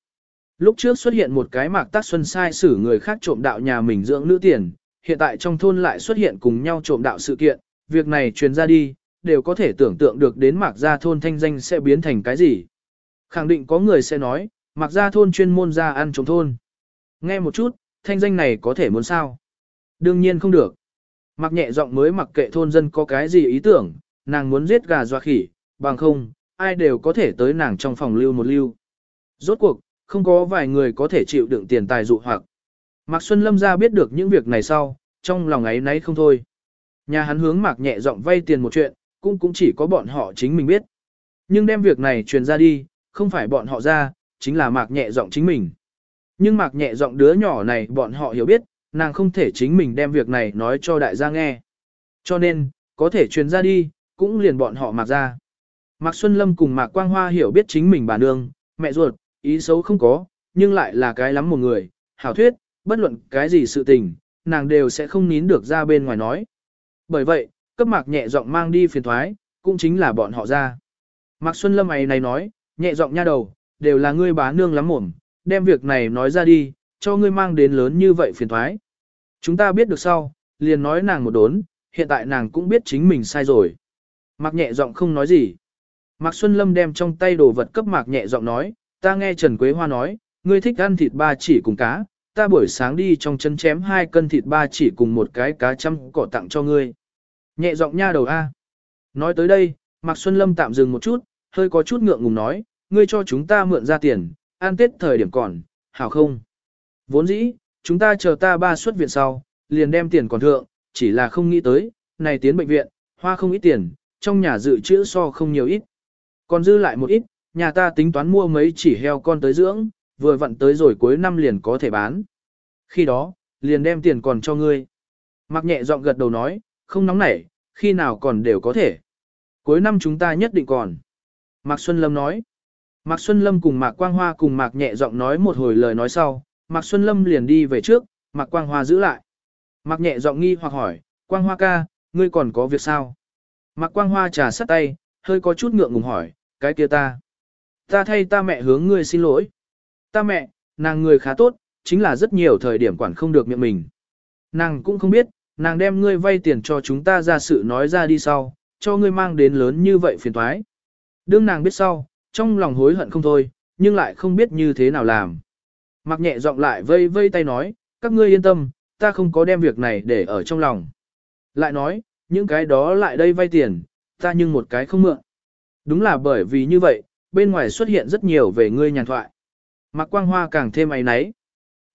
Lúc trước xuất hiện một cái mạc tác xuân sai xử người khác trộm đạo nhà mình dưỡng nữ tiền, hiện tại trong thôn lại xuất hiện cùng nhau trộm đạo sự kiện, việc này truyền ra đi, đều có thể tưởng tượng được đến mạc gia thôn thanh danh sẽ biến thành cái gì. Khẳng định có người sẽ nói, mạc gia thôn chuyên môn ra ăn trộm thôn. Nghe một chút, thanh danh này có thể muốn sao? Đương nhiên không được. Mặc nhẹ giọng mới mặc kệ thôn dân có cái gì ý tưởng, nàng muốn giết gà doa khỉ, bằng không, ai đều có thể tới nàng trong phòng lưu một lưu. Rốt cuộc, không có vài người có thể chịu đựng tiền tài dụ hoặc. Mạc Xuân Lâm ra biết được những việc này sau, trong lòng ấy nấy không thôi. Nhà hắn hướng Mạc nhẹ giọng vay tiền một chuyện, cũng cũng chỉ có bọn họ chính mình biết. Nhưng đem việc này truyền ra đi, không phải bọn họ ra, chính là Mạc nhẹ giọng chính mình. Nhưng Mạc nhẹ giọng đứa nhỏ này bọn họ hiểu biết, nàng không thể chính mình đem việc này nói cho đại gia nghe. Cho nên, có thể truyền ra đi, cũng liền bọn họ mặc ra. Mạc Xuân Lâm cùng Mạc Quang Hoa hiểu biết chính mình bà nương, mẹ ruột, ý xấu không có, nhưng lại là cái lắm một người, hảo thuyết, bất luận cái gì sự tình, nàng đều sẽ không nín được ra bên ngoài nói. Bởi vậy, cấp mạc nhẹ giọng mang đi phiền thoái, cũng chính là bọn họ ra. Mạc Xuân Lâm ấy này nói, nhẹ giọng nha đầu, đều là ngươi bá nương lắm mồm, đem việc này nói ra đi, cho ngươi mang đến lớn như vậy phiền thoái. Chúng ta biết được sau, liền nói nàng một đốn, hiện tại nàng cũng biết chính mình sai rồi. Mạc nhẹ giọng không nói gì. Mạc Xuân Lâm đem trong tay đồ vật cấp Mạc nhẹ giọng nói, ta nghe Trần Quế Hoa nói, ngươi thích ăn thịt ba chỉ cùng cá, ta buổi sáng đi trong chân chém hai cân thịt ba chỉ cùng một cái cá chăm cỏ tặng cho ngươi. Nhẹ giọng nha đầu A. Nói tới đây, Mạc Xuân Lâm tạm dừng một chút, hơi có chút ngượng ngùng nói, ngươi cho chúng ta mượn ra tiền, ăn tết thời điểm còn, hảo không? Vốn dĩ, chúng ta chờ ta ba xuất viện sau, liền đem tiền còn thượng, chỉ là không nghĩ tới, này tiến bệnh viện, hoa không ít tiền, trong nhà dự trữ so không nhiều ít. Còn dư lại một ít, nhà ta tính toán mua mấy chỉ heo con tới dưỡng, vừa vặn tới rồi cuối năm liền có thể bán. Khi đó, liền đem tiền còn cho ngươi. Mặc nhẹ giọng gật đầu nói, không nóng nảy, khi nào còn đều có thể. Cuối năm chúng ta nhất định còn. Mạc Xuân Lâm nói. Mạc Xuân Lâm cùng Mạc Quang Hoa cùng Mạc nhẹ giọng nói một hồi lời nói sau, Mạc Xuân Lâm liền đi về trước, Mạc Quang Hoa giữ lại. Mạc nhẹ giọng nghi hoặc hỏi, Quang Hoa ca, ngươi còn có việc sao? Mạc Quang Hoa trà sắt tay, hơi có chút ngượng ngùng hỏi, cái kia ta. Ta thay ta mẹ hướng ngươi xin lỗi. Ta mẹ, nàng người khá tốt, chính là rất nhiều thời điểm quản không được miệng mình. Nàng cũng không biết, nàng đem ngươi vay tiền cho chúng ta ra sự nói ra đi sau, cho ngươi mang đến lớn như vậy phiền toái. Đương nàng biết sau, trong lòng hối hận không thôi, nhưng lại không biết như thế nào làm. Mặc nhẹ giọng lại vây vây tay nói, các ngươi yên tâm, ta không có đem việc này để ở trong lòng. Lại nói, những cái đó lại đây vay tiền, ta nhưng một cái không mượn. Đúng là bởi vì như vậy, bên ngoài xuất hiện rất nhiều về ngươi nhàn thoại. Mạc Quang Hoa càng thêm ấy nấy.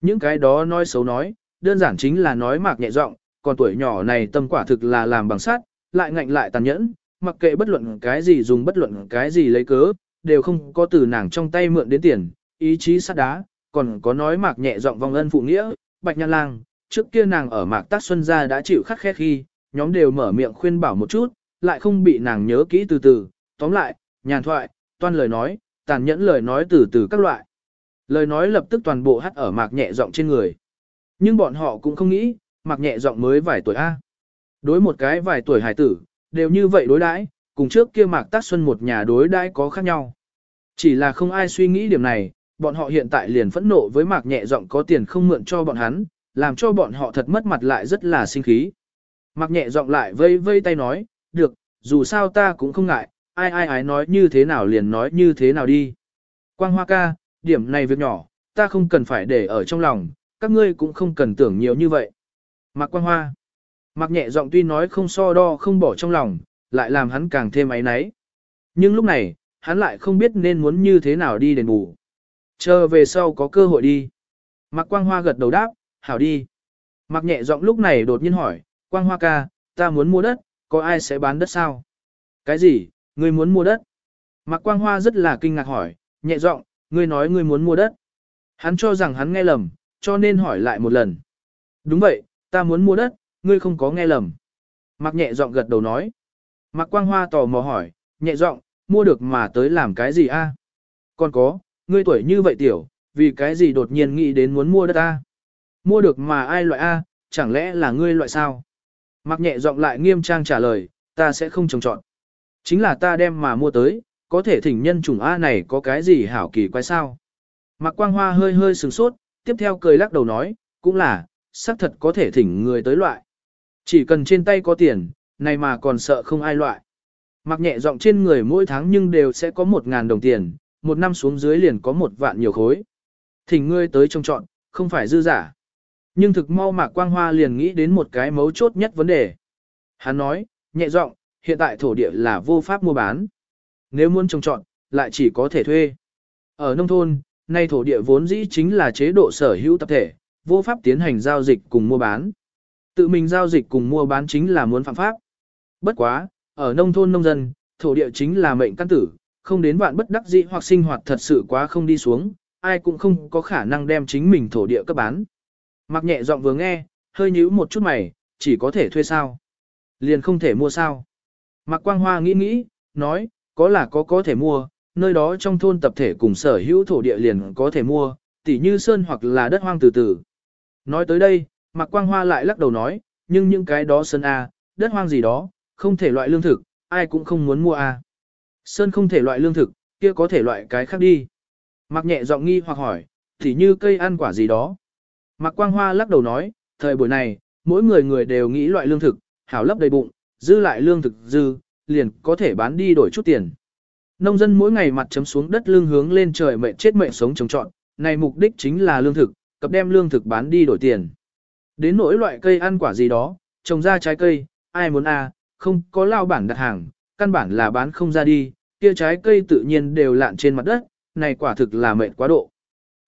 Những cái đó nói xấu nói, đơn giản chính là nói mạc nhẹ giọng, còn tuổi nhỏ này tâm quả thực là làm bằng sắt, lại ngạnh lại tàn nhẫn, mặc kệ bất luận cái gì dùng bất luận cái gì lấy cớ, đều không có từ nàng trong tay mượn đến tiền, ý chí sắt đá, còn có nói mạc nhẹ giọng vong ân phụ nghĩa, bạch nhan lang, trước kia nàng ở mạc tác xuân gia đã chịu khắc khe khi, nhóm đều mở miệng khuyên bảo một chút, lại không bị nàng nhớ kỹ từ từ, tóm lại, nhàn thoại, toan lời nói, tàn nhẫn lời nói từ từ các loại. Lời nói lập tức toàn bộ hắt ở mạc nhẹ giọng trên người. Nhưng bọn họ cũng không nghĩ, mạc nhẹ giọng mới vài tuổi A. Đối một cái vài tuổi hải tử, đều như vậy đối đãi, cùng trước kia mạc tác xuân một nhà đối đãi có khác nhau. Chỉ là không ai suy nghĩ điểm này, bọn họ hiện tại liền phẫn nộ với mạc nhẹ giọng có tiền không mượn cho bọn hắn, làm cho bọn họ thật mất mặt lại rất là sinh khí. Mạc nhẹ giọng lại vây vây tay nói, được, dù sao ta cũng không ngại, ai ai ai nói như thế nào liền nói như thế nào đi. Quang hoa ca, điểm này việc nhỏ, ta không cần phải để ở trong lòng, các ngươi cũng không cần tưởng nhiều như vậy. Mạc quang hoa, Mạc nhẹ giọng tuy nói không so đo không bỏ trong lòng, lại làm hắn càng thêm áy náy. Nhưng lúc này, hắn lại không biết nên muốn như thế nào đi đền bù. Chờ về sau có cơ hội đi. Mạc Quang Hoa gật đầu đáp, hảo đi. Mạc nhẹ giọng lúc này đột nhiên hỏi, Quang Hoa ca, ta muốn mua đất, có ai sẽ bán đất sao? Cái gì, ngươi muốn mua đất? Mạc Quang Hoa rất là kinh ngạc hỏi, nhẹ giọng, ngươi nói ngươi muốn mua đất. Hắn cho rằng hắn nghe lầm, cho nên hỏi lại một lần. Đúng vậy, ta muốn mua đất, ngươi không có nghe lầm. Mạc nhẹ giọng gật đầu nói. Mạc Quang Hoa tò mò hỏi, nhẹ giọng, mua được mà tới làm cái gì a? Còn có, ngươi tuổi như vậy tiểu, vì cái gì đột nhiên nghĩ đến muốn mua đất ta? Mua được mà ai loại a, chẳng lẽ là ngươi loại sao? Mặc nhẹ giọng lại nghiêm trang trả lời, ta sẽ không trồng trọn. Chính là ta đem mà mua tới, có thể thỉnh nhân chủng A này có cái gì hảo kỳ quái sao? Mặc Quang Hoa hơi hơi sừng sốt, tiếp theo cười lắc đầu nói, cũng là, xác thật có thể thỉnh người tới loại. Chỉ cần trên tay có tiền, này mà còn sợ không ai loại. Mặc nhẹ giọng trên người mỗi tháng nhưng đều sẽ có một ngàn đồng tiền, một năm xuống dưới liền có một vạn nhiều khối. Thỉnh ngươi tới trông chọn, không phải dư giả. Nhưng thực mau Mạc Quang Hoa liền nghĩ đến một cái mấu chốt nhất vấn đề. Hắn nói, nhẹ giọng, hiện tại thổ địa là vô pháp mua bán. Nếu muốn trông chọn, lại chỉ có thể thuê. Ở nông thôn, nay thổ địa vốn dĩ chính là chế độ sở hữu tập thể, vô pháp tiến hành giao dịch cùng mua bán. Tự mình giao dịch cùng mua bán chính là muốn phạm pháp. Bất quá, ở nông thôn nông dân, thổ địa chính là mệnh căn tử, không đến vạn bất đắc dĩ hoặc sinh hoạt thật sự quá không đi xuống, ai cũng không có khả năng đem chính mình thổ địa cấp bán. Mặc nhẹ giọng vừa nghe, hơi nhíu một chút mày, chỉ có thể thuê sao. Liền không thể mua sao. Mạc Quang Hoa nghĩ nghĩ, nói, có là có có thể mua, nơi đó trong thôn tập thể cùng sở hữu thổ địa liền có thể mua, tỉ như sơn hoặc là đất hoang từ từ. Nói tới đây, Mạc Quang Hoa lại lắc đầu nói, nhưng những cái đó sơn A, đất hoang gì đó, không thể loại lương thực, ai cũng không muốn mua A. Sơn không thể loại lương thực, kia có thể loại cái khác đi. Mạc nhẹ giọng nghi hoặc hỏi, thì như cây ăn quả gì đó. Mạc Quang Hoa lắc đầu nói, thời buổi này, mỗi người người đều nghĩ loại lương thực, hảo lấp đầy bụng, dư lại lương thực dư, liền có thể bán đi đổi chút tiền. Nông dân mỗi ngày mặt chấm xuống đất lương hướng lên trời mệnh chết mệnh sống trồng trọn, này mục đích chính là lương thực, cập đem lương thực bán đi đổi tiền. Đến nỗi loại cây ăn quả gì đó, trồng ra trái cây, ai muốn à, không có lao bản đặt hàng, căn bản là bán không ra đi, kia trái cây tự nhiên đều lạn trên mặt đất, này quả thực là mệt quá độ.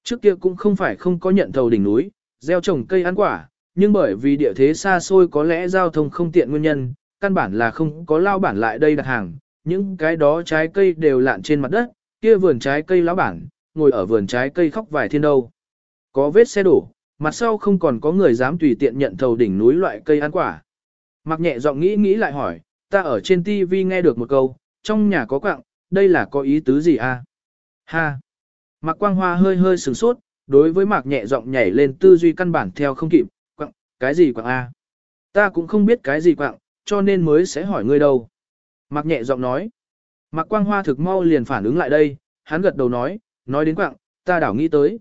Trước kia cũng không phải không có nhận thầu đỉnh núi, gieo trồng cây ăn quả, nhưng bởi vì địa thế xa xôi có lẽ giao thông không tiện nguyên nhân, căn bản là không có lao bản lại đây đặt hàng, những cái đó trái cây đều lạn trên mặt đất, kia vườn trái cây lão bản, ngồi ở vườn trái cây khóc vài thiên đâu. Có vết xe đổ, mặt sau không còn có người dám tùy tiện nhận thầu đỉnh núi loại cây ăn quả. Mặc nhẹ giọng nghĩ nghĩ lại hỏi, ta ở trên TV nghe được một câu, trong nhà có quạng đây là có ý tứ gì a? Ha! Mạc Quang Hoa hơi hơi sửng sốt, đối với Mạc nhẹ giọng nhảy lên tư duy căn bản theo không kịp, quạng cái gì quạng a? Ta cũng không biết cái gì quạng cho nên mới sẽ hỏi ngươi đâu. Mạc nhẹ giọng nói. Mạc Quang Hoa thực mau liền phản ứng lại đây, hắn gật đầu nói, nói đến quạng ta đảo nghĩ tới.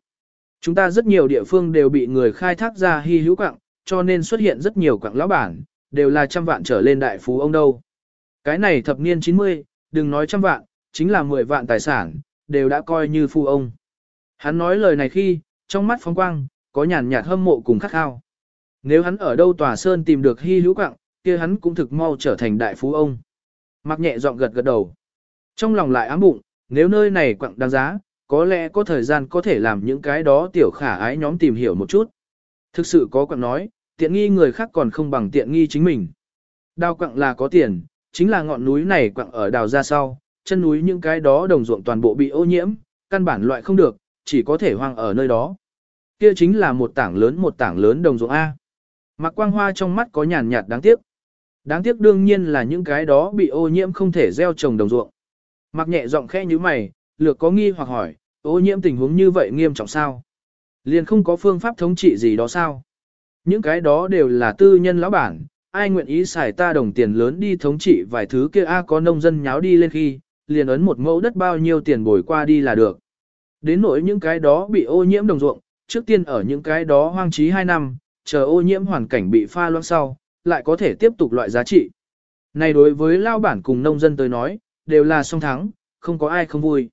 Chúng ta rất nhiều địa phương đều bị người khai thác ra hy hữu quạng cho nên xuất hiện rất nhiều quạng lão bản, đều là trăm vạn trở lên đại phú ông đâu. Cái này thập niên 90, đừng nói trăm vạn, chính là 10 vạn tài sản, đều đã coi như phu ông. Hắn nói lời này khi, trong mắt phóng quang, có nhàn nhạt hâm mộ cùng khắc khao. Nếu hắn ở đâu tòa sơn tìm được hy hữu quặng, kia hắn cũng thực mau trở thành đại phú ông. Mặc nhẹ giọng gật gật đầu. Trong lòng lại ám bụng, nếu nơi này quặng đáng giá, có lẽ có thời gian có thể làm những cái đó tiểu khả ái nhóm tìm hiểu một chút. Thực sự có quặng nói, tiện nghi người khác còn không bằng tiện nghi chính mình. Đào quặng là có tiền, chính là ngọn núi này quặng ở đào ra sau, chân núi những cái đó đồng ruộng toàn bộ bị ô nhiễm, căn bản loại không được, chỉ có thể hoang ở nơi đó. Kia chính là một tảng lớn một tảng lớn đồng ruộng A. Mạc Quang Hoa trong mắt có nhàn nhạt đáng tiếc. Đáng tiếc đương nhiên là những cái đó bị ô nhiễm không thể gieo trồng đồng ruộng. Mạc nhẹ giọng khẽ như mày, lược có nghi hoặc hỏi, ô nhiễm tình huống như vậy nghiêm trọng sao? Liền không có phương pháp thống trị gì đó sao? Những cái đó đều là tư nhân lão bản, ai nguyện ý xài ta đồng tiền lớn đi thống trị vài thứ kia a có nông dân nháo đi lên khi, liền ấn một mẫu đất bao nhiêu tiền bồi qua đi là được. Đến nỗi những cái đó bị ô nhiễm đồng ruộng, trước tiên ở những cái đó hoang trí 2 năm, chờ ô nhiễm hoàn cảnh bị pha loãng sau, lại có thể tiếp tục loại giá trị. Này đối với lao bản cùng nông dân tới nói, đều là song thắng, không có ai không vui.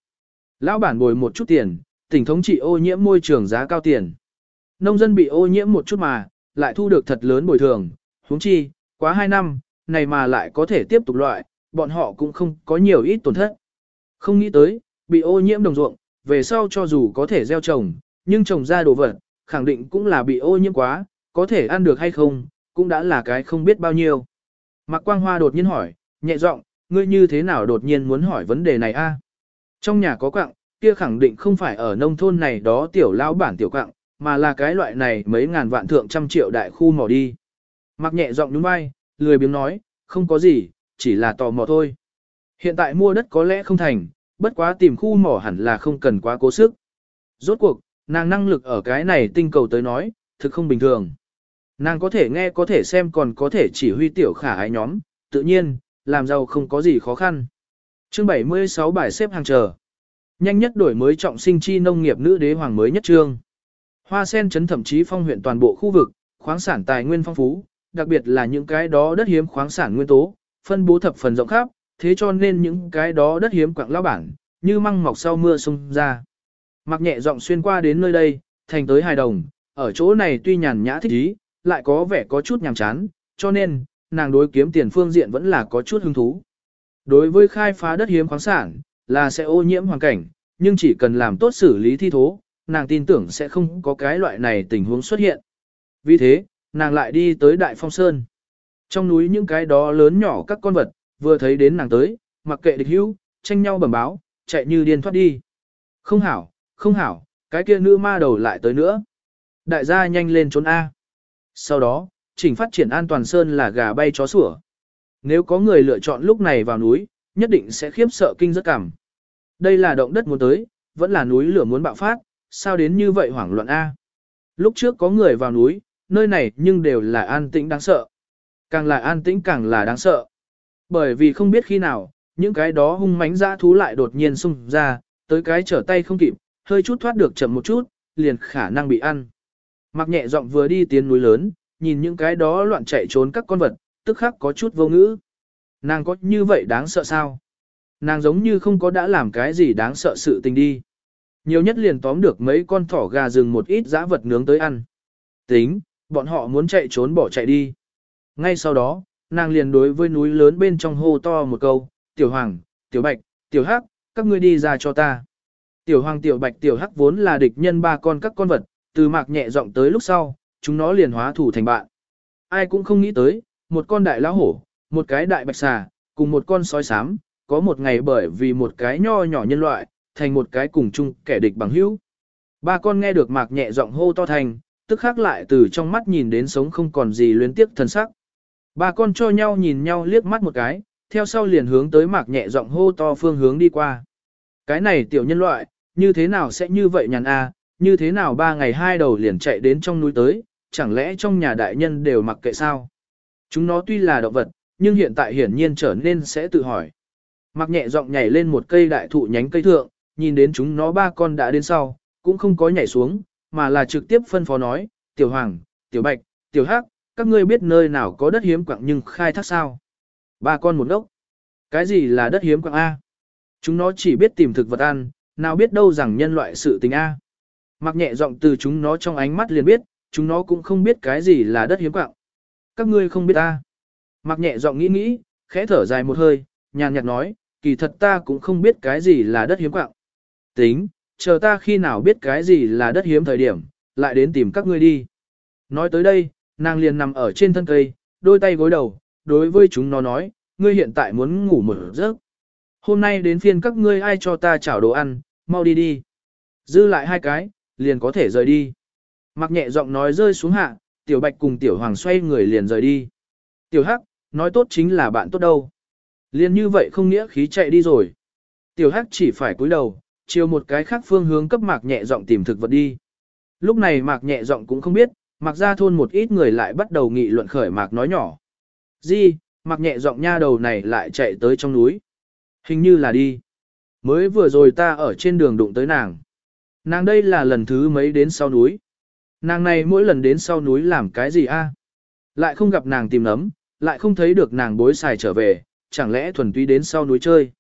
Lão bản bồi một chút tiền, tỉnh thống trị ô nhiễm môi trường giá cao tiền. Nông dân bị ô nhiễm một chút mà, lại thu được thật lớn bồi thường, huống chi, quá 2 năm, này mà lại có thể tiếp tục loại, bọn họ cũng không có nhiều ít tổn thất. Không nghĩ tới, bị ô nhiễm đồng ruộng, về sau cho dù có thể gieo trồng, nhưng trồng ra đồ vật, khẳng định cũng là bị ô nhiễm quá, có thể ăn được hay không, cũng đã là cái không biết bao nhiêu. Mạc Quang Hoa đột nhiên hỏi, nhẹ giọng, ngươi như thế nào đột nhiên muốn hỏi vấn đề này a? Trong nhà có quặng, kia khẳng định không phải ở nông thôn này đó tiểu lão bản tiểu quặng, mà là cái loại này mấy ngàn vạn thượng trăm triệu đại khu mỏ đi. mặc nhẹ giọng đúng vai, lười biếng nói, không có gì, chỉ là tò mò thôi. Hiện tại mua đất có lẽ không thành, bất quá tìm khu mỏ hẳn là không cần quá cố sức. Rốt cuộc, nàng năng lực ở cái này tinh cầu tới nói, thực không bình thường. Nàng có thể nghe có thể xem còn có thể chỉ huy tiểu khả ái nhóm, tự nhiên, làm giàu không có gì khó khăn. Chương 76 bài xếp hàng chờ. Nhanh nhất đổi mới trọng sinh chi nông nghiệp nữ đế hoàng mới nhất trương. Hoa sen chấn thậm chí phong huyện toàn bộ khu vực, khoáng sản tài nguyên phong phú, đặc biệt là những cái đó đất hiếm khoáng sản nguyên tố, phân bố thập phần rộng khắp, thế cho nên những cái đó đất hiếm quạng lao bản, như măng mọc sau mưa sông ra. Mặc nhẹ giọng xuyên qua đến nơi đây, thành tới hài đồng, ở chỗ này tuy nhàn nhã thích ý, lại có vẻ có chút nhàm chán, cho nên, nàng đối kiếm tiền phương diện vẫn là có chút hứng thú. Đối với khai phá đất hiếm khoáng sản, là sẽ ô nhiễm hoàn cảnh, nhưng chỉ cần làm tốt xử lý thi thố, nàng tin tưởng sẽ không có cái loại này tình huống xuất hiện. Vì thế, nàng lại đi tới Đại Phong Sơn. Trong núi những cái đó lớn nhỏ các con vật, vừa thấy đến nàng tới, mặc kệ địch hữu, tranh nhau bẩm báo, chạy như điên thoát đi. Không hảo, không hảo, cái kia nữ ma đầu lại tới nữa. Đại gia nhanh lên trốn A. Sau đó, chỉnh phát triển an toàn sơn là gà bay chó sủa. Nếu có người lựa chọn lúc này vào núi, nhất định sẽ khiếp sợ kinh rất cảm. Đây là động đất muốn tới, vẫn là núi lửa muốn bạo phát, sao đến như vậy hoảng loạn A. Lúc trước có người vào núi, nơi này nhưng đều là an tĩnh đáng sợ. Càng là an tĩnh càng là đáng sợ. Bởi vì không biết khi nào, những cái đó hung mãnh dã thú lại đột nhiên xung ra, tới cái trở tay không kịp, hơi chút thoát được chậm một chút, liền khả năng bị ăn. Mặc nhẹ giọng vừa đi tiến núi lớn, nhìn những cái đó loạn chạy trốn các con vật, tức khắc có chút vô ngữ. Nàng có như vậy đáng sợ sao? Nàng giống như không có đã làm cái gì đáng sợ sự tình đi. Nhiều nhất liền tóm được mấy con thỏ gà rừng một ít dã vật nướng tới ăn. Tính, bọn họ muốn chạy trốn bỏ chạy đi. Ngay sau đó, nàng liền đối với núi lớn bên trong hô to một câu, tiểu hoàng, tiểu bạch, tiểu hắc, các ngươi đi ra cho ta. Tiểu hoàng tiểu bạch tiểu hắc vốn là địch nhân ba con các con vật, từ mạc nhẹ giọng tới lúc sau, chúng nó liền hóa thủ thành bạn. Ai cũng không nghĩ tới, một con đại lão hổ, một cái đại bạch xà, cùng một con sói sám, có một ngày bởi vì một cái nho nhỏ nhân loại, thành một cái cùng chung kẻ địch bằng hữu. Ba con nghe được mạc nhẹ giọng hô to thành, tức khắc lại từ trong mắt nhìn đến sống không còn gì luyến tiếp thân sắc. Ba con cho nhau nhìn nhau liếc mắt một cái, theo sau liền hướng tới mạc nhẹ giọng hô to phương hướng đi qua. Cái này tiểu nhân loại, như thế nào sẽ như vậy nhàn a? như thế nào ba ngày hai đầu liền chạy đến trong núi tới, chẳng lẽ trong nhà đại nhân đều mặc kệ sao? Chúng nó tuy là động vật, nhưng hiện tại hiển nhiên trở nên sẽ tự hỏi. Mặc nhẹ giọng nhảy lên một cây đại thụ nhánh cây thượng, nhìn đến chúng nó ba con đã đến sau, cũng không có nhảy xuống, mà là trực tiếp phân phó nói, tiểu hoàng, tiểu bạch, tiểu hắc, các ngươi biết nơi nào có đất hiếm quặng nhưng khai thác sao? Ba con một đốc. Cái gì là đất hiếm quặng A? Chúng nó chỉ biết tìm thực vật ăn, nào biết đâu rằng nhân loại sự tình A. Mặc nhẹ giọng từ chúng nó trong ánh mắt liền biết, chúng nó cũng không biết cái gì là đất hiếm quặng. Các ngươi không biết ta. Mặc nhẹ giọng nghĩ nghĩ, khẽ thở dài một hơi, nhàn nhạt nói, kỳ thật ta cũng không biết cái gì là đất hiếm quặng. Tính, chờ ta khi nào biết cái gì là đất hiếm thời điểm, lại đến tìm các ngươi đi. Nói tới đây, nàng liền nằm ở trên thân cây, đôi tay gối đầu, đối với chúng nó nói, ngươi hiện tại muốn ngủ một giấc. Hôm nay đến phiên các ngươi ai cho ta chảo đồ ăn, mau đi đi. Dư lại hai cái, liền có thể rời đi. Mặc nhẹ giọng nói rơi xuống hạ, tiểu bạch cùng tiểu hoàng xoay người liền rời đi. Tiểu hắc, nói tốt chính là bạn tốt đâu. Liền như vậy không nghĩa khí chạy đi rồi. Tiểu hắc chỉ phải cúi đầu, chiều một cái khác phương hướng cấp mạc nhẹ giọng tìm thực vật đi. Lúc này mạc nhẹ giọng cũng không biết, mạc ra thôn một ít người lại bắt đầu nghị luận khởi mạc nói nhỏ. Di, mạc nhẹ giọng nha đầu này lại chạy tới trong núi. Hình như là đi. Mới vừa rồi ta ở trên đường đụng tới nàng. Nàng đây là lần thứ mấy đến sau núi. Nàng này mỗi lần đến sau núi làm cái gì a? Lại không gặp nàng tìm nấm, lại không thấy được nàng bối xài trở về, chẳng lẽ thuần túy đến sau núi chơi.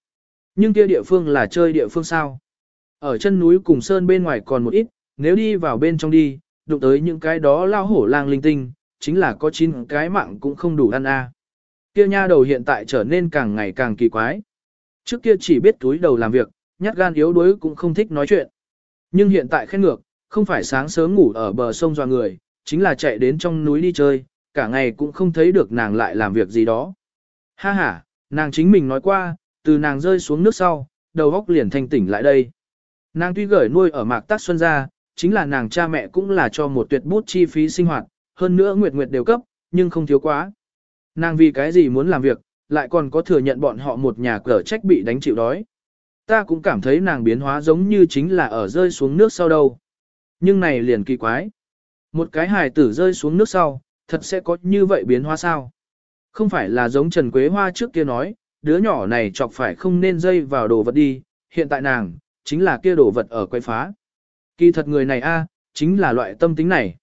Nhưng kia địa phương là chơi địa phương sao? Ở chân núi cùng sơn bên ngoài còn một ít, nếu đi vào bên trong đi, đụng tới những cái đó lao hổ lang linh tinh, chính là có chín cái mạng cũng không đủ ăn a. Kia nha đầu hiện tại trở nên càng ngày càng kỳ quái. Trước kia chỉ biết túi đầu làm việc, nhát gan yếu đuối cũng không thích nói chuyện. Nhưng hiện tại khét ngược, không phải sáng sớm ngủ ở bờ sông doa người, chính là chạy đến trong núi đi chơi, cả ngày cũng không thấy được nàng lại làm việc gì đó. Ha ha, nàng chính mình nói qua, từ nàng rơi xuống nước sau, đầu óc liền thanh tỉnh lại đây. Nàng tuy gửi nuôi ở mạc tác xuân ra, chính là nàng cha mẹ cũng là cho một tuyệt bút chi phí sinh hoạt, hơn nữa nguyệt nguyệt đều cấp, nhưng không thiếu quá. Nàng vì cái gì muốn làm việc, lại còn có thừa nhận bọn họ một nhà cờ trách bị đánh chịu đói. Ta cũng cảm thấy nàng biến hóa giống như chính là ở rơi xuống nước sau đâu. Nhưng này liền kỳ quái. Một cái hài tử rơi xuống nước sau, thật sẽ có như vậy biến hóa sao? Không phải là giống Trần Quế Hoa trước kia nói, đứa nhỏ này chọc phải không nên dây vào đồ vật đi, hiện tại nàng, chính là kia đồ vật ở quay phá. Kỳ thật người này a, chính là loại tâm tính này.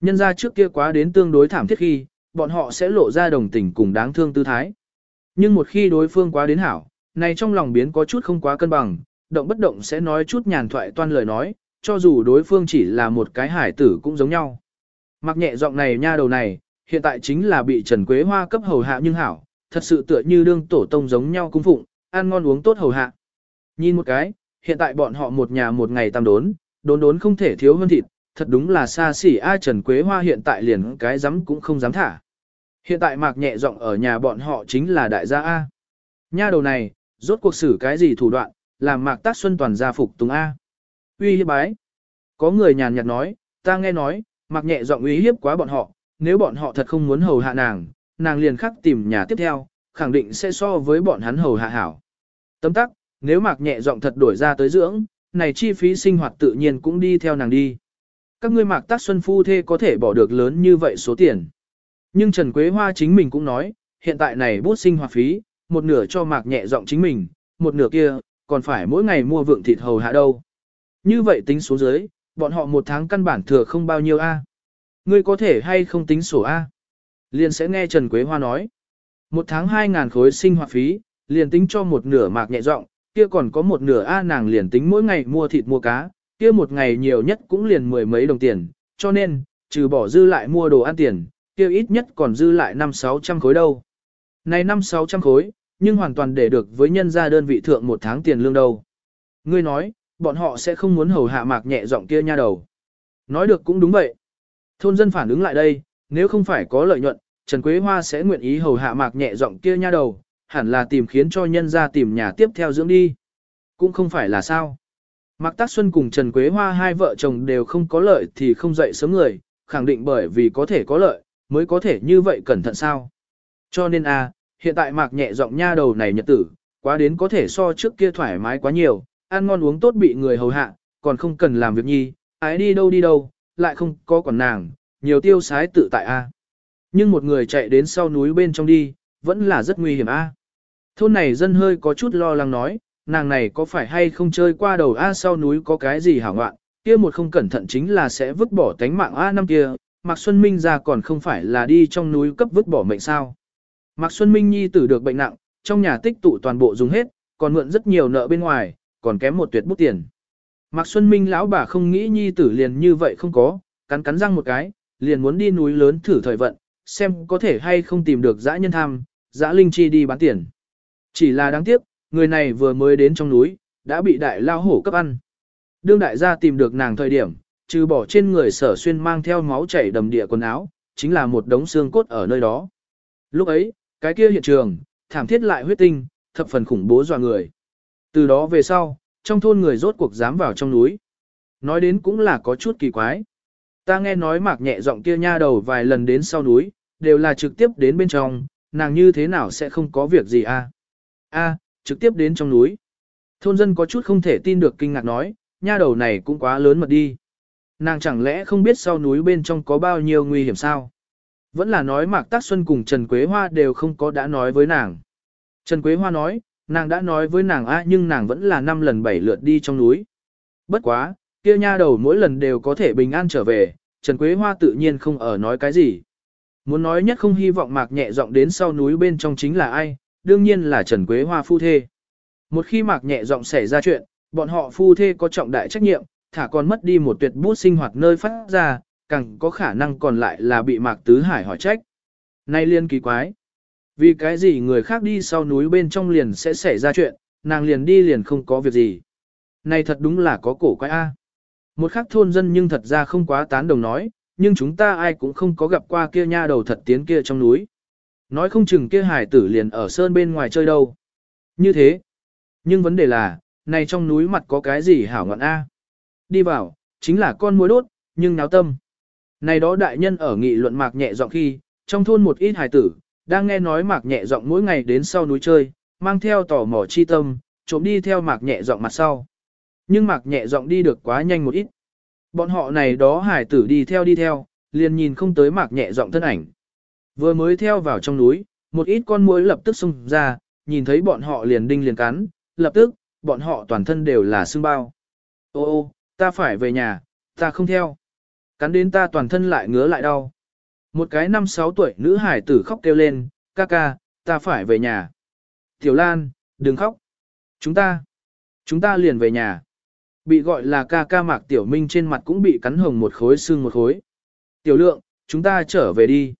Nhân ra trước kia quá đến tương đối thảm thiết khi, bọn họ sẽ lộ ra đồng tình cùng đáng thương tư thái. Nhưng một khi đối phương quá đến hảo, này trong lòng biến có chút không quá cân bằng, động bất động sẽ nói chút nhàn thoại toan lời nói, cho dù đối phương chỉ là một cái hải tử cũng giống nhau. Mặc nhẹ giọng này nha đầu này, hiện tại chính là bị Trần Quế Hoa cấp hầu hạ nhưng hảo, thật sự tựa như đương tổ tông giống nhau cung phụng, ăn ngon uống tốt hầu hạ. Nhìn một cái, hiện tại bọn họ một nhà một ngày tam đốn, đốn đốn không thể thiếu hơn thịt, thật đúng là xa xỉ ai Trần Quế Hoa hiện tại liền cái dám cũng không dám thả. Hiện tại mạc nhẹ giọng ở nhà bọn họ chính là đại gia A. Nha đầu này, rốt cuộc xử cái gì thủ đoạn, làm mạc tác xuân toàn gia phục tùng A. Uy hiếp bái. Có người nhàn nhạt nói, ta nghe nói, mạc nhẹ giọng uy hiếp quá bọn họ, nếu bọn họ thật không muốn hầu hạ nàng, nàng liền khắc tìm nhà tiếp theo, khẳng định sẽ so với bọn hắn hầu hạ hảo. Tấm tắc, nếu mạc nhẹ giọng thật đổi ra tới dưỡng, này chi phí sinh hoạt tự nhiên cũng đi theo nàng đi. Các ngươi mạc tác xuân phu thê có thể bỏ được lớn như vậy số tiền. Nhưng Trần Quế Hoa chính mình cũng nói, hiện tại này bút sinh hoạt phí, một nửa cho mạc nhẹ giọng chính mình, một nửa kia, còn phải mỗi ngày mua vượng thịt hầu hạ đâu. Như vậy tính số dưới, bọn họ một tháng căn bản thừa không bao nhiêu a. Ngươi có thể hay không tính sổ a? Liền sẽ nghe Trần Quế Hoa nói. Một tháng 2.000 khối sinh hoạt phí, liền tính cho một nửa mạc nhẹ giọng, kia còn có một nửa A nàng liền tính mỗi ngày mua thịt mua cá, kia một ngày nhiều nhất cũng liền mười mấy đồng tiền, cho nên, trừ bỏ dư lại mua đồ ăn tiền, kia ít nhất còn dư lại năm sáu trăm khối đâu. Này năm sáu trăm khối, nhưng hoàn toàn để được với nhân gia đơn vị thượng một tháng tiền lương đâu. Ngươi nói, bọn họ sẽ không muốn hầu hạ mạc nhẹ giọng kia nha đầu. Nói được cũng đúng vậy. Thôn dân phản ứng lại đây, nếu không phải có lợi nhuận, Trần Quế Hoa sẽ nguyện ý hầu hạ mạc nhẹ giọng kia nha đầu, hẳn là tìm khiến cho nhân ra tìm nhà tiếp theo dưỡng đi. Cũng không phải là sao. Mạc Tác Xuân cùng Trần Quế Hoa hai vợ chồng đều không có lợi thì không dậy sớm người, khẳng định bởi vì có thể có lợi, mới có thể như vậy cẩn thận sao. Cho nên a, hiện tại Mạc nhẹ giọng nha đầu này nhật tử, quá đến có thể so trước kia thoải mái quá nhiều, ăn ngon uống tốt bị người hầu hạ, còn không cần làm việc nhi, ái đi đâu đi đâu, lại không có còn nàng, nhiều tiêu sái tự tại a. Nhưng một người chạy đến sau núi bên trong đi, vẫn là rất nguy hiểm a. Thôn này dân hơi có chút lo lắng nói, nàng này có phải hay không chơi qua đầu A sau núi có cái gì hảo ngoạn, kia một không cẩn thận chính là sẽ vứt bỏ tánh mạng A năm kia, Mạc Xuân Minh ra còn không phải là đi trong núi cấp vứt bỏ mệnh sao. Mạc Xuân Minh nhi tử được bệnh nặng, trong nhà tích tụ toàn bộ dùng hết, còn mượn rất nhiều nợ bên ngoài, còn kém một tuyệt bút tiền. Mạc Xuân Minh lão bà không nghĩ nhi tử liền như vậy không có, cắn cắn răng một cái, liền muốn đi núi lớn thử thời vận, xem có thể hay không tìm được dã nhân tham, dã linh chi đi bán tiền. Chỉ là đáng tiếc, người này vừa mới đến trong núi, đã bị đại lao hổ cấp ăn. Đương đại gia tìm được nàng thời điểm, trừ bỏ trên người sở xuyên mang theo máu chảy đầm địa quần áo, chính là một đống xương cốt ở nơi đó. Lúc ấy, cái kia hiện trường, thảm thiết lại huyết tinh, thập phần khủng bố dọa người. Từ đó về sau, trong thôn người rốt cuộc dám vào trong núi. Nói đến cũng là có chút kỳ quái. Ta nghe nói mạc nhẹ giọng kia nha đầu vài lần đến sau núi, đều là trực tiếp đến bên trong, nàng như thế nào sẽ không có việc gì a? A, trực tiếp đến trong núi. Thôn dân có chút không thể tin được kinh ngạc nói, nha đầu này cũng quá lớn mật đi. Nàng chẳng lẽ không biết sau núi bên trong có bao nhiêu nguy hiểm sao? Vẫn là nói Mạc Tác Xuân cùng Trần Quế Hoa đều không có đã nói với nàng. Trần Quế Hoa nói, nàng đã nói với nàng a nhưng nàng vẫn là năm lần bảy lượt đi trong núi. Bất quá, kia nha đầu mỗi lần đều có thể bình an trở về, Trần Quế Hoa tự nhiên không ở nói cái gì. Muốn nói nhất không hy vọng Mạc nhẹ giọng đến sau núi bên trong chính là ai, đương nhiên là Trần Quế Hoa phu thê. Một khi Mạc nhẹ giọng xảy ra chuyện, bọn họ phu thê có trọng đại trách nhiệm, thả còn mất đi một tuyệt bút sinh hoạt nơi phát ra, càng có khả năng còn lại là bị Mạc Tứ Hải hỏi trách. Nay liên kỳ quái. Vì cái gì người khác đi sau núi bên trong liền sẽ xảy ra chuyện, nàng liền đi liền không có việc gì. Này thật đúng là có cổ quái A. Một khắc thôn dân nhưng thật ra không quá tán đồng nói, nhưng chúng ta ai cũng không có gặp qua kia nha đầu thật tiến kia trong núi. Nói không chừng kia hải tử liền ở sơn bên ngoài chơi đâu. Như thế. Nhưng vấn đề là, này trong núi mặt có cái gì hảo ngọn A. Đi vào, chính là con muối đốt, nhưng náo tâm. Này đó đại nhân ở nghị luận mạc nhẹ giọng khi, trong thôn một ít hài tử, đang nghe nói mạc nhẹ giọng mỗi ngày đến sau núi chơi, mang theo tò mò chi tâm, trộm đi theo mạc nhẹ giọng mặt sau. Nhưng mạc nhẹ giọng đi được quá nhanh một ít. Bọn họ này đó hải tử đi theo đi theo, liền nhìn không tới mạc nhẹ giọng thân ảnh. Vừa mới theo vào trong núi, một ít con muỗi lập tức xông ra, nhìn thấy bọn họ liền đinh liền cắn, lập tức, bọn họ toàn thân đều là xương bao. Ô ô, ta phải về nhà, ta không theo. Cắn đến ta toàn thân lại ngứa lại đau. Một cái năm sáu tuổi nữ hải tử khóc kêu lên, ca ca, ta phải về nhà. Tiểu Lan, đừng khóc. Chúng ta, chúng ta liền về nhà. Bị gọi là ca ca mạc tiểu minh trên mặt cũng bị cắn hồng một khối xương một khối. Tiểu lượng, chúng ta trở về đi.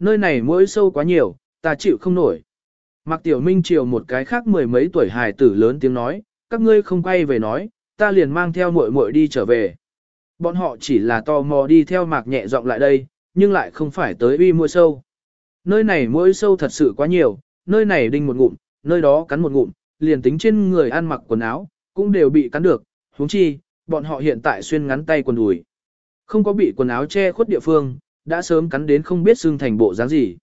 Nơi này mỗi sâu quá nhiều, ta chịu không nổi. Mạc tiểu minh chiều một cái khác mười mấy tuổi hài tử lớn tiếng nói, các ngươi không quay về nói, ta liền mang theo muội muội đi trở về. Bọn họ chỉ là tò mò đi theo mạc nhẹ giọng lại đây, nhưng lại không phải tới uy mua sâu. Nơi này mỗi sâu thật sự quá nhiều, nơi này đinh một ngụm, nơi đó cắn một ngụm, liền tính trên người ăn mặc quần áo, cũng đều bị cắn được, huống chi, bọn họ hiện tại xuyên ngắn tay quần đùi. Không có bị quần áo che khuất địa phương, đã sớm cắn đến không biết xương thành bộ dáng gì.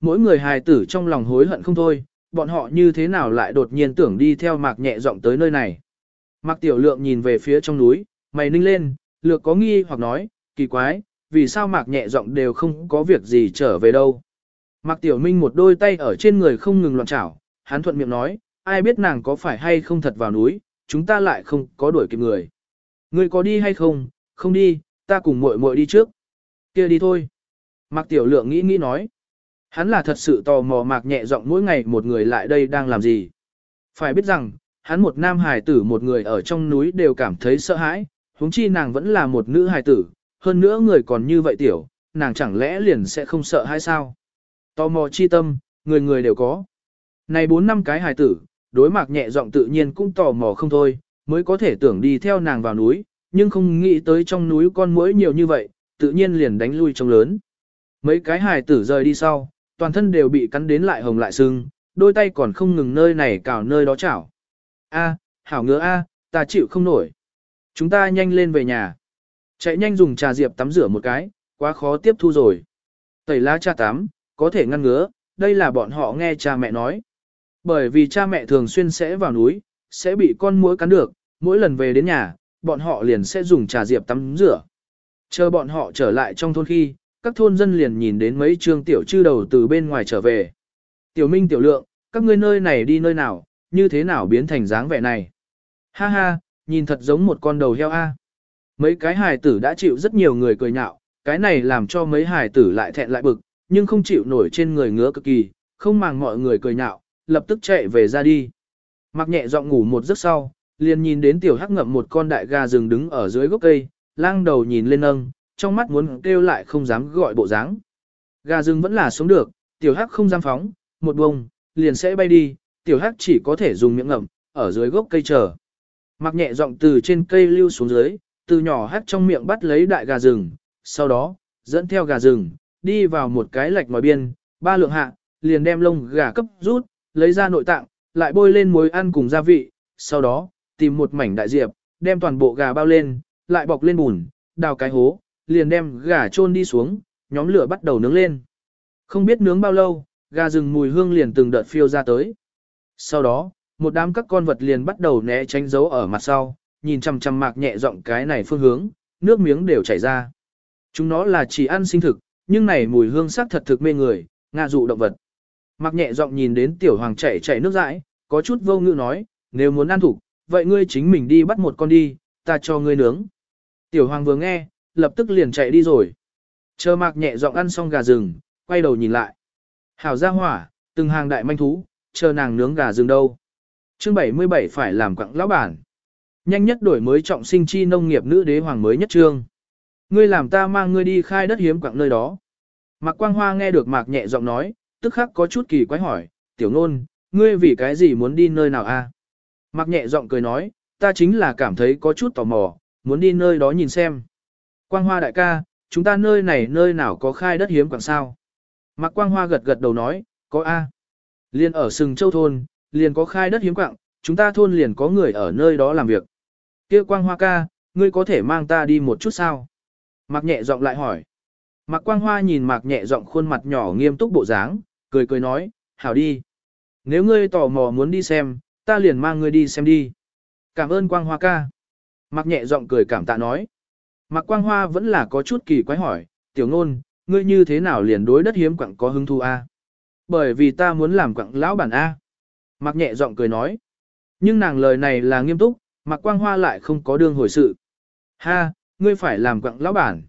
Mỗi người hài tử trong lòng hối hận không thôi, bọn họ như thế nào lại đột nhiên tưởng đi theo mạc nhẹ giọng tới nơi này. Mạc tiểu lượng nhìn về phía trong núi, mày ninh lên, lược có nghi hoặc nói, kỳ quái, vì sao mạc nhẹ giọng đều không có việc gì trở về đâu. Mạc tiểu minh một đôi tay ở trên người không ngừng loạn trảo, hắn thuận miệng nói, ai biết nàng có phải hay không thật vào núi, chúng ta lại không có đuổi kịp người. Người có đi hay không, không đi, ta cùng muội muội đi trước kia đi thôi. Mạc tiểu lượng nghĩ nghĩ nói. Hắn là thật sự tò mò mạc nhẹ giọng mỗi ngày một người lại đây đang làm gì. Phải biết rằng, hắn một nam hài tử một người ở trong núi đều cảm thấy sợ hãi, huống chi nàng vẫn là một nữ hài tử, hơn nữa người còn như vậy tiểu, nàng chẳng lẽ liền sẽ không sợ hay sao? Tò mò chi tâm, người người đều có. Này bốn năm cái hài tử, đối mạc nhẹ giọng tự nhiên cũng tò mò không thôi, mới có thể tưởng đi theo nàng vào núi, nhưng không nghĩ tới trong núi con muỗi nhiều như vậy, tự nhiên liền đánh lui trong lớn. Mấy cái hài tử rời đi sau, toàn thân đều bị cắn đến lại hồng lại sưng, đôi tay còn không ngừng nơi này cào nơi đó chảo. A, hảo ngứa A, ta chịu không nổi. Chúng ta nhanh lên về nhà. Chạy nhanh dùng trà diệp tắm rửa một cái, quá khó tiếp thu rồi. Tẩy lá trà tắm, có thể ngăn ngứa, đây là bọn họ nghe cha mẹ nói. Bởi vì cha mẹ thường xuyên sẽ vào núi, sẽ bị con muỗi cắn được, mỗi lần về đến nhà, bọn họ liền sẽ dùng trà diệp tắm rửa. Chờ bọn họ trở lại trong thôn khi, các thôn dân liền nhìn đến mấy trương tiểu chư đầu từ bên ngoài trở về. Tiểu Minh tiểu lượng, các ngươi nơi này đi nơi nào, như thế nào biến thành dáng vẻ này. Ha ha, nhìn thật giống một con đầu heo a. Mấy cái hài tử đã chịu rất nhiều người cười nhạo, cái này làm cho mấy hài tử lại thẹn lại bực, nhưng không chịu nổi trên người ngứa cực kỳ, không màng mọi người cười nhạo, lập tức chạy về ra đi. Mặc nhẹ giọng ngủ một giấc sau, liền nhìn đến tiểu hắc ngậm một con đại gà rừng đứng ở dưới gốc cây, lang đầu nhìn lên nâng, trong mắt muốn kêu lại không dám gọi bộ dáng. Gà rừng vẫn là sống được, tiểu hắc không dám phóng, một bông, liền sẽ bay đi, tiểu hắc chỉ có thể dùng miệng ngậm, ở dưới gốc cây chờ. Mặc nhẹ giọng từ trên cây lưu xuống dưới, từ nhỏ hắc trong miệng bắt lấy đại gà rừng, sau đó, dẫn theo gà rừng, đi vào một cái lạch ngoài biên, ba lượng hạ, liền đem lông gà cấp rút, lấy ra nội tạng, lại bôi lên muối ăn cùng gia vị, sau đó, tìm một mảnh đại diệp, đem toàn bộ gà bao lên, lại bọc lên bùn, đào cái hố, liền đem gà chôn đi xuống, nhóm lửa bắt đầu nướng lên. Không biết nướng bao lâu, gà rừng mùi hương liền từng đợt phiêu ra tới. Sau đó, một đám các con vật liền bắt đầu né tránh dấu ở mặt sau, nhìn chằm chằm mạc nhẹ giọng cái này phương hướng, nước miếng đều chảy ra. Chúng nó là chỉ ăn sinh thực, nhưng này mùi hương sắc thật thực mê người, ngạ dụ động vật. Mạc nhẹ giọng nhìn đến tiểu hoàng chảy chảy nước dãi, có chút vô ngữ nói, nếu muốn ăn thủ, vậy ngươi chính mình đi bắt một con đi, ta cho ngươi nướng. Tiểu hoàng vừa nghe, lập tức liền chạy đi rồi. Chờ mạc nhẹ giọng ăn xong gà rừng, quay đầu nhìn lại. Hảo ra hỏa, từng hàng đại manh thú, chờ nàng nướng gà rừng đâu. chương 77 phải làm quặng lão bản. Nhanh nhất đổi mới trọng sinh chi nông nghiệp nữ đế hoàng mới nhất trương. Ngươi làm ta mang ngươi đi khai đất hiếm quặng nơi đó. Mạc Quang Hoa nghe được Mạc nhẹ giọng nói, tức khắc có chút kỳ quái hỏi, tiểu ngôn, ngươi vì cái gì muốn đi nơi nào a? Mạc nhẹ giọng cười nói, ta chính là cảm thấy có chút tò mò, muốn đi nơi đó nhìn xem. Quang Hoa đại ca, chúng ta nơi này nơi nào có khai đất hiếm quảng sao? Mạc Quang Hoa gật gật đầu nói, có A. Liên ở Sừng Châu Thôn, liền có khai đất hiếm quảng, chúng ta thôn liền có người ở nơi đó làm việc. Kia Quang Hoa ca, ngươi có thể mang ta đi một chút sao? Mạc nhẹ giọng lại hỏi. Mạc Quang Hoa nhìn Mạc nhẹ giọng khuôn mặt nhỏ nghiêm túc bộ dáng, cười cười nói, hảo đi. Nếu ngươi tò mò muốn đi xem, ta liền mang ngươi đi xem đi. Cảm ơn Quang Hoa ca. Mạc nhẹ giọng cười cảm tạ nói. Mạc Quang Hoa vẫn là có chút kỳ quái hỏi, tiểu ngôn, ngươi như thế nào liền đối đất hiếm quặng có hứng thú a? Bởi vì ta muốn làm quặng lão bản a. Mạc nhẹ giọng cười nói. Nhưng nàng lời này là nghiêm túc, Mạc Quang Hoa lại không có đương hồi sự. Ha, ngươi phải làm quặng lão bản.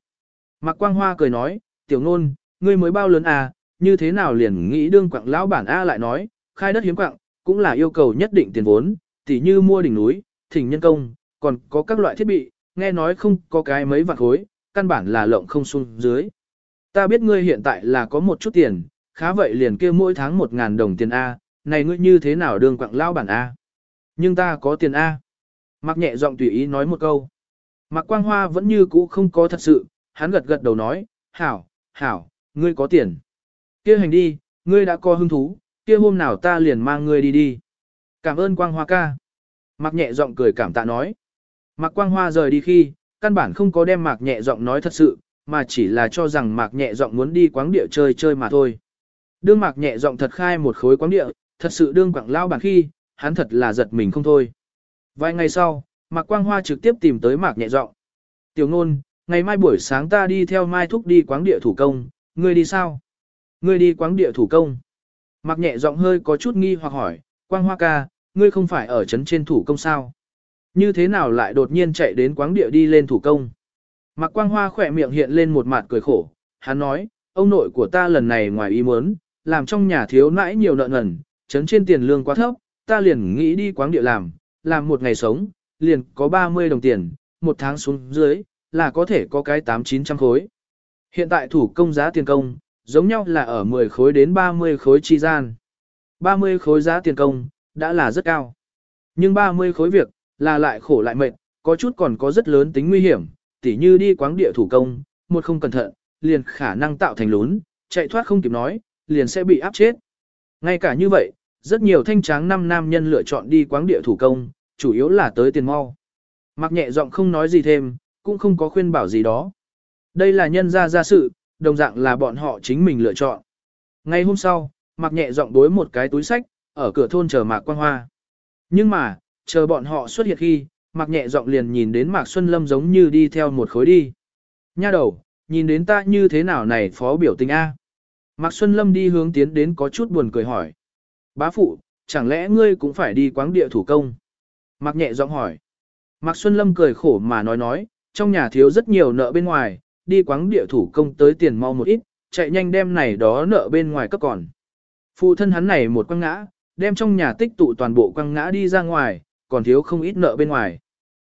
Mạc Quang Hoa cười nói, tiểu ngôn, ngươi mới bao lớn à, như thế nào liền nghĩ đương quặng lão bản A lại nói, khai đất hiếm quặng, cũng là yêu cầu nhất định tiền vốn, tỉ như mua đỉnh núi, thỉnh nhân công, còn có các loại thiết bị, nghe nói không có cái mấy vạn khối, căn bản là lộng không xuống dưới. Ta biết ngươi hiện tại là có một chút tiền, khá vậy liền kia mỗi tháng một ngàn đồng tiền A, này ngươi như thế nào đường quặng lao bản A. Nhưng ta có tiền A. Mặc nhẹ giọng tùy ý nói một câu. Mạc Quang Hoa vẫn như cũ không có thật sự, hắn gật gật đầu nói, hảo, hảo, ngươi có tiền. kia hành đi, ngươi đã có hứng thú, kia hôm nào ta liền mang ngươi đi đi. Cảm ơn Quang Hoa ca. Mạc nhẹ giọng cười cảm tạ nói. Mạc Quang Hoa rời đi khi, căn bản không có đem Mạc nhẹ giọng nói thật sự, mà chỉ là cho rằng Mạc nhẹ giọng muốn đi quáng địa chơi chơi mà thôi. Đương Mạc nhẹ giọng thật khai một khối quáng địa, thật sự đương quảng lao bản khi, hắn thật là giật mình không thôi. Vài ngày sau, Mạc Quang Hoa trực tiếp tìm tới Mạc nhẹ giọng. Tiểu ngôn, ngày mai buổi sáng ta đi theo Mai Thúc đi quáng địa thủ công, ngươi đi sao? Ngươi đi quáng địa thủ công. Mạc nhẹ giọng hơi có chút nghi hoặc hỏi, Quang Hoa ca, ngươi không phải ở trấn trên thủ công sao? Như thế nào lại đột nhiên chạy đến quáng địa đi lên thủ công? Mạc Quang Hoa khỏe miệng hiện lên một mặt cười khổ, hắn nói, ông nội của ta lần này ngoài ý muốn, làm trong nhà thiếu nãi nhiều nợ nần, chấn trên tiền lương quá thấp, ta liền nghĩ đi quáng địa làm, làm một ngày sống, liền có 30 đồng tiền, một tháng xuống dưới, là có thể có cái 8-900 khối. Hiện tại thủ công giá tiền công, giống nhau là ở 10 khối đến 30 khối chi gian. 30 khối giá tiền công, đã là rất cao. Nhưng 30 khối việc, là lại khổ lại mệt, có chút còn có rất lớn tính nguy hiểm, tỉ như đi quáng địa thủ công, một không cẩn thận, liền khả năng tạo thành lún, chạy thoát không kịp nói, liền sẽ bị áp chết. Ngay cả như vậy, rất nhiều thanh tráng năm nam nhân lựa chọn đi quáng địa thủ công, chủ yếu là tới tiền mau. Mặc nhẹ giọng không nói gì thêm, cũng không có khuyên bảo gì đó. Đây là nhân gia gia sự, đồng dạng là bọn họ chính mình lựa chọn. Ngay hôm sau, mặc nhẹ giọng đối một cái túi sách, ở cửa thôn chờ Mạc Quang Hoa. Nhưng mà, chờ bọn họ xuất hiện khi, Mạc nhẹ giọng liền nhìn đến Mạc Xuân Lâm giống như đi theo một khối đi. Nha đầu, nhìn đến ta như thế nào này phó biểu tình A. Mạc Xuân Lâm đi hướng tiến đến có chút buồn cười hỏi. Bá phụ, chẳng lẽ ngươi cũng phải đi quáng địa thủ công? Mạc nhẹ giọng hỏi. Mạc Xuân Lâm cười khổ mà nói nói, trong nhà thiếu rất nhiều nợ bên ngoài, đi quáng địa thủ công tới tiền mau một ít, chạy nhanh đem này đó nợ bên ngoài cấp còn. Phụ thân hắn này một quăng ngã, đem trong nhà tích tụ toàn bộ quăng ngã đi ra ngoài, còn thiếu không ít nợ bên ngoài.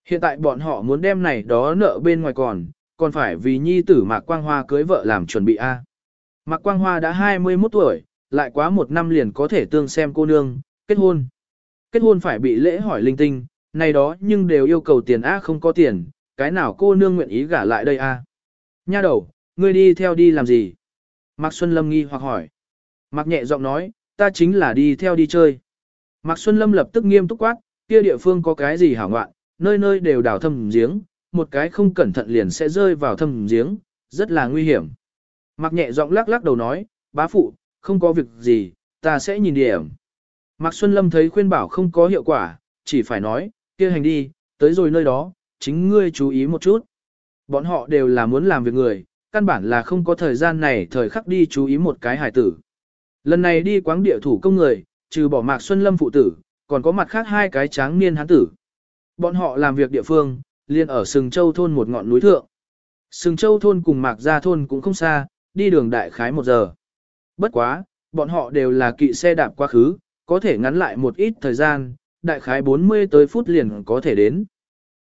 Hiện tại bọn họ muốn đem này đó nợ bên ngoài còn, còn phải vì nhi tử Mạc Quang Hoa cưới vợ làm chuẩn bị A. Mạc Quang Hoa đã 21 tuổi, lại quá một năm liền có thể tương xem cô nương, kết hôn. Kết hôn phải bị lễ hỏi linh tinh, này đó nhưng đều yêu cầu tiền A không có tiền, cái nào cô nương nguyện ý gả lại đây A. Nha đầu, ngươi đi theo đi làm gì? Mạc Xuân Lâm nghi hoặc hỏi. Mạc nhẹ giọng nói, ta chính là đi theo đi chơi. Mạc Xuân Lâm lập tức nghiêm túc quát, kia địa phương có cái gì hảo ngoạn, nơi nơi đều đào thâm giếng, một cái không cẩn thận liền sẽ rơi vào thâm giếng, rất là nguy hiểm. Mạc nhẹ giọng lắc lắc đầu nói, bá phụ, không có việc gì, ta sẽ nhìn điểm. Mạc Xuân Lâm thấy khuyên bảo không có hiệu quả, chỉ phải nói, kia hành đi, tới rồi nơi đó, chính ngươi chú ý một chút. Bọn họ đều là muốn làm việc người, căn bản là không có thời gian này thời khắc đi chú ý một cái hải tử. Lần này đi quáng địa thủ công người, trừ bỏ Mạc Xuân Lâm phụ tử, còn có mặt khác hai cái tráng niên hán tử. Bọn họ làm việc địa phương, liền ở Sừng Châu thôn một ngọn núi thượng. Sừng Châu thôn cùng Mạc Gia thôn cũng không xa, đi đường đại khái một giờ. Bất quá, bọn họ đều là kỵ xe đạp quá khứ, có thể ngắn lại một ít thời gian, đại khái 40 tới phút liền có thể đến.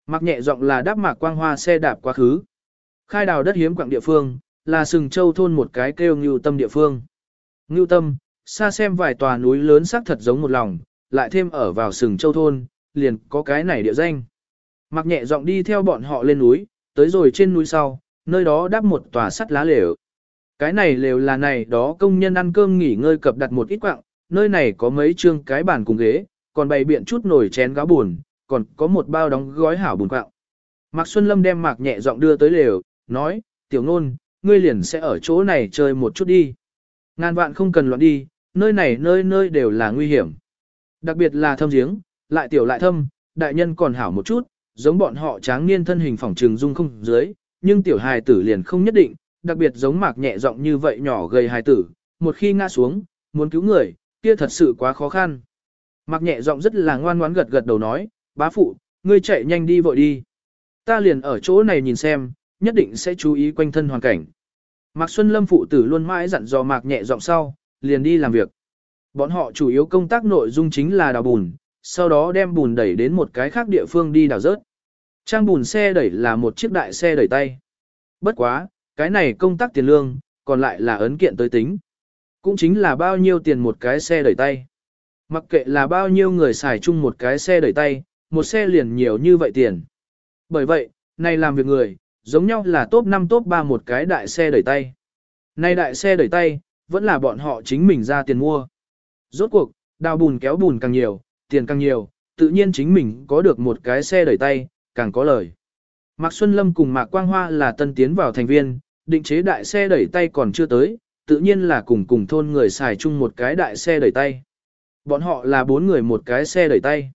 Mặc nhẹ giọng là đáp mạc quang hoa xe đạp quá khứ. Khai đào đất hiếm quặng địa phương, là sừng châu thôn một cái kêu ngưu tâm địa phương. Ngưu tâm, xa xem vài tòa núi lớn sắc thật giống một lòng, lại thêm ở vào sừng châu thôn, liền có cái này địa danh. Mặc nhẹ giọng đi theo bọn họ lên núi, tới rồi trên núi sau, nơi đó đáp một tòa sắt lá lều. Cái này lều là này đó công nhân ăn cơm nghỉ ngơi cập đặt một ít quặng, nơi này có mấy chương cái bàn cùng ghế, còn bày biện chút nồi chén gáo buồn, còn có một bao đóng gói hảo bùn quặng. Mạc Xuân Lâm đem mạc nhẹ giọng đưa tới lều, nói, tiểu nôn ngươi liền sẽ ở chỗ này chơi một chút đi. Ngàn vạn không cần loạn đi, nơi này nơi nơi đều là nguy hiểm. Đặc biệt là thâm giếng, lại tiểu lại thâm, đại nhân còn hảo một chút, giống bọn họ tráng niên thân hình phòng trường dung không dưới, nhưng tiểu hài tử liền không nhất định, đặc biệt giống mạc nhẹ giọng như vậy nhỏ gầy hài tử, một khi ngã xuống, muốn cứu người, kia thật sự quá khó khăn. Mạc nhẹ giọng rất là ngoan ngoãn gật gật đầu nói, bá phụ, ngươi chạy nhanh đi vội đi. Ta liền ở chỗ này nhìn xem, nhất định sẽ chú ý quanh thân hoàn cảnh. Mạc Xuân Lâm phụ tử luôn mãi dặn dò Mạc nhẹ giọng sau, liền đi làm việc. Bọn họ chủ yếu công tác nội dung chính là đào bùn, sau đó đem bùn đẩy đến một cái khác địa phương đi đào rớt. Trang bùn xe đẩy là một chiếc đại xe đẩy tay. Bất quá, cái này công tác tiền lương, còn lại là ấn kiện tới tính. Cũng chính là bao nhiêu tiền một cái xe đẩy tay. Mặc kệ là bao nhiêu người xài chung một cái xe đẩy tay, một xe liền nhiều như vậy tiền. Bởi vậy, này làm việc người, giống nhau là top 5 top 3 một cái đại xe đẩy tay. Này đại xe đẩy tay, vẫn là bọn họ chính mình ra tiền mua. Rốt cuộc, đào bùn kéo bùn càng nhiều, tiền càng nhiều, tự nhiên chính mình có được một cái xe đẩy tay, càng có lời. Mạc Xuân Lâm cùng Mạc Quang Hoa là tân tiến vào thành viên, định chế đại xe đẩy tay còn chưa tới, tự nhiên là cùng cùng thôn người xài chung một cái đại xe đẩy tay. Bọn họ là bốn người một cái xe đẩy tay.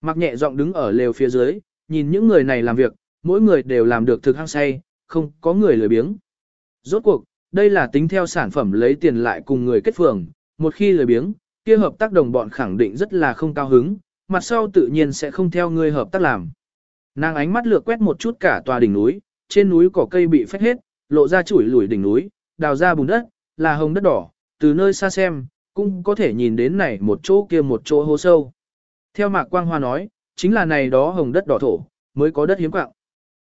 Mạc nhẹ giọng đứng ở lều phía dưới, nhìn những người này làm việc, mỗi người đều làm được thực hăng say, không có người lười biếng. Rốt cuộc, đây là tính theo sản phẩm lấy tiền lại cùng người kết phường, một khi lười biếng, kia hợp tác đồng bọn khẳng định rất là không cao hứng, mặt sau tự nhiên sẽ không theo ngươi hợp tác làm. Nàng ánh mắt lược quét một chút cả tòa đỉnh núi, trên núi cỏ cây bị phách hết, lộ ra chuỗi lùi đỉnh núi, đào ra bùn đất, là hồng đất đỏ, từ nơi xa xem, cũng có thể nhìn đến này một chỗ kia một chỗ hố sâu. Theo Mạc Quang Hoa nói, chính là này đó hồng đất đỏ thổ, mới có đất hiếm quạng.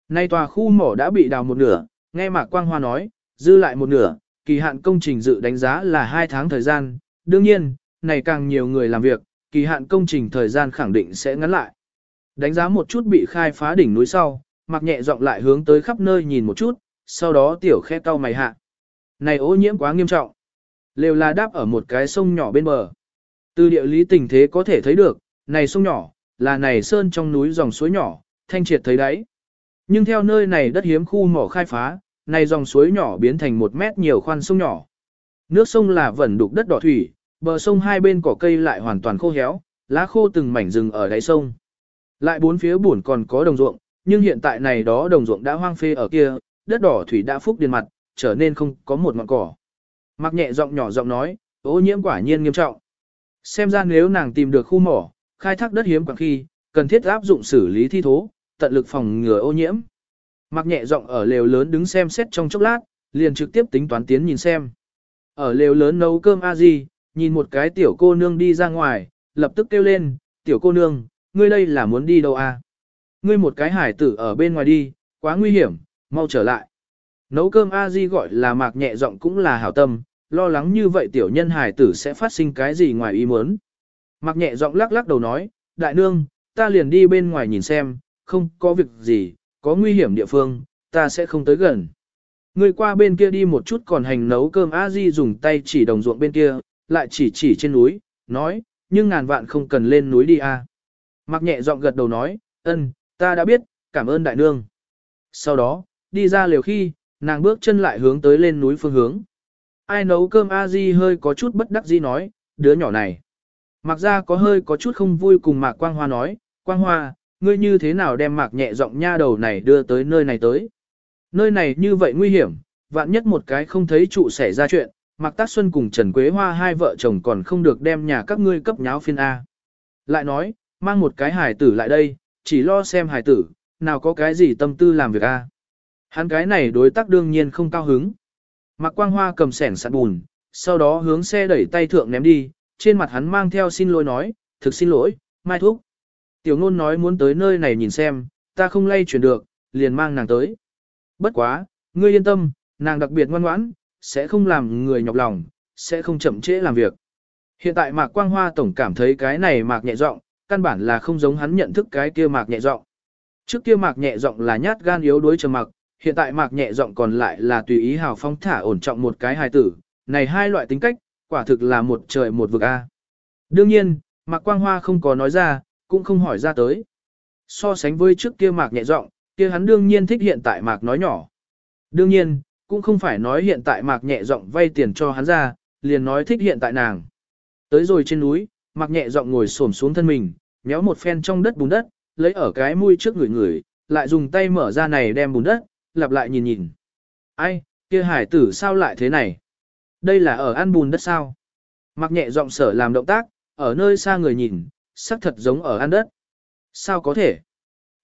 Nay tòa khu mỏ đã bị đào một nửa, nghe Mạc Quang Hoa nói, dư lại một nửa, kỳ hạn công trình dự đánh giá là 2 tháng thời gian, đương nhiên, này càng nhiều người làm việc, kỳ hạn công trình thời gian khẳng định sẽ ngắn lại. Đánh giá một chút bị khai phá đỉnh núi sau, mặc nhẹ giọng lại hướng tới khắp nơi nhìn một chút, sau đó tiểu khe cau mày hạ. Này ô nhiễm quá nghiêm trọng. Lều là đáp ở một cái sông nhỏ bên bờ. Từ địa lý tình thế có thể thấy được, này sông nhỏ, là này sơn trong núi dòng suối nhỏ, thanh triệt thấy đấy. Nhưng theo nơi này đất hiếm khu mỏ khai phá, này dòng suối nhỏ biến thành một mét nhiều khoan sông nhỏ. Nước sông là vẩn đục đất đỏ thủy, bờ sông hai bên cỏ cây lại hoàn toàn khô héo, lá khô từng mảnh rừng ở đáy sông. Lại bốn phía buồn còn có đồng ruộng, nhưng hiện tại này đó đồng ruộng đã hoang phê ở kia, đất đỏ thủy đã phúc điền mặt, trở nên không có một ngọn cỏ. Mặc nhẹ giọng nhỏ giọng nói, ô nhiễm quả nhiên nghiêm trọng. Xem ra nếu nàng tìm được khu mỏ, khai thác đất hiếm quảng khi, cần thiết áp dụng xử lý thi thố, tận lực phòng ngừa ô nhiễm. Mặc nhẹ giọng ở lều lớn đứng xem xét trong chốc lát, liền trực tiếp tính toán tiến nhìn xem. Ở lều lớn nấu cơm a gì? Nhìn một cái tiểu cô nương đi ra ngoài, lập tức kêu lên, tiểu cô nương, ngươi đây là muốn đi đâu à Ngươi một cái hải tử ở bên ngoài đi, quá nguy hiểm, mau trở lại. Nấu cơm a di gọi là mạc nhẹ giọng cũng là hảo tâm, lo lắng như vậy tiểu nhân hải tử sẽ phát sinh cái gì ngoài ý muốn. Mạc nhẹ giọng lắc lắc đầu nói, đại nương, ta liền đi bên ngoài nhìn xem, không có việc gì, có nguy hiểm địa phương, ta sẽ không tới gần. Người qua bên kia đi một chút còn hành nấu cơm a di dùng tay chỉ đồng ruộng bên kia, lại chỉ chỉ trên núi, nói, nhưng ngàn vạn không cần lên núi đi a. Mặc nhẹ giọng gật đầu nói, ân, ta đã biết, cảm ơn đại nương. Sau đó, đi ra liều khi, nàng bước chân lại hướng tới lên núi phương hướng. Ai nấu cơm a di hơi có chút bất đắc di nói, đứa nhỏ này. Mặc ra có hơi có chút không vui cùng Mạc Quang Hoa nói, Quang Hoa, ngươi như thế nào đem Mạc nhẹ giọng nha đầu này đưa tới nơi này tới. Nơi này như vậy nguy hiểm, vạn nhất một cái không thấy trụ xảy ra chuyện, Mạc Tác Xuân cùng Trần Quế Hoa hai vợ chồng còn không được đem nhà các ngươi cấp nháo phiên A. Lại nói, mang một cái hài tử lại đây, chỉ lo xem hài tử, nào có cái gì tâm tư làm việc A. Hắn cái này đối tác đương nhiên không cao hứng. Mạc Quang Hoa cầm sẻn sạt bùn, sau đó hướng xe đẩy tay thượng ném đi, trên mặt hắn mang theo xin lỗi nói, thực xin lỗi, mai thúc. Tiểu ngôn nói muốn tới nơi này nhìn xem, ta không lay chuyển được, liền mang nàng tới. Bất quá, ngươi yên tâm, nàng đặc biệt ngoan ngoãn, sẽ không làm người nhọc lòng, sẽ không chậm trễ làm việc. Hiện tại Mạc Quang Hoa tổng cảm thấy cái này Mạc nhẹ giọng, căn bản là không giống hắn nhận thức cái kia Mạc nhẹ giọng. Trước kia Mạc nhẹ giọng là nhát gan yếu đuối trầm mặc, hiện tại Mạc nhẹ giọng còn lại là tùy ý hào phong thả ổn trọng một cái hài tử, này hai loại tính cách, quả thực là một trời một vực a. Đương nhiên, Mạc Quang Hoa không có nói ra, cũng không hỏi ra tới. So sánh với trước kia Mạc nhẹ giọng, kia hắn đương nhiên thích hiện tại Mạc nói nhỏ. Đương nhiên, cũng không phải nói hiện tại Mạc nhẹ giọng vay tiền cho hắn ra, liền nói thích hiện tại nàng. Tới rồi trên núi, Mạc nhẹ giọng ngồi xổm xuống thân mình, méo một phen trong đất bùn đất, lấy ở cái mũi trước người người, lại dùng tay mở ra này đem bùn đất, lặp lại nhìn nhìn. Ai, kia hải tử sao lại thế này? Đây là ở ăn bùn đất sao? Mặc nhẹ giọng sở làm động tác, ở nơi xa người nhìn, sắc thật giống ở ăn đất. Sao có thể?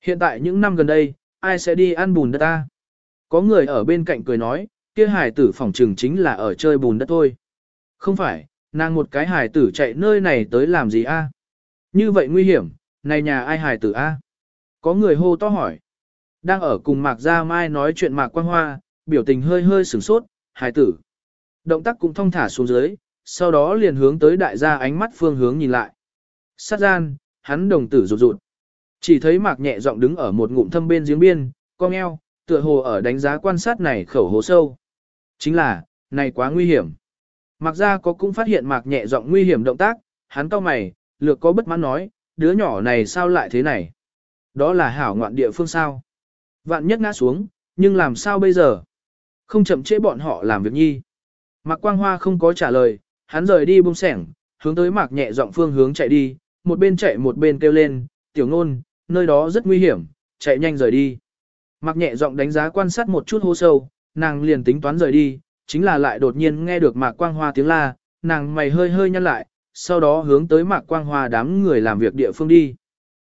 Hiện tại những năm gần đây, ai sẽ đi ăn bùn đất ta? Có người ở bên cạnh cười nói, kia hải tử phỏng trừng chính là ở chơi bùn đất thôi. Không phải, nàng một cái hải tử chạy nơi này tới làm gì a? Như vậy nguy hiểm, này nhà ai hải tử a? Có người hô to hỏi. Đang ở cùng Mạc Gia Mai nói chuyện Mạc Quang Hoa, biểu tình hơi hơi sửng sốt, hải tử. Động tác cũng thong thả xuống dưới, sau đó liền hướng tới đại gia ánh mắt phương hướng nhìn lại. Sát gian, hắn đồng tử rụt rụt. Chỉ thấy Mạc nhẹ giọng đứng ở một ngụm thâm bên giếng biên, cong eo, tựa hồ ở đánh giá quan sát này khẩu hồ sâu. Chính là, này quá nguy hiểm. Mạc Gia có cũng phát hiện Mạc nhẹ giọng nguy hiểm động tác, hắn cau mày, lược có bất mãn nói, đứa nhỏ này sao lại thế này? Đó là hảo ngoạn địa phương sao? Vạn nhất ngã xuống, nhưng làm sao bây giờ? Không chậm trễ bọn họ làm việc nhi. Mạc Quang Hoa không có trả lời, hắn rời đi bông sẻng, hướng tới Mạc nhẹ giọng phương hướng chạy đi, một bên chạy một bên kêu lên, tiểu ngôn, nơi đó rất nguy hiểm, chạy nhanh rời đi. Mạc nhẹ giọng đánh giá quan sát một chút hô sâu, nàng liền tính toán rời đi, chính là lại đột nhiên nghe được Mạc Quang Hoa tiếng la, nàng mày hơi hơi nhăn lại, sau đó hướng tới Mạc Quang Hoa đám người làm việc địa phương đi.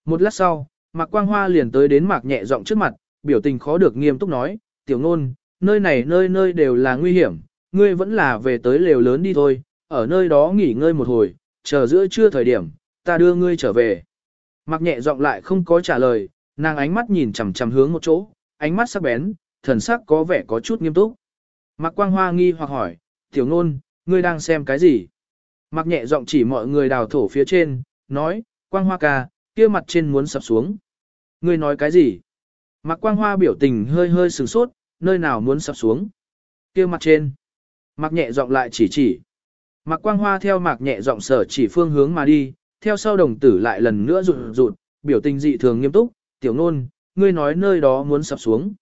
Một lát sau, Mạc Quang Hoa liền tới đến Mạc nhẹ giọng trước mặt, biểu tình khó được nghiêm túc nói, tiểu ngôn, nơi này nơi nơi đều là nguy hiểm, ngươi vẫn là về tới lều lớn đi thôi, ở nơi đó nghỉ ngơi một hồi, chờ giữa trưa thời điểm, ta đưa ngươi trở về. Mạc nhẹ giọng lại không có trả lời, nàng ánh mắt nhìn chằm chằm hướng một chỗ, ánh mắt sắc bén, thần sắc có vẻ có chút nghiêm túc. Mặc quang hoa nghi hoặc hỏi, tiểu ngôn, ngươi đang xem cái gì? Mặc nhẹ giọng chỉ mọi người đào thổ phía trên, nói, quang hoa ca, kia mặt trên muốn sập xuống. Ngươi nói cái gì? Mạc Quang Hoa biểu tình hơi hơi sửng sốt, nơi nào muốn sập xuống. kia mặt trên. Mạc nhẹ giọng lại chỉ chỉ. Mạc Quang Hoa theo Mạc nhẹ giọng sở chỉ phương hướng mà đi, theo sau đồng tử lại lần nữa rụt rụt, biểu tình dị thường nghiêm túc, tiểu nôn, ngươi nói nơi đó muốn sập xuống.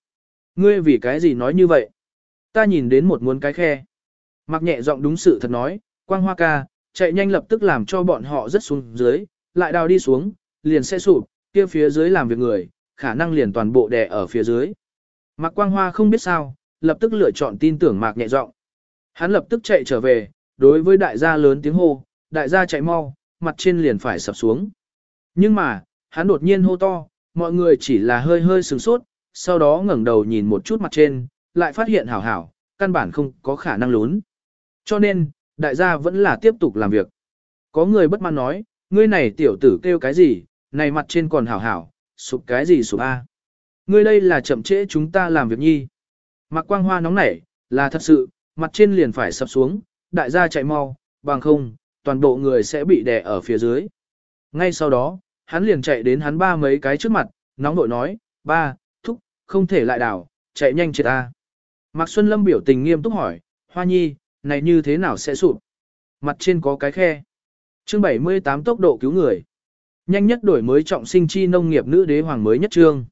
Ngươi vì cái gì nói như vậy? Ta nhìn đến một muốn cái khe. Mặc nhẹ giọng đúng sự thật nói, Quang Hoa ca, chạy nhanh lập tức làm cho bọn họ rất xuống dưới, lại đào đi xuống, liền sẽ sụp, kia phía dưới làm việc người, khả năng liền toàn bộ đè ở phía dưới. Mạc Quang Hoa không biết sao, lập tức lựa chọn tin tưởng Mạc nhẹ giọng. Hắn lập tức chạy trở về, đối với đại gia lớn tiếng hô, đại gia chạy mau, mặt trên liền phải sập xuống. Nhưng mà, hắn đột nhiên hô to, mọi người chỉ là hơi hơi sửng sốt, sau đó ngẩng đầu nhìn một chút mặt trên, lại phát hiện hảo hảo, căn bản không có khả năng lún. Cho nên, đại gia vẫn là tiếp tục làm việc. Có người bất mãn nói, ngươi này tiểu tử kêu cái gì, này mặt trên còn hảo hảo, sụp cái gì sụp A. Ngươi đây là chậm trễ chúng ta làm việc nhi. Mạc quang hoa nóng nảy, là thật sự, mặt trên liền phải sập xuống, đại gia chạy mau, bằng không, toàn bộ người sẽ bị đè ở phía dưới. Ngay sau đó, hắn liền chạy đến hắn ba mấy cái trước mặt, nóng nội nói, ba, thúc, không thể lại đảo, chạy nhanh chết ta. Mạc Xuân Lâm biểu tình nghiêm túc hỏi, Hoa Nhi, này như thế nào sẽ sụp? Mặt trên có cái khe. Chương 78 tốc độ cứu người. Nhanh nhất đổi mới trọng sinh chi nông nghiệp nữ đế hoàng mới nhất trương.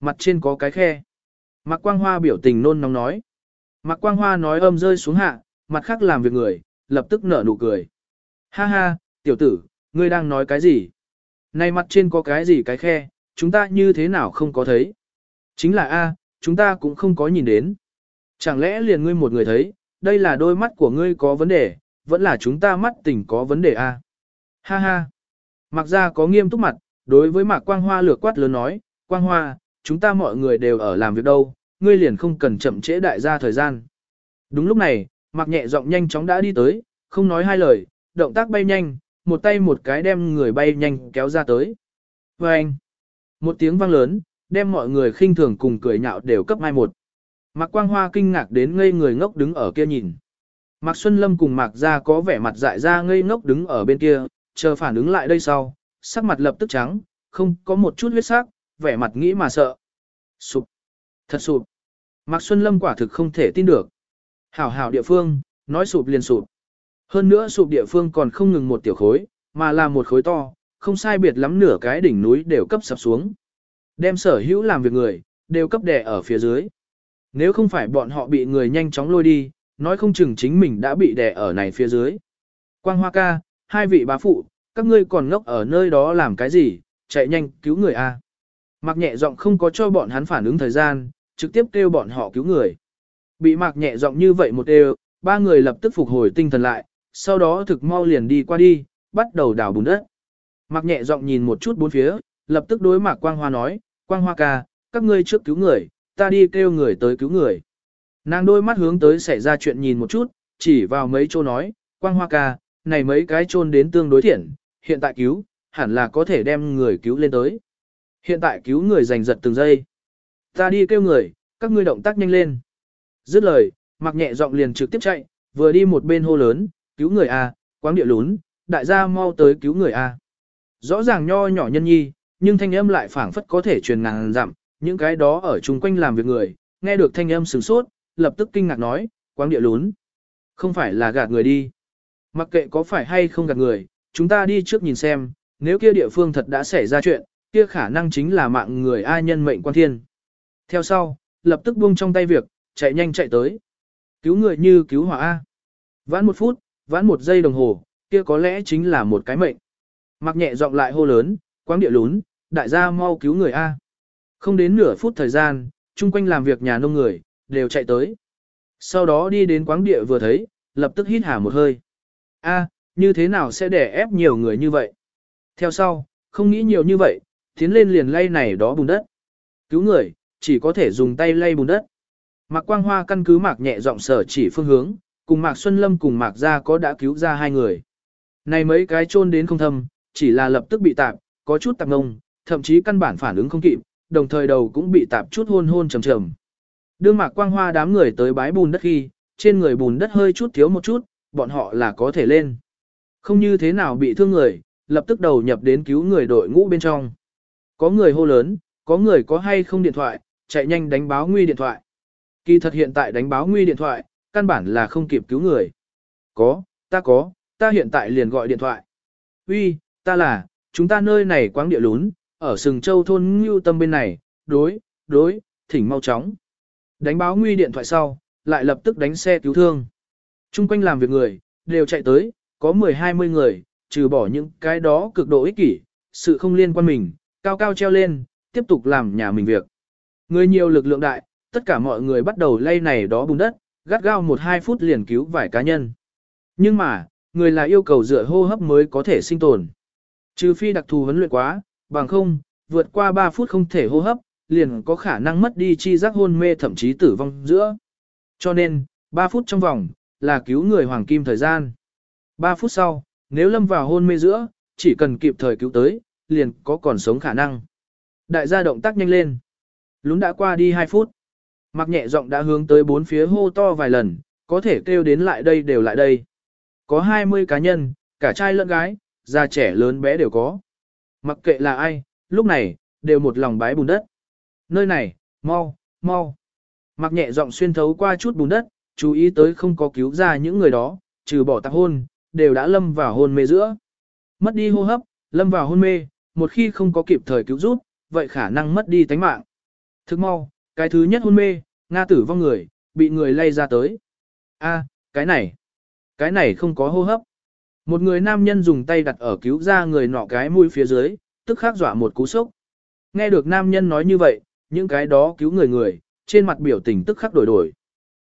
Mặt trên có cái khe. Mạc Quang Hoa biểu tình nôn nóng nói. Mạc Quang Hoa nói âm rơi xuống hạ, mặt khác làm việc người, lập tức nở nụ cười. Ha ha, tiểu tử, ngươi đang nói cái gì? Này mặt trên có cái gì cái khe, chúng ta như thế nào không có thấy? Chính là A, chúng ta cũng không có nhìn đến. Chẳng lẽ liền ngươi một người thấy, đây là đôi mắt của ngươi có vấn đề, vẫn là chúng ta mắt tỉnh có vấn đề A. Ha ha. Mặc ra có nghiêm túc mặt, đối với Mạc Quang Hoa lược quát lớn nói, Quang Hoa, chúng ta mọi người đều ở làm việc đâu, ngươi liền không cần chậm trễ đại gia thời gian. Đúng lúc này, Mạc nhẹ giọng nhanh chóng đã đi tới, không nói hai lời, động tác bay nhanh, một tay một cái đem người bay nhanh kéo ra tới. Và anh, một tiếng vang lớn, đem mọi người khinh thường cùng cười nhạo đều cấp mai một. Mạc Quang Hoa kinh ngạc đến ngây người ngốc đứng ở kia nhìn. Mạc Xuân Lâm cùng Mạc Gia có vẻ mặt dại ra ngây ngốc đứng ở bên kia, chờ phản ứng lại đây sau, sắc mặt lập tức trắng, không có một chút huyết sắc, vẻ mặt nghĩ mà sợ. Sụp. Thật sụp. Mạc Xuân Lâm quả thực không thể tin được. Hảo hảo địa phương, nói sụp liền sụp. Hơn nữa sụp địa phương còn không ngừng một tiểu khối, mà là một khối to, không sai biệt lắm nửa cái đỉnh núi đều cấp sập xuống. Đem sở hữu làm việc người, đều cấp đè ở phía dưới. Nếu không phải bọn họ bị người nhanh chóng lôi đi, nói không chừng chính mình đã bị đè ở này phía dưới. Quang Hoa ca, hai vị bá phụ, các ngươi còn ngốc ở nơi đó làm cái gì, chạy nhanh cứu người a. Mạc nhẹ giọng không có cho bọn hắn phản ứng thời gian, trực tiếp kêu bọn họ cứu người. Bị mạc nhẹ giọng như vậy một đều, ba người lập tức phục hồi tinh thần lại, sau đó thực mau liền đi qua đi, bắt đầu đào bùn đất. Mạc nhẹ giọng nhìn một chút bốn phía, lập tức đối mạc Quang Hoa nói, Quang Hoa ca, các ngươi trước cứu người, ta đi kêu người tới cứu người. Nàng đôi mắt hướng tới xảy ra chuyện nhìn một chút, chỉ vào mấy chỗ nói, Quang Hoa ca, này mấy cái chôn đến tương đối thiện, hiện tại cứu, hẳn là có thể đem người cứu lên tới. Hiện tại cứu người giành giật từng giây. Ta đi kêu người, các ngươi động tác nhanh lên. Dứt lời, mặc nhẹ giọng liền trực tiếp chạy, vừa đi một bên hô lớn, cứu người A, quáng địa lún, đại gia mau tới cứu người A. Rõ ràng nho nhỏ nhân nhi, nhưng thanh âm lại phảng phất có thể truyền ngàn dặm, những cái đó ở chung quanh làm việc người, nghe được thanh âm sửng sốt, lập tức kinh ngạc nói, quáng địa lún. Không phải là gạt người đi. Mặc kệ có phải hay không gạt người, chúng ta đi trước nhìn xem, nếu kia địa phương thật đã xảy ra chuyện, kia khả năng chính là mạng người ai nhân mệnh quan thiên. Theo sau, lập tức buông trong tay việc, chạy nhanh chạy tới. Cứu người như cứu hỏa A. Vãn một phút, vãn một giây đồng hồ, kia có lẽ chính là một cái mệnh. Mặc nhẹ giọng lại hô lớn, quáng địa lún, đại gia mau cứu người A. Không đến nửa phút thời gian, chung quanh làm việc nhà nông người, đều chạy tới. Sau đó đi đến quáng địa vừa thấy, lập tức hít hà một hơi. A, như thế nào sẽ để ép nhiều người như vậy? Theo sau, không nghĩ nhiều như vậy, tiến lên liền lay này đó bùn đất. Cứu người, chỉ có thể dùng tay lay bùn đất. Mạc Quang Hoa căn cứ Mạc nhẹ giọng sở chỉ phương hướng, cùng Mạc Xuân Lâm cùng Mạc Gia có đã cứu ra hai người. Này mấy cái chôn đến không thâm, chỉ là lập tức bị tạp, có chút tạp ngông, thậm chí căn bản phản ứng không kịp, đồng thời đầu cũng bị tạp chút hôn hôn trầm trầm. Đương Mạc Quang Hoa đám người tới bái bùn đất khi, trên người bùn đất hơi chút thiếu một chút, bọn họ là có thể lên. Không như thế nào bị thương người, lập tức đầu nhập đến cứu người đội ngũ bên trong. Có người hô lớn, có người có hay không điện thoại, chạy nhanh đánh báo nguy điện thoại. Kỳ thật hiện tại đánh báo nguy điện thoại, căn bản là không kịp cứu người. Có, ta có, ta hiện tại liền gọi điện thoại. Uy, ta là, chúng ta nơi này quáng địa lún, ở sừng châu thôn Ngưu Tâm bên này, đối, đối, thỉnh mau chóng. Đánh báo nguy điện thoại sau, lại lập tức đánh xe cứu thương. Trung quanh làm việc người, đều chạy tới, có 10-20 người, trừ bỏ những cái đó cực độ ích kỷ, sự không liên quan mình, cao cao treo lên, tiếp tục làm nhà mình việc. Người nhiều lực lượng đại, tất cả mọi người bắt đầu lay này đó bùn đất, gắt gao 1-2 phút liền cứu vài cá nhân. Nhưng mà, người là yêu cầu dựa hô hấp mới có thể sinh tồn. Trừ phi đặc thù huấn luyện quá, bằng không, vượt qua 3 phút không thể hô hấp, liền có khả năng mất đi chi giác hôn mê thậm chí tử vong giữa. Cho nên, 3 phút trong vòng, là cứu người hoàng kim thời gian. 3 phút sau, nếu lâm vào hôn mê giữa, chỉ cần kịp thời cứu tới, liền có còn sống khả năng. Đại gia động tác nhanh lên. Lún đã qua đi 2 phút. Mặc nhẹ giọng đã hướng tới bốn phía hô to vài lần, có thể kêu đến lại đây đều lại đây. Có 20 cá nhân, cả trai lẫn gái, già trẻ lớn bé đều có. Mặc kệ là ai, lúc này, đều một lòng bái bùn đất. Nơi này, mau, mau. mặc nhẹ giọng xuyên thấu qua chút bùn đất, chú ý tới không có cứu ra những người đó, trừ bỏ tạc hôn, đều đã lâm vào hôn mê giữa. Mất đi hô hấp, lâm vào hôn mê, một khi không có kịp thời cứu rút, vậy khả năng mất đi tánh mạng. Thức mau, cái thứ nhất hôn mê, Nga tử vong người, bị người lay ra tới. a cái này, cái này không có hô hấp. Một người nam nhân dùng tay đặt ở cứu ra người nọ cái mũi phía dưới, tức khắc dọa một cú sốc. Nghe được nam nhân nói như vậy, những cái đó cứu người người, trên mặt biểu tình tức khắc đổi đổi.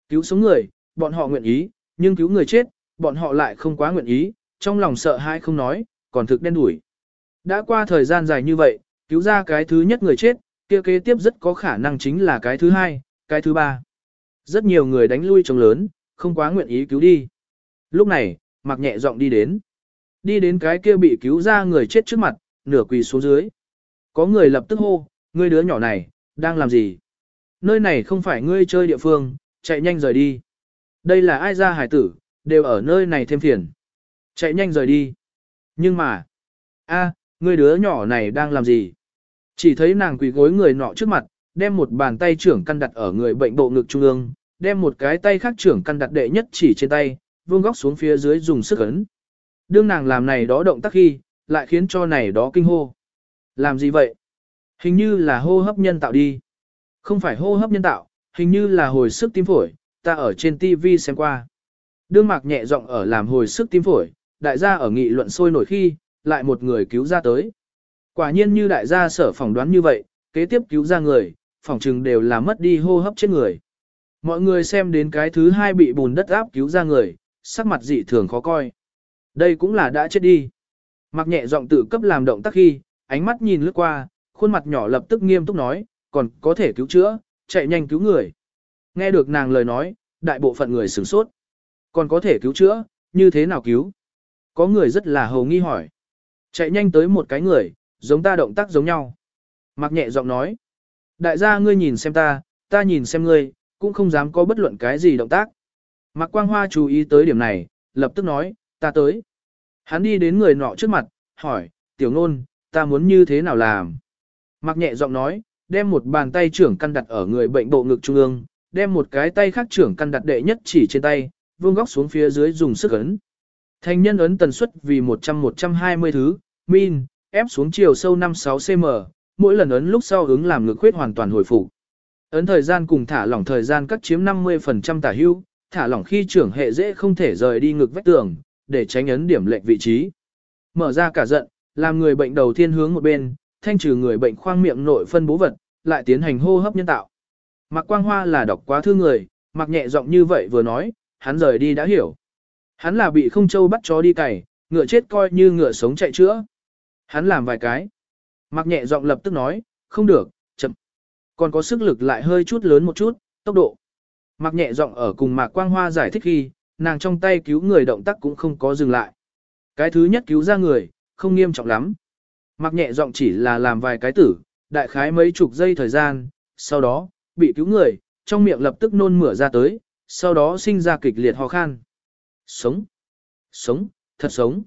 Cứu sống người, bọn họ nguyện ý, nhưng cứu người chết, bọn họ lại không quá nguyện ý, trong lòng sợ hãi không nói, còn thực đen đủi. Đã qua thời gian dài như vậy, cứu ra cái thứ nhất người chết, kia kế tiếp rất có khả năng chính là cái thứ hai, cái thứ ba. Rất nhiều người đánh lui trống lớn, không quá nguyện ý cứu đi. Lúc này, mặc nhẹ giọng đi đến. Đi đến cái kia bị cứu ra người chết trước mặt, nửa quỳ xuống dưới. Có người lập tức hô, ngươi đứa nhỏ này, đang làm gì? Nơi này không phải ngươi chơi địa phương, chạy nhanh rời đi. Đây là ai ra hải tử, đều ở nơi này thêm phiền. Chạy nhanh rời đi. Nhưng mà, a, ngươi đứa nhỏ này đang làm gì? Chỉ thấy nàng quỳ gối người nọ trước mặt, đem một bàn tay trưởng căn đặt ở người bệnh bộ ngực trung ương, đem một cái tay khác trưởng căn đặt đệ nhất chỉ trên tay, vuông góc xuống phía dưới dùng sức ấn. Đương nàng làm này đó động tác khi, lại khiến cho này đó kinh hô. Làm gì vậy? Hình như là hô hấp nhân tạo đi. Không phải hô hấp nhân tạo, hình như là hồi sức tim phổi, ta ở trên TV xem qua. Đương mạc nhẹ giọng ở làm hồi sức tim phổi, đại gia ở nghị luận sôi nổi khi, lại một người cứu ra tới. Quả nhiên như đại gia sở phỏng đoán như vậy, kế tiếp cứu ra người, phỏng chừng đều là mất đi hô hấp chết người. Mọi người xem đến cái thứ hai bị bùn đất áp cứu ra người, sắc mặt dị thường khó coi. Đây cũng là đã chết đi. Mặc nhẹ giọng tự cấp làm động tác khi, ánh mắt nhìn lướt qua, khuôn mặt nhỏ lập tức nghiêm túc nói, còn có thể cứu chữa, chạy nhanh cứu người. Nghe được nàng lời nói, đại bộ phận người sửng sốt. Còn có thể cứu chữa, như thế nào cứu? Có người rất là hầu nghi hỏi. Chạy nhanh tới một cái người, giống ta động tác giống nhau. Mặc nhẹ giọng nói. Đại gia ngươi nhìn xem ta, ta nhìn xem ngươi, cũng không dám có bất luận cái gì động tác. Mạc Quang Hoa chú ý tới điểm này, lập tức nói, ta tới. Hắn đi đến người nọ trước mặt, hỏi, tiểu nôn, ta muốn như thế nào làm? Mạc nhẹ giọng nói, đem một bàn tay trưởng căn đặt ở người bệnh bộ ngực trung ương, đem một cái tay khác trưởng căn đặt đệ nhất chỉ trên tay, vuông góc xuống phía dưới dùng sức ấn. Thành nhân ấn tần suất vì 100-120 thứ, min, ép xuống chiều sâu 5-6 cm, mỗi lần ấn lúc sau ứng làm ngực huyết hoàn toàn hồi phục. Ấn thời gian cùng thả lỏng thời gian cắt chiếm 50% tả hưu, thả lỏng khi trưởng hệ dễ không thể rời đi ngực vách tường, để tránh ấn điểm lệch vị trí. Mở ra cả giận, làm người bệnh đầu tiên hướng một bên, thanh trừ người bệnh khoang miệng nội phân bố vật, lại tiến hành hô hấp nhân tạo. Mạc Quang Hoa là đọc quá thư người, mặc nhẹ giọng như vậy vừa nói, hắn rời đi đã hiểu. Hắn là bị không châu bắt chó đi cày, ngựa chết coi như ngựa sống chạy chữa. Hắn làm vài cái. Mặc nhẹ giọng lập tức nói, không được, chậm. Còn có sức lực lại hơi chút lớn một chút, tốc độ. Mặc nhẹ giọng ở cùng Mạc Quang Hoa giải thích khi, nàng trong tay cứu người động tác cũng không có dừng lại. Cái thứ nhất cứu ra người, không nghiêm trọng lắm. Mặc nhẹ giọng chỉ là làm vài cái tử, đại khái mấy chục giây thời gian, sau đó, bị cứu người, trong miệng lập tức nôn mửa ra tới, sau đó sinh ra kịch liệt ho khan. Sống! Sống! Thật sống!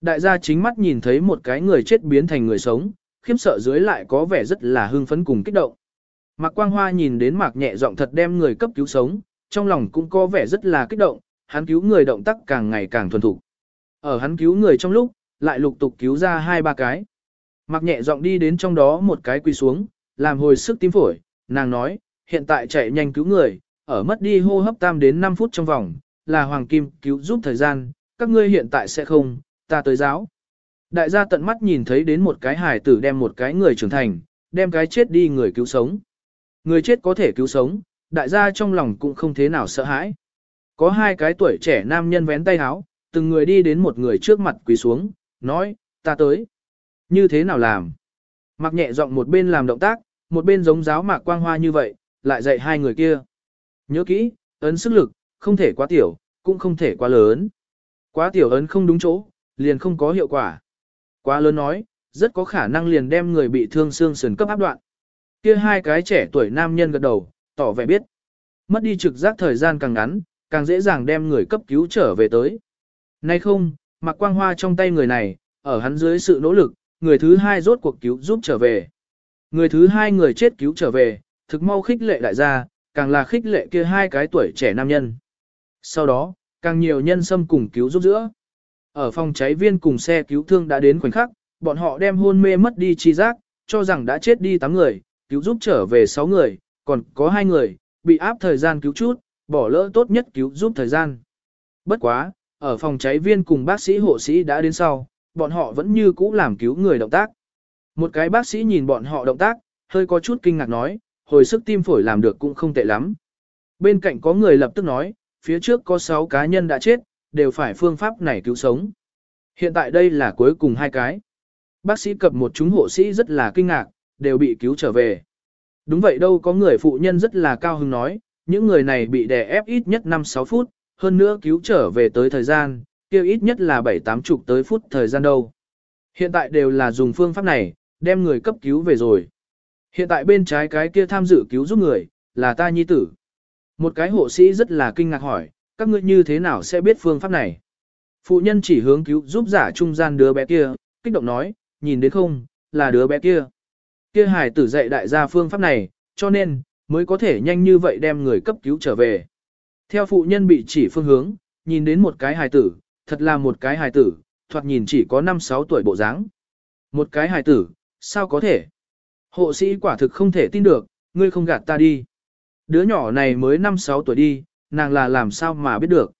Đại gia chính mắt nhìn thấy một cái người chết biến thành người sống, khiếp sợ dưới lại có vẻ rất là hưng phấn cùng kích động. Mạc Quang Hoa nhìn đến Mạc nhẹ giọng thật đem người cấp cứu sống, trong lòng cũng có vẻ rất là kích động, hắn cứu người động tác càng ngày càng thuần thục. Ở hắn cứu người trong lúc, lại lục tục cứu ra hai ba cái. Mạc nhẹ giọng đi đến trong đó một cái quỳ xuống, làm hồi sức tim phổi, nàng nói, hiện tại chạy nhanh cứu người, ở mất đi hô hấp tam đến 5 phút trong vòng, là hoàng kim cứu giúp thời gian, các ngươi hiện tại sẽ không, ta tới giáo. Đại gia tận mắt nhìn thấy đến một cái hài tử đem một cái người trưởng thành, đem cái chết đi người cứu sống. Người chết có thể cứu sống, đại gia trong lòng cũng không thế nào sợ hãi. Có hai cái tuổi trẻ nam nhân vén tay háo, từng người đi đến một người trước mặt quỳ xuống, nói, ta tới. Như thế nào làm? Mặc nhẹ giọng một bên làm động tác, một bên giống giáo mạc quang hoa như vậy, lại dạy hai người kia. Nhớ kỹ, ấn sức lực, không thể quá tiểu, cũng không thể quá lớn. Quá tiểu ấn không đúng chỗ, liền không có hiệu quả. Quá lớn nói, rất có khả năng liền đem người bị thương xương sườn cấp áp đoạn. Kia hai cái trẻ tuổi nam nhân gật đầu, tỏ vẻ biết. Mất đi trực giác thời gian càng ngắn, càng dễ dàng đem người cấp cứu trở về tới. Nay không, mặc quang hoa trong tay người này, ở hắn dưới sự nỗ lực, người thứ hai rốt cuộc cứu giúp trở về. Người thứ hai người chết cứu trở về, thực mau khích lệ đại gia, càng là khích lệ kia hai cái tuổi trẻ nam nhân. Sau đó, càng nhiều nhân xâm cùng cứu giúp giữa. Ở phòng cháy viên cùng xe cứu thương đã đến khoảnh khắc, bọn họ đem hôn mê mất đi chi giác, cho rằng đã chết đi 8 người, cứu giúp trở về 6 người, còn có 2 người, bị áp thời gian cứu chút, bỏ lỡ tốt nhất cứu giúp thời gian. Bất quá, ở phòng cháy viên cùng bác sĩ hộ sĩ đã đến sau, bọn họ vẫn như cũ làm cứu người động tác. Một cái bác sĩ nhìn bọn họ động tác, hơi có chút kinh ngạc nói, hồi sức tim phổi làm được cũng không tệ lắm. Bên cạnh có người lập tức nói, phía trước có 6 cá nhân đã chết, đều phải phương pháp này cứu sống. Hiện tại đây là cuối cùng hai cái. Bác sĩ cập một chúng hộ sĩ rất là kinh ngạc, đều bị cứu trở về. Đúng vậy đâu có người phụ nhân rất là cao hứng nói, những người này bị đè ép ít nhất 5-6 phút, hơn nữa cứu trở về tới thời gian, kia ít nhất là 7-8 chục tới phút thời gian đâu. Hiện tại đều là dùng phương pháp này, đem người cấp cứu về rồi. Hiện tại bên trái cái kia tham dự cứu giúp người, là ta nhi tử. Một cái hộ sĩ rất là kinh ngạc hỏi, các ngươi như thế nào sẽ biết phương pháp này? Phụ nhân chỉ hướng cứu giúp giả trung gian đứa bé kia, kích động nói, nhìn đến không, là đứa bé kia. Kia hài tử dạy đại gia phương pháp này, cho nên, mới có thể nhanh như vậy đem người cấp cứu trở về. Theo phụ nhân bị chỉ phương hướng, nhìn đến một cái hài tử, thật là một cái hài tử, thoạt nhìn chỉ có 5-6 tuổi bộ dáng. Một cái hài tử, sao có thể? Hộ sĩ quả thực không thể tin được, ngươi không gạt ta đi. Đứa nhỏ này mới 5-6 tuổi đi, nàng là làm sao mà biết được.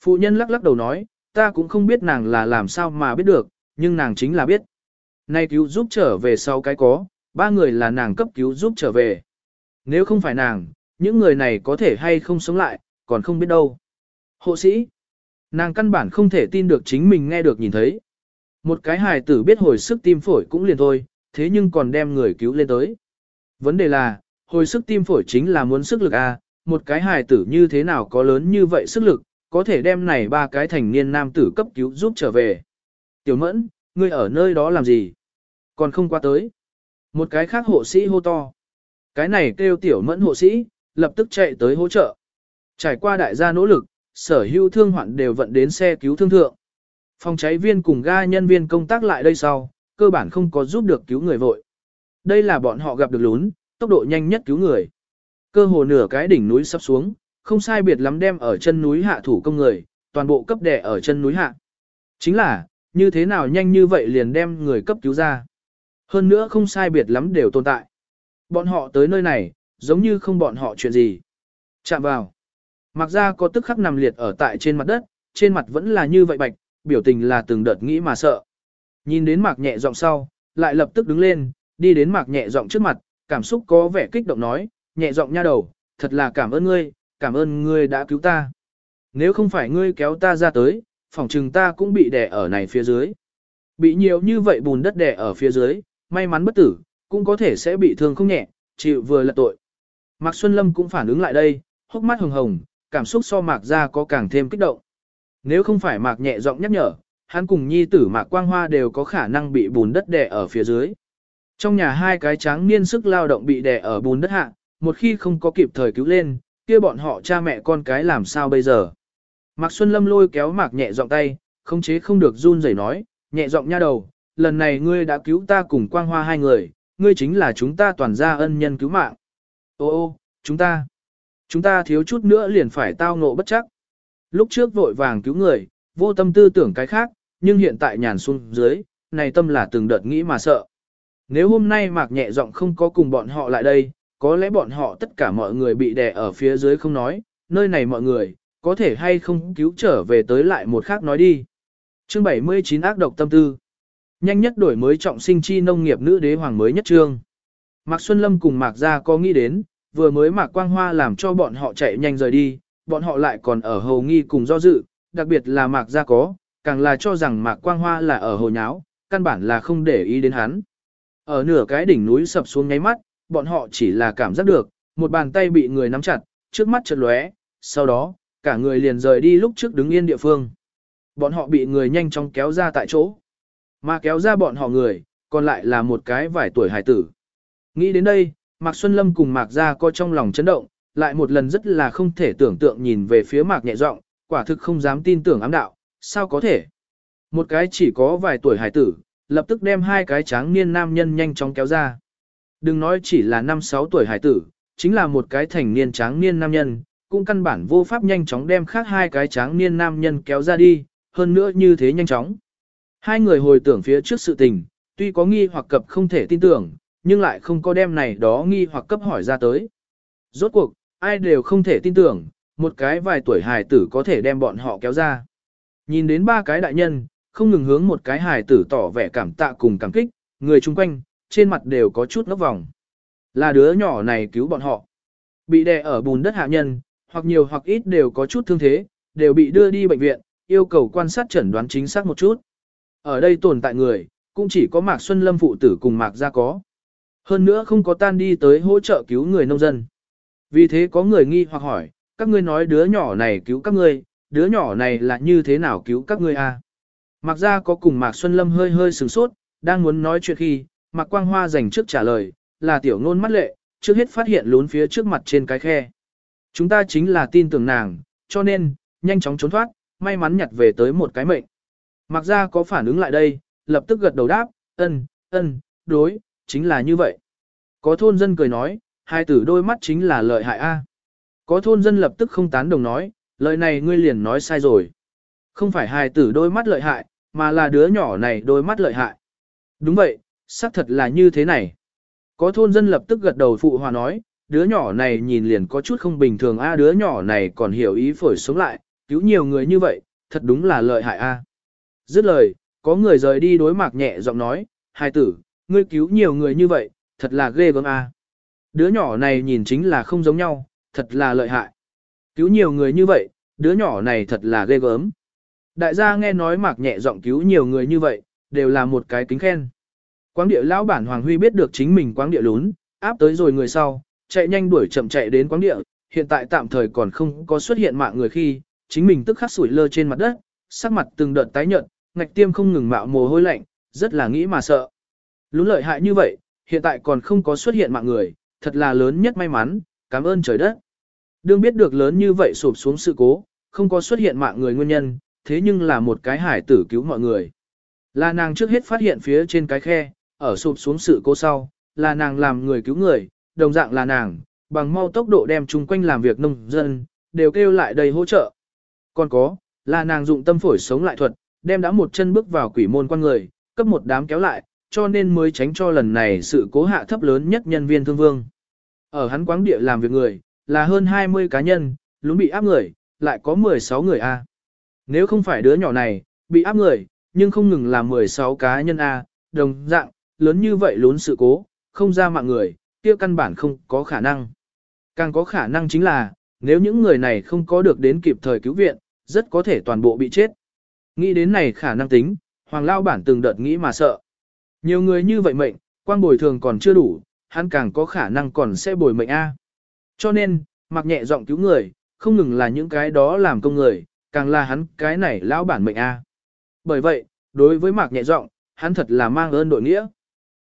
Phụ nhân lắc lắc đầu nói, ta cũng không biết nàng là làm sao mà biết được, nhưng nàng chính là biết. Nay cứu giúp trở về sau cái có, ba người là nàng cấp cứu giúp trở về. Nếu không phải nàng, những người này có thể hay không sống lại, còn không biết đâu. Hộ sĩ, nàng căn bản không thể tin được chính mình nghe được nhìn thấy. Một cái hài tử biết hồi sức tim phổi cũng liền thôi, thế nhưng còn đem người cứu lên tới. Vấn đề là, hồi sức tim phổi chính là muốn sức lực A, một cái hài tử như thế nào có lớn như vậy sức lực, có thể đem này ba cái thành niên nam tử cấp cứu giúp trở về. Tiểu mẫn, ngươi ở nơi đó làm gì? Còn không qua tới. Một cái khác hộ sĩ hô to. Cái này kêu tiểu mẫn hộ sĩ, lập tức chạy tới hỗ trợ. Trải qua đại gia nỗ lực, sở hữu thương hoạn đều vận đến xe cứu thương thượng. Phòng cháy viên cùng ga nhân viên công tác lại đây sau, cơ bản không có giúp được cứu người vội. Đây là bọn họ gặp được lún, tốc độ nhanh nhất cứu người. Cơ hồ nửa cái đỉnh núi sắp xuống, không sai biệt lắm đem ở chân núi hạ thủ công người, toàn bộ cấp đẻ ở chân núi hạ. Chính là, như thế nào nhanh như vậy liền đem người cấp cứu ra. Hơn nữa không sai biệt lắm đều tồn tại. Bọn họ tới nơi này, giống như không bọn họ chuyện gì. Chạm vào. Mặc ra có tức khắc nằm liệt ở tại trên mặt đất, trên mặt vẫn là như vậy bạch, biểu tình là từng đợt nghĩ mà sợ. Nhìn đến mạc nhẹ giọng sau, lại lập tức đứng lên, đi đến mạc nhẹ giọng trước mặt, cảm xúc có vẻ kích động nói, nhẹ giọng nha đầu, thật là cảm ơn ngươi, cảm ơn ngươi đã cứu ta. Nếu không phải ngươi kéo ta ra tới, phỏng chừng ta cũng bị đè ở này phía dưới. Bị nhiều như vậy bùn đất đè ở phía dưới, may mắn bất tử, cũng có thể sẽ bị thương không nhẹ, chịu vừa là tội. Mạc Xuân Lâm cũng phản ứng lại đây, hốc mắt hồng hồng, cảm xúc so Mạc ra có càng thêm kích động. Nếu không phải Mạc nhẹ giọng nhắc nhở, hắn cùng nhi tử Mạc Quang Hoa đều có khả năng bị bùn đất đè ở phía dưới. Trong nhà hai cái tráng niên sức lao động bị đè ở bùn đất hạ, một khi không có kịp thời cứu lên, kia bọn họ cha mẹ con cái làm sao bây giờ. Mạc Xuân Lâm lôi kéo Mạc nhẹ giọng tay, không chế không được run rẩy nói, nhẹ giọng nha đầu, lần này ngươi đã cứu ta cùng Quang Hoa hai người, ngươi chính là chúng ta toàn gia ân nhân cứu mạng. Ô ô, chúng ta, chúng ta thiếu chút nữa liền phải tao ngộ bất chắc. Lúc trước vội vàng cứu người, vô tâm tư tưởng cái khác, nhưng hiện tại nhàn xuống dưới, này tâm là từng đợt nghĩ mà sợ. Nếu hôm nay Mạc nhẹ giọng không có cùng bọn họ lại đây, có lẽ bọn họ tất cả mọi người bị đè ở phía dưới không nói, nơi này mọi người, có thể hay không cứu trở về tới lại một khác nói đi. Chương 79 ác độc tâm tư. Nhanh nhất đổi mới trọng sinh chi nông nghiệp nữ đế hoàng mới nhất trương. Mạc Xuân Lâm cùng Mạc Gia có nghĩ đến, vừa mới Mạc Quang Hoa làm cho bọn họ chạy nhanh rời đi, bọn họ lại còn ở hầu nghi cùng do dự, đặc biệt là Mạc Gia có, càng là cho rằng Mạc Quang Hoa là ở hồ nháo, căn bản là không để ý đến hắn. Ở nửa cái đỉnh núi sập xuống nháy mắt, bọn họ chỉ là cảm giác được, một bàn tay bị người nắm chặt, trước mắt chợt lóe, sau đó, cả người liền rời đi lúc trước đứng yên địa phương. Bọn họ bị người nhanh chóng kéo ra tại chỗ. Mà kéo ra bọn họ người, còn lại là một cái vài tuổi hải tử. Nghĩ đến đây, Mạc Xuân Lâm cùng Mạc Gia có trong lòng chấn động, lại một lần rất là không thể tưởng tượng nhìn về phía Mạc nhẹ giọng, quả thực không dám tin tưởng ám đạo, sao có thể. Một cái chỉ có vài tuổi hải tử, lập tức đem hai cái tráng niên nam nhân nhanh chóng kéo ra. Đừng nói chỉ là 5-6 tuổi hải tử, chính là một cái thành niên tráng niên nam nhân, cũng căn bản vô pháp nhanh chóng đem khác hai cái tráng niên nam nhân kéo ra đi, hơn nữa như thế nhanh chóng. Hai người hồi tưởng phía trước sự tình, tuy có nghi hoặc cập không thể tin tưởng, nhưng lại không có đem này đó nghi hoặc cấp hỏi ra tới. Rốt cuộc, ai đều không thể tin tưởng, một cái vài tuổi hài tử có thể đem bọn họ kéo ra. Nhìn đến ba cái đại nhân, không ngừng hướng một cái hài tử tỏ vẻ cảm tạ cùng cảm kích, người chung quanh, trên mặt đều có chút ngốc vòng. Là đứa nhỏ này cứu bọn họ. Bị đè ở bùn đất hạ nhân, hoặc nhiều hoặc ít đều có chút thương thế, đều bị đưa đi bệnh viện, yêu cầu quan sát chẩn đoán chính xác một chút. Ở đây tồn tại người, cũng chỉ có Mạc Xuân Lâm phụ tử cùng Mạc Gia có. Hơn nữa không có tan đi tới hỗ trợ cứu người nông dân. Vì thế có người nghi hoặc hỏi, các ngươi nói đứa nhỏ này cứu các ngươi, đứa nhỏ này là như thế nào cứu các ngươi a? À? Mạc Gia có cùng Mạc Xuân Lâm hơi hơi sửng sốt, đang muốn nói chuyện khi, Mạc Quang Hoa dành trước trả lời, là tiểu ngôn mắt lệ, trước hết phát hiện lún phía trước mặt trên cái khe. Chúng ta chính là tin tưởng nàng, cho nên, nhanh chóng trốn thoát, may mắn nhặt về tới một cái mệnh. Mặc ra có phản ứng lại đây, lập tức gật đầu đáp, ân, ân, đối, chính là như vậy. Có thôn dân cười nói, hai tử đôi mắt chính là lợi hại a. Có thôn dân lập tức không tán đồng nói, lời này ngươi liền nói sai rồi. Không phải hai tử đôi mắt lợi hại, mà là đứa nhỏ này đôi mắt lợi hại. Đúng vậy, xác thật là như thế này. Có thôn dân lập tức gật đầu phụ hòa nói, đứa nhỏ này nhìn liền có chút không bình thường a đứa nhỏ này còn hiểu ý phổi sống lại, cứu nhiều người như vậy, thật đúng là lợi hại a. Dứt lời, có người rời đi đối mạc nhẹ giọng nói, hai tử, ngươi cứu nhiều người như vậy, thật là ghê gớm a. Đứa nhỏ này nhìn chính là không giống nhau, thật là lợi hại. Cứu nhiều người như vậy, đứa nhỏ này thật là ghê gớm. Đại gia nghe nói mạc nhẹ giọng cứu nhiều người như vậy, đều là một cái kính khen. Quáng địa lão bản Hoàng Huy biết được chính mình quáng địa lún, áp tới rồi người sau, chạy nhanh đuổi chậm chạy đến quáng địa, hiện tại tạm thời còn không có xuất hiện mạng người khi, chính mình tức khắc sủi lơ trên mặt đất, sắc mặt từng đợt tái nhợt, ngạch tiêm không ngừng mạo mồ hôi lạnh, rất là nghĩ mà sợ. Lún lợi hại như vậy, hiện tại còn không có xuất hiện mạng người, thật là lớn nhất may mắn, cảm ơn trời đất. Đương biết được lớn như vậy sụp xuống sự cố, không có xuất hiện mạng người nguyên nhân, thế nhưng là một cái hải tử cứu mọi người. Là nàng trước hết phát hiện phía trên cái khe, ở sụp xuống sự cố sau, là nàng làm người cứu người, đồng dạng là nàng, bằng mau tốc độ đem chung quanh làm việc nông dân, đều kêu lại đầy hỗ trợ. Còn có, là nàng dụng tâm phổi sống lại thuật, đem đã một chân bước vào quỷ môn quan người, cấp một đám kéo lại, cho nên mới tránh cho lần này sự cố hạ thấp lớn nhất nhân viên thương vương. Ở hắn quáng địa làm việc người, là hơn 20 cá nhân, lúng bị áp người, lại có 16 người A. Nếu không phải đứa nhỏ này, bị áp người, nhưng không ngừng là 16 cá nhân A, đồng dạng, lớn như vậy lún sự cố, không ra mạng người, kia căn bản không có khả năng. Càng có khả năng chính là, nếu những người này không có được đến kịp thời cứu viện, rất có thể toàn bộ bị chết. Nghĩ đến này khả năng tính, Hoàng Lao bản từng đợt nghĩ mà sợ. Nhiều người như vậy mệnh, quang bồi thường còn chưa đủ, hắn càng có khả năng còn sẽ bồi mệnh A. Cho nên, mặc nhẹ giọng cứu người, không ngừng là những cái đó làm công người, càng là hắn cái này lão bản mệnh A. Bởi vậy, đối với mạc nhẹ giọng, hắn thật là mang ơn đội nghĩa.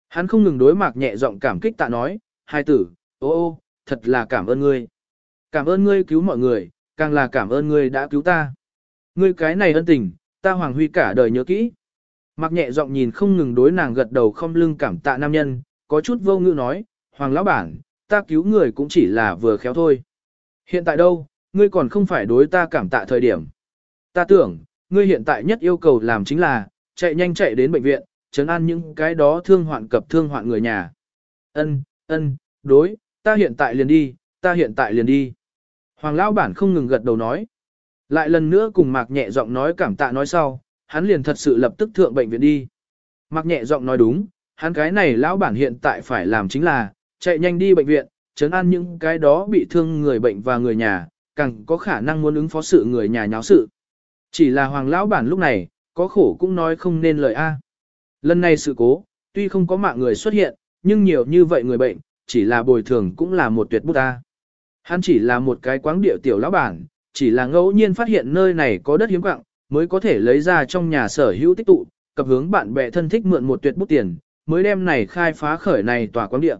Hắn không ngừng đối mạc nhẹ giọng cảm kích tạ nói, hai tử, ô ô, thật là cảm ơn ngươi. Cảm ơn ngươi cứu mọi người, càng là cảm ơn ngươi đã cứu ta. Ngươi cái này ân tình, ta Hoàng Huy cả đời nhớ kỹ. Mạc nhẹ giọng nhìn không ngừng đối nàng gật đầu không lưng cảm tạ nam nhân, có chút vô ngữ nói, Hoàng lão bản, ta cứu người cũng chỉ là vừa khéo thôi. Hiện tại đâu, ngươi còn không phải đối ta cảm tạ thời điểm. Ta tưởng, ngươi hiện tại nhất yêu cầu làm chính là, chạy nhanh chạy đến bệnh viện, chấn an những cái đó thương hoạn cập thương hoạn người nhà. Ân, ân, đối, ta hiện tại liền đi, ta hiện tại liền đi. Hoàng lão bản không ngừng gật đầu nói. Lại lần nữa cùng Mạc nhẹ giọng nói cảm tạ nói sau, hắn liền thật sự lập tức thượng bệnh viện đi. Mạc nhẹ giọng nói đúng, hắn cái này lão bản hiện tại phải làm chính là, chạy nhanh đi bệnh viện, chấn an những cái đó bị thương người bệnh và người nhà, càng có khả năng muốn ứng phó sự người nhà nháo sự. Chỉ là hoàng lão bản lúc này, có khổ cũng nói không nên lời A. Lần này sự cố, tuy không có mạng người xuất hiện, nhưng nhiều như vậy người bệnh, chỉ là bồi thường cũng là một tuyệt bút ta Hắn chỉ là một cái quáng địa tiểu lão bản, chỉ là ngẫu nhiên phát hiện nơi này có đất hiếm quặng, mới có thể lấy ra trong nhà sở hữu tích tụ, cập hướng bạn bè thân thích mượn một tuyệt bút tiền, mới đem này khai phá khởi này tòa quáng địa.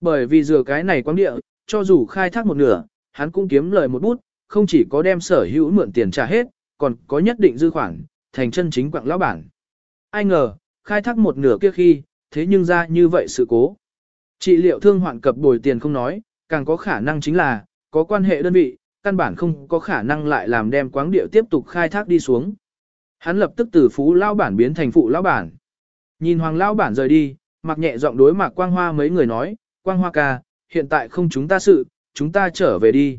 Bởi vì dừa cái này quáng địa, cho dù khai thác một nửa, hắn cũng kiếm lời một bút, không chỉ có đem sở hữu mượn tiền trả hết, còn có nhất định dư khoản, thành chân chính quạng lão bản. Ai ngờ, khai thác một nửa kia khi, thế nhưng ra như vậy sự cố. Trị liệu thương hoạn cập bồi tiền không nói, càng có khả năng chính là, có quan hệ đơn vị, căn bản không có khả năng lại làm đem quáng địa tiếp tục khai thác đi xuống. Hắn lập tức từ phú lao bản biến thành phụ lao bản. Nhìn hoàng lao bản rời đi, mặc nhẹ giọng đối mạc quang hoa mấy người nói, quang hoa ca, hiện tại không chúng ta sự, chúng ta trở về đi.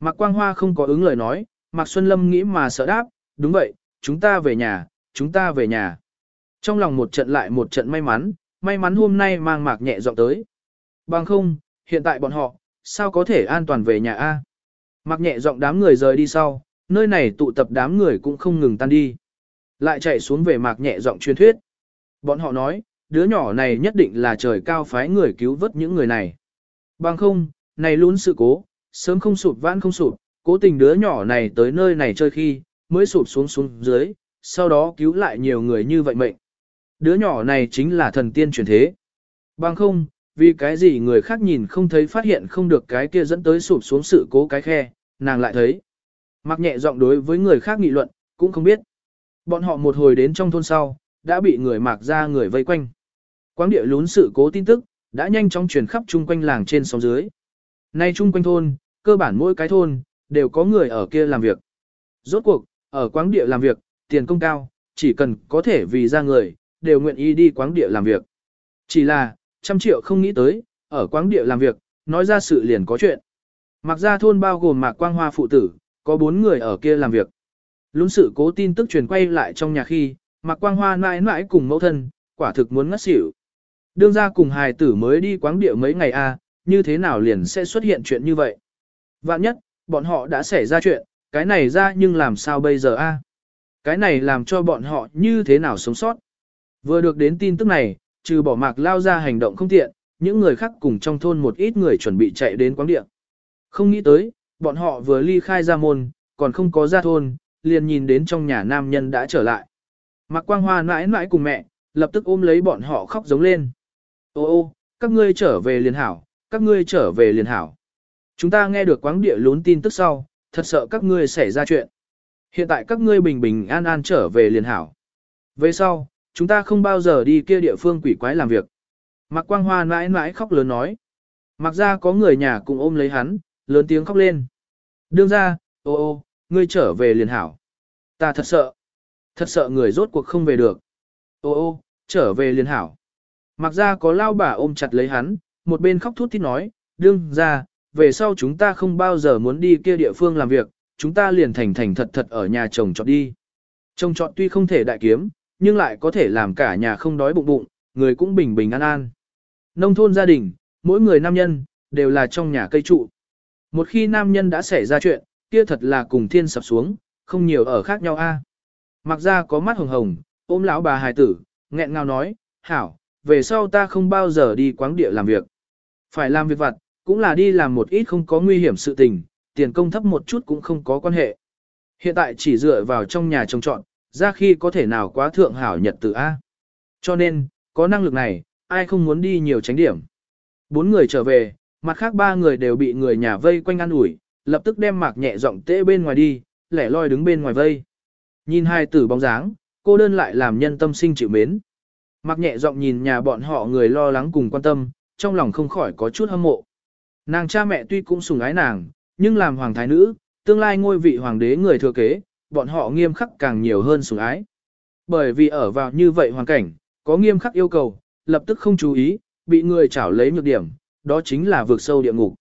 Mạc quang hoa không có ứng lời nói, mạc Xuân Lâm nghĩ mà sợ đáp, đúng vậy, chúng ta về nhà, chúng ta về nhà. Trong lòng một trận lại một trận may mắn, may mắn hôm nay mang mạc nhẹ giọng tới. Bằng không, hiện tại bọn họ, sao có thể an toàn về nhà A. Mạc nhẹ giọng đám người rời đi sau, nơi này tụ tập đám người cũng không ngừng tan đi. Lại chạy xuống về mạc nhẹ giọng truyền thuyết. Bọn họ nói, đứa nhỏ này nhất định là trời cao phái người cứu vớt những người này. Bằng không, này luôn sự cố, sớm không sụp vãn không sụp, cố tình đứa nhỏ này tới nơi này chơi khi, mới sụp xuống xuống dưới, sau đó cứu lại nhiều người như vậy mệnh. Đứa nhỏ này chính là thần tiên truyền thế. Bằng không, vì cái gì người khác nhìn không thấy phát hiện không được cái kia dẫn tới sụp xuống sự cố cái khe, nàng lại thấy. Mặc nhẹ giọng đối với người khác nghị luận, cũng không biết. Bọn họ một hồi đến trong thôn sau, đã bị người mạc ra người vây quanh. Quáng địa lún sự cố tin tức, đã nhanh chóng truyền khắp chung quanh làng trên sóng dưới. Nay chung quanh thôn, cơ bản mỗi cái thôn, đều có người ở kia làm việc. Rốt cuộc, ở quáng địa làm việc, tiền công cao, chỉ cần có thể vì ra người, đều nguyện ý đi quáng địa làm việc. Chỉ là, trăm triệu không nghĩ tới, ở quáng địa làm việc, nói ra sự liền có chuyện. Mặc ra thôn bao gồm Mạc Quang Hoa phụ tử, có bốn người ở kia làm việc. Lũng sự cố tin tức truyền quay lại trong nhà khi, Mạc Quang Hoa mãi mãi cùng mẫu thân, quả thực muốn ngất xỉu. Đương ra cùng hài tử mới đi quáng địa mấy ngày a, à, như thế nào liền sẽ xuất hiện chuyện như vậy. Vạn nhất, bọn họ đã xảy ra chuyện, cái này ra nhưng làm sao bây giờ a? Cái này làm cho bọn họ như thế nào sống sót. Vừa được đến tin tức này, trừ bỏ mạc lao ra hành động không tiện, những người khác cùng trong thôn một ít người chuẩn bị chạy đến quán địa. Không nghĩ tới, bọn họ vừa ly khai ra môn, còn không có ra thôn, liền nhìn đến trong nhà nam nhân đã trở lại. Mạc Quang Hoa mãi mãi cùng mẹ, lập tức ôm lấy bọn họ khóc giống lên. Ô ô, các ngươi trở về liền hảo, các ngươi trở về liền hảo. Chúng ta nghe được quáng địa lún tin tức sau, thật sợ các ngươi xảy ra chuyện. Hiện tại các ngươi bình bình an an trở về liền hảo. Về sau, chúng ta không bao giờ đi kia địa phương quỷ quái làm việc. Mạc Quang Hoa mãi mãi khóc lớn nói. Mặc ra có người nhà cùng ôm lấy hắn, lớn tiếng khóc lên. Đương ra, ô ô, ngươi trở về liền hảo. Ta thật sợ. Thật sợ người rốt cuộc không về được. Ô ô, trở về liền hảo. Mặc ra có lao bà ôm chặt lấy hắn, một bên khóc thút thít nói, đương ra, về sau chúng ta không bao giờ muốn đi kia địa phương làm việc, chúng ta liền thành thành thật thật ở nhà chồng chọn đi. Chồng chọn tuy không thể đại kiếm, nhưng lại có thể làm cả nhà không đói bụng bụng, người cũng bình bình an an. Nông thôn gia đình, mỗi người nam nhân, đều là trong nhà cây trụ. Một khi nam nhân đã xảy ra chuyện, kia thật là cùng thiên sập xuống, không nhiều ở khác nhau a. Mặc ra có mắt hồng hồng, ôm lão bà hài tử, nghẹn ngào nói, hảo, về sau ta không bao giờ đi quáng địa làm việc. Phải làm việc vặt, cũng là đi làm một ít không có nguy hiểm sự tình, tiền công thấp một chút cũng không có quan hệ. Hiện tại chỉ dựa vào trong nhà trông trọn, ra khi có thể nào quá thượng hảo nhật tự A. Cho nên, có năng lực này, ai không muốn đi nhiều tránh điểm. Bốn người trở về, mặt khác ba người đều bị người nhà vây quanh ăn ủi, lập tức đem mạc nhẹ giọng tễ bên ngoài đi, lẻ loi đứng bên ngoài vây. Nhìn hai tử bóng dáng, cô đơn lại làm nhân tâm sinh chịu mến. Mạc nhẹ giọng nhìn nhà bọn họ người lo lắng cùng quan tâm, trong lòng không khỏi có chút hâm mộ. Nàng cha mẹ tuy cũng sủng ái nàng, nhưng làm hoàng thái nữ, tương lai ngôi vị hoàng đế người thừa kế, bọn họ nghiêm khắc càng nhiều hơn sủng ái. Bởi vì ở vào như vậy hoàn cảnh, có nghiêm khắc yêu cầu, lập tức không chú ý, bị người chảo lấy nhược điểm, đó chính là vượt sâu địa ngục.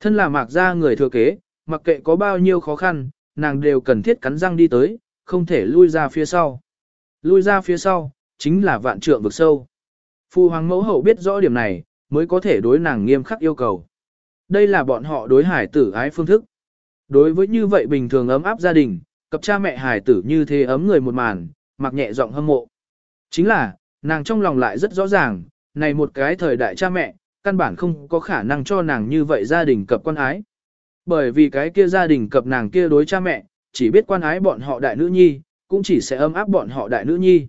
Thân là mạc gia người thừa kế, mặc kệ có bao nhiêu khó khăn, nàng đều cần thiết cắn răng đi tới, không thể lui ra phía sau. Lui ra phía sau, chính là vạn trượng vực sâu. Phu hoàng mẫu hậu biết rõ điểm này, mới có thể đối nàng nghiêm khắc yêu cầu. Đây là bọn họ đối hải tử ái phương thức. Đối với như vậy bình thường ấm áp gia đình, cặp cha mẹ hài tử như thế ấm người một màn, mặc nhẹ giọng hâm mộ. Chính là, nàng trong lòng lại rất rõ ràng, này một cái thời đại cha mẹ, căn bản không có khả năng cho nàng như vậy gia đình cập quan ái. Bởi vì cái kia gia đình cập nàng kia đối cha mẹ, chỉ biết quan ái bọn họ đại nữ nhi, cũng chỉ sẽ ấm áp bọn họ đại nữ nhi.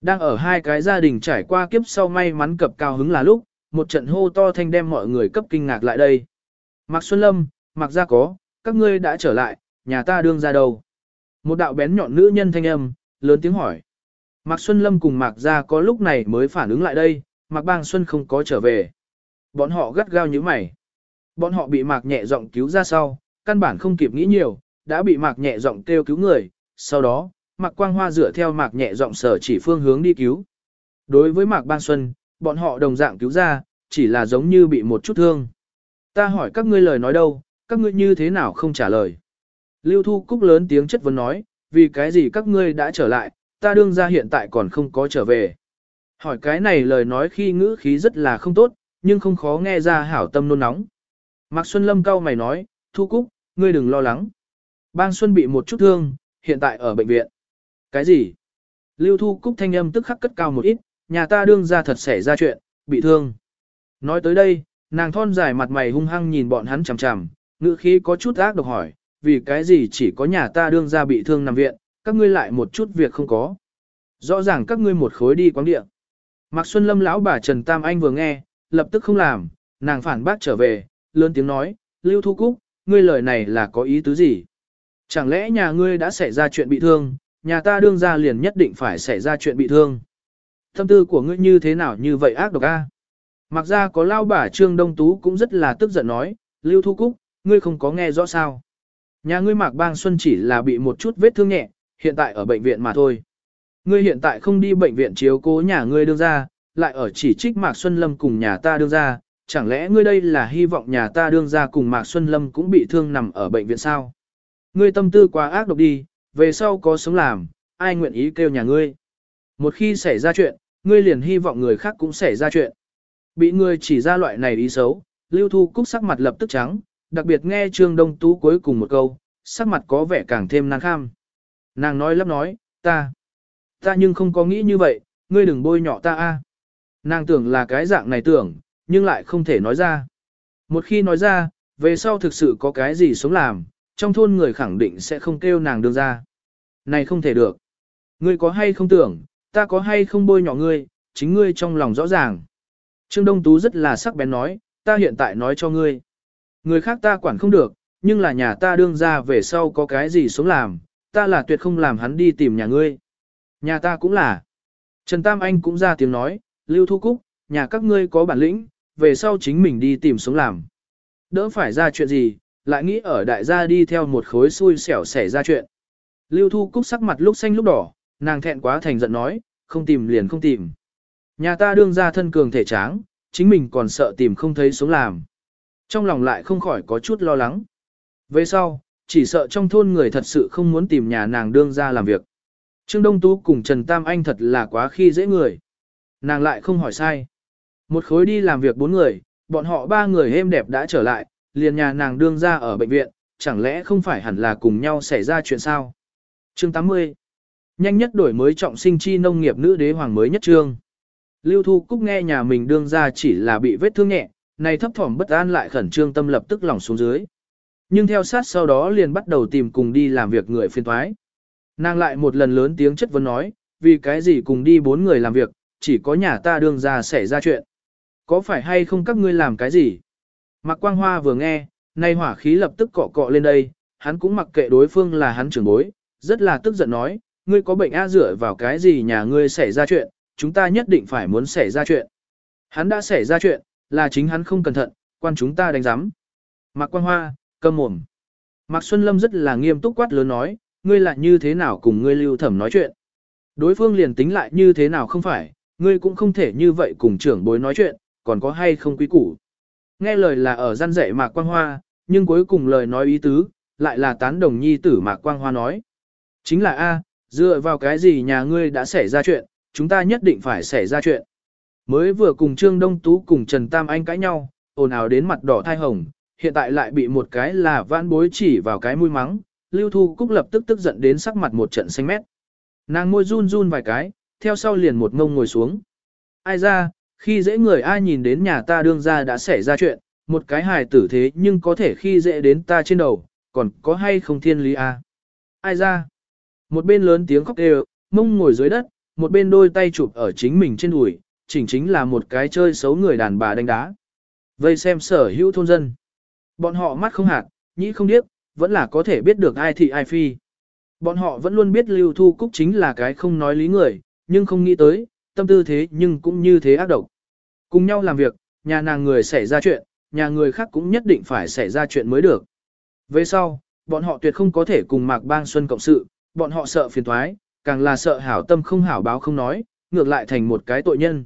Đang ở hai cái gia đình trải qua kiếp sau may mắn cập cao hứng là lúc, một trận hô to thanh đem mọi người cấp kinh ngạc lại đây. Mạc Xuân Lâm, Mạc Gia có, các ngươi đã trở lại, nhà ta đương ra đầu. Một đạo bén nhọn nữ nhân thanh âm, lớn tiếng hỏi. Mạc Xuân Lâm cùng Mạc Gia có lúc này mới phản ứng lại đây, Mạc Bang Xuân không có trở về. Bọn họ gắt gao như mày. Bọn họ bị mạc nhẹ giọng cứu ra sau, căn bản không kịp nghĩ nhiều, đã bị mạc nhẹ giọng kêu cứu người, sau đó, mạc quang hoa dựa theo mạc nhẹ giọng sở chỉ phương hướng đi cứu. Đối với mạc bang xuân, bọn họ đồng dạng cứu ra, chỉ là giống như bị một chút thương. Ta hỏi các ngươi lời nói đâu, các ngươi như thế nào không trả lời. Lưu Thu Cúc lớn tiếng chất vấn nói, vì cái gì các ngươi đã trở lại, ta đương ra hiện tại còn không có trở về. Hỏi cái này lời nói khi ngữ khí rất là không tốt, nhưng không khó nghe ra hảo tâm nôn nóng. Mạc Xuân Lâm cau mày nói, Thu Cúc, ngươi đừng lo lắng. Bang Xuân bị một chút thương, hiện tại ở bệnh viện. Cái gì? Lưu Thu Cúc thanh âm tức khắc cất cao một ít, nhà ta đương ra thật xảy ra chuyện, bị thương. Nói tới đây, nàng thon dài mặt mày hung hăng nhìn bọn hắn chằm chằm, ngữ khí có chút ác độc hỏi, vì cái gì chỉ có nhà ta đương ra bị thương nằm viện, các ngươi lại một chút việc không có. Rõ ràng các ngươi một khối đi quán địa. Mạc Xuân Lâm lão bà Trần Tam Anh vừa nghe, lập tức không làm, nàng phản bác trở về, lớn tiếng nói, Lưu Thu Cúc, ngươi lời này là có ý tứ gì? Chẳng lẽ nhà ngươi đã xảy ra chuyện bị thương, nhà ta đương ra liền nhất định phải xảy ra chuyện bị thương? Tâm tư của ngươi như thế nào như vậy ác độc a? Mặc ra có lao bà Trương Đông Tú cũng rất là tức giận nói, Lưu Thu Cúc, ngươi không có nghe rõ sao? Nhà ngươi Mạc Bang Xuân chỉ là bị một chút vết thương nhẹ, hiện tại ở bệnh viện mà thôi. Ngươi hiện tại không đi bệnh viện chiếu cố nhà ngươi đương ra, lại ở chỉ trích Mạc Xuân Lâm cùng nhà ta đương ra, chẳng lẽ ngươi đây là hy vọng nhà ta đương ra cùng Mạc Xuân Lâm cũng bị thương nằm ở bệnh viện sao? Ngươi tâm tư quá ác độc đi, về sau có sống làm, ai nguyện ý kêu nhà ngươi. Một khi xảy ra chuyện, ngươi liền hy vọng người khác cũng xảy ra chuyện. Bị ngươi chỉ ra loại này ý xấu, Lưu Thu Cúc sắc mặt lập tức trắng, đặc biệt nghe Trương Đông Tú cuối cùng một câu, sắc mặt có vẻ càng thêm nàng kham. Nàng nói lắp nói, ta, ta nhưng không có nghĩ như vậy, ngươi đừng bôi nhọ ta a. Nàng tưởng là cái dạng này tưởng, nhưng lại không thể nói ra. Một khi nói ra, về sau thực sự có cái gì sống làm, trong thôn người khẳng định sẽ không kêu nàng đưa ra. Này không thể được. Ngươi có hay không tưởng, ta có hay không bôi nhọ ngươi, chính ngươi trong lòng rõ ràng. Trương Đông Tú rất là sắc bén nói, ta hiện tại nói cho ngươi. Người khác ta quản không được, nhưng là nhà ta đương ra về sau có cái gì sống làm, ta là tuyệt không làm hắn đi tìm nhà ngươi. Nhà ta cũng là. Trần Tam Anh cũng ra tiếng nói, Lưu Thu Cúc, nhà các ngươi có bản lĩnh, về sau chính mình đi tìm sống làm. Đỡ phải ra chuyện gì, lại nghĩ ở đại gia đi theo một khối xui xẻo xảy ra chuyện. Lưu Thu Cúc sắc mặt lúc xanh lúc đỏ, nàng thẹn quá thành giận nói, không tìm liền không tìm. Nhà ta đương ra thân cường thể tráng, chính mình còn sợ tìm không thấy sống làm. Trong lòng lại không khỏi có chút lo lắng. Về sau, chỉ sợ trong thôn người thật sự không muốn tìm nhà nàng đương ra làm việc. Trương Đông Tú cùng Trần Tam Anh thật là quá khi dễ người. Nàng lại không hỏi sai. Một khối đi làm việc bốn người, bọn họ ba người êm đẹp đã trở lại, liền nhà nàng đương ra ở bệnh viện, chẳng lẽ không phải hẳn là cùng nhau xảy ra chuyện sao? Chương 80 Nhanh nhất đổi mới trọng sinh chi nông nghiệp nữ đế hoàng mới nhất trương. Lưu Thu Cúc nghe nhà mình đương ra chỉ là bị vết thương nhẹ, này thấp thỏm bất an lại khẩn trương tâm lập tức lỏng xuống dưới. Nhưng theo sát sau đó liền bắt đầu tìm cùng đi làm việc người phiên thoái. Nàng lại một lần lớn tiếng chất vấn nói, vì cái gì cùng đi bốn người làm việc, chỉ có nhà ta đương ra xảy ra chuyện. Có phải hay không các ngươi làm cái gì? Mạc Quang Hoa vừa nghe, nay hỏa khí lập tức cọ cọ lên đây, hắn cũng mặc kệ đối phương là hắn trưởng bối, rất là tức giận nói, ngươi có bệnh a dựa vào cái gì nhà ngươi xảy ra chuyện, chúng ta nhất định phải muốn xảy ra chuyện. Hắn đã xảy ra chuyện, là chính hắn không cẩn thận, quan chúng ta đánh giám. Mạc Quang Hoa, câm mồm. Mạc Xuân Lâm rất là nghiêm túc quát lớn nói, ngươi lại như thế nào cùng ngươi lưu thẩm nói chuyện. Đối phương liền tính lại như thế nào không phải, ngươi cũng không thể như vậy cùng trưởng bối nói chuyện, còn có hay không quý củ. Nghe lời là ở gian dạy Mạc Quang Hoa, nhưng cuối cùng lời nói ý tứ, lại là tán đồng nhi tử Mạc Quang Hoa nói. Chính là A, dựa vào cái gì nhà ngươi đã xảy ra chuyện, chúng ta nhất định phải xảy ra chuyện. Mới vừa cùng Trương Đông Tú cùng Trần Tam Anh cãi nhau, ồn ào đến mặt đỏ thai hồng, hiện tại lại bị một cái là vãn bối chỉ vào cái mũi mắng, Lưu Thu Cúc lập tức tức giận đến sắc mặt một trận xanh mét. Nàng môi run run vài cái, theo sau liền một ngông ngồi xuống. Ai ra, khi dễ người ai nhìn đến nhà ta đương ra đã xảy ra chuyện, một cái hài tử thế nhưng có thể khi dễ đến ta trên đầu, còn có hay không thiên lý a? À? Ai ra? Một bên lớn tiếng khóc đều, mông ngồi dưới đất, một bên đôi tay chụp ở chính mình trên đùi, chỉnh chính là một cái chơi xấu người đàn bà đánh đá. Vây xem sở hữu thôn dân. Bọn họ mắt không hạt, nhĩ không điếc, vẫn là có thể biết được ai thị ai phi. Bọn họ vẫn luôn biết Lưu Thu Cúc chính là cái không nói lý người, nhưng không nghĩ tới, tâm tư thế nhưng cũng như thế ác độc. Cùng nhau làm việc, nhà nàng người xảy ra chuyện, nhà người khác cũng nhất định phải xảy ra chuyện mới được. Về sau, bọn họ tuyệt không có thể cùng Mạc Bang Xuân cộng sự, bọn họ sợ phiền thoái, càng là sợ hảo tâm không hảo báo không nói, ngược lại thành một cái tội nhân.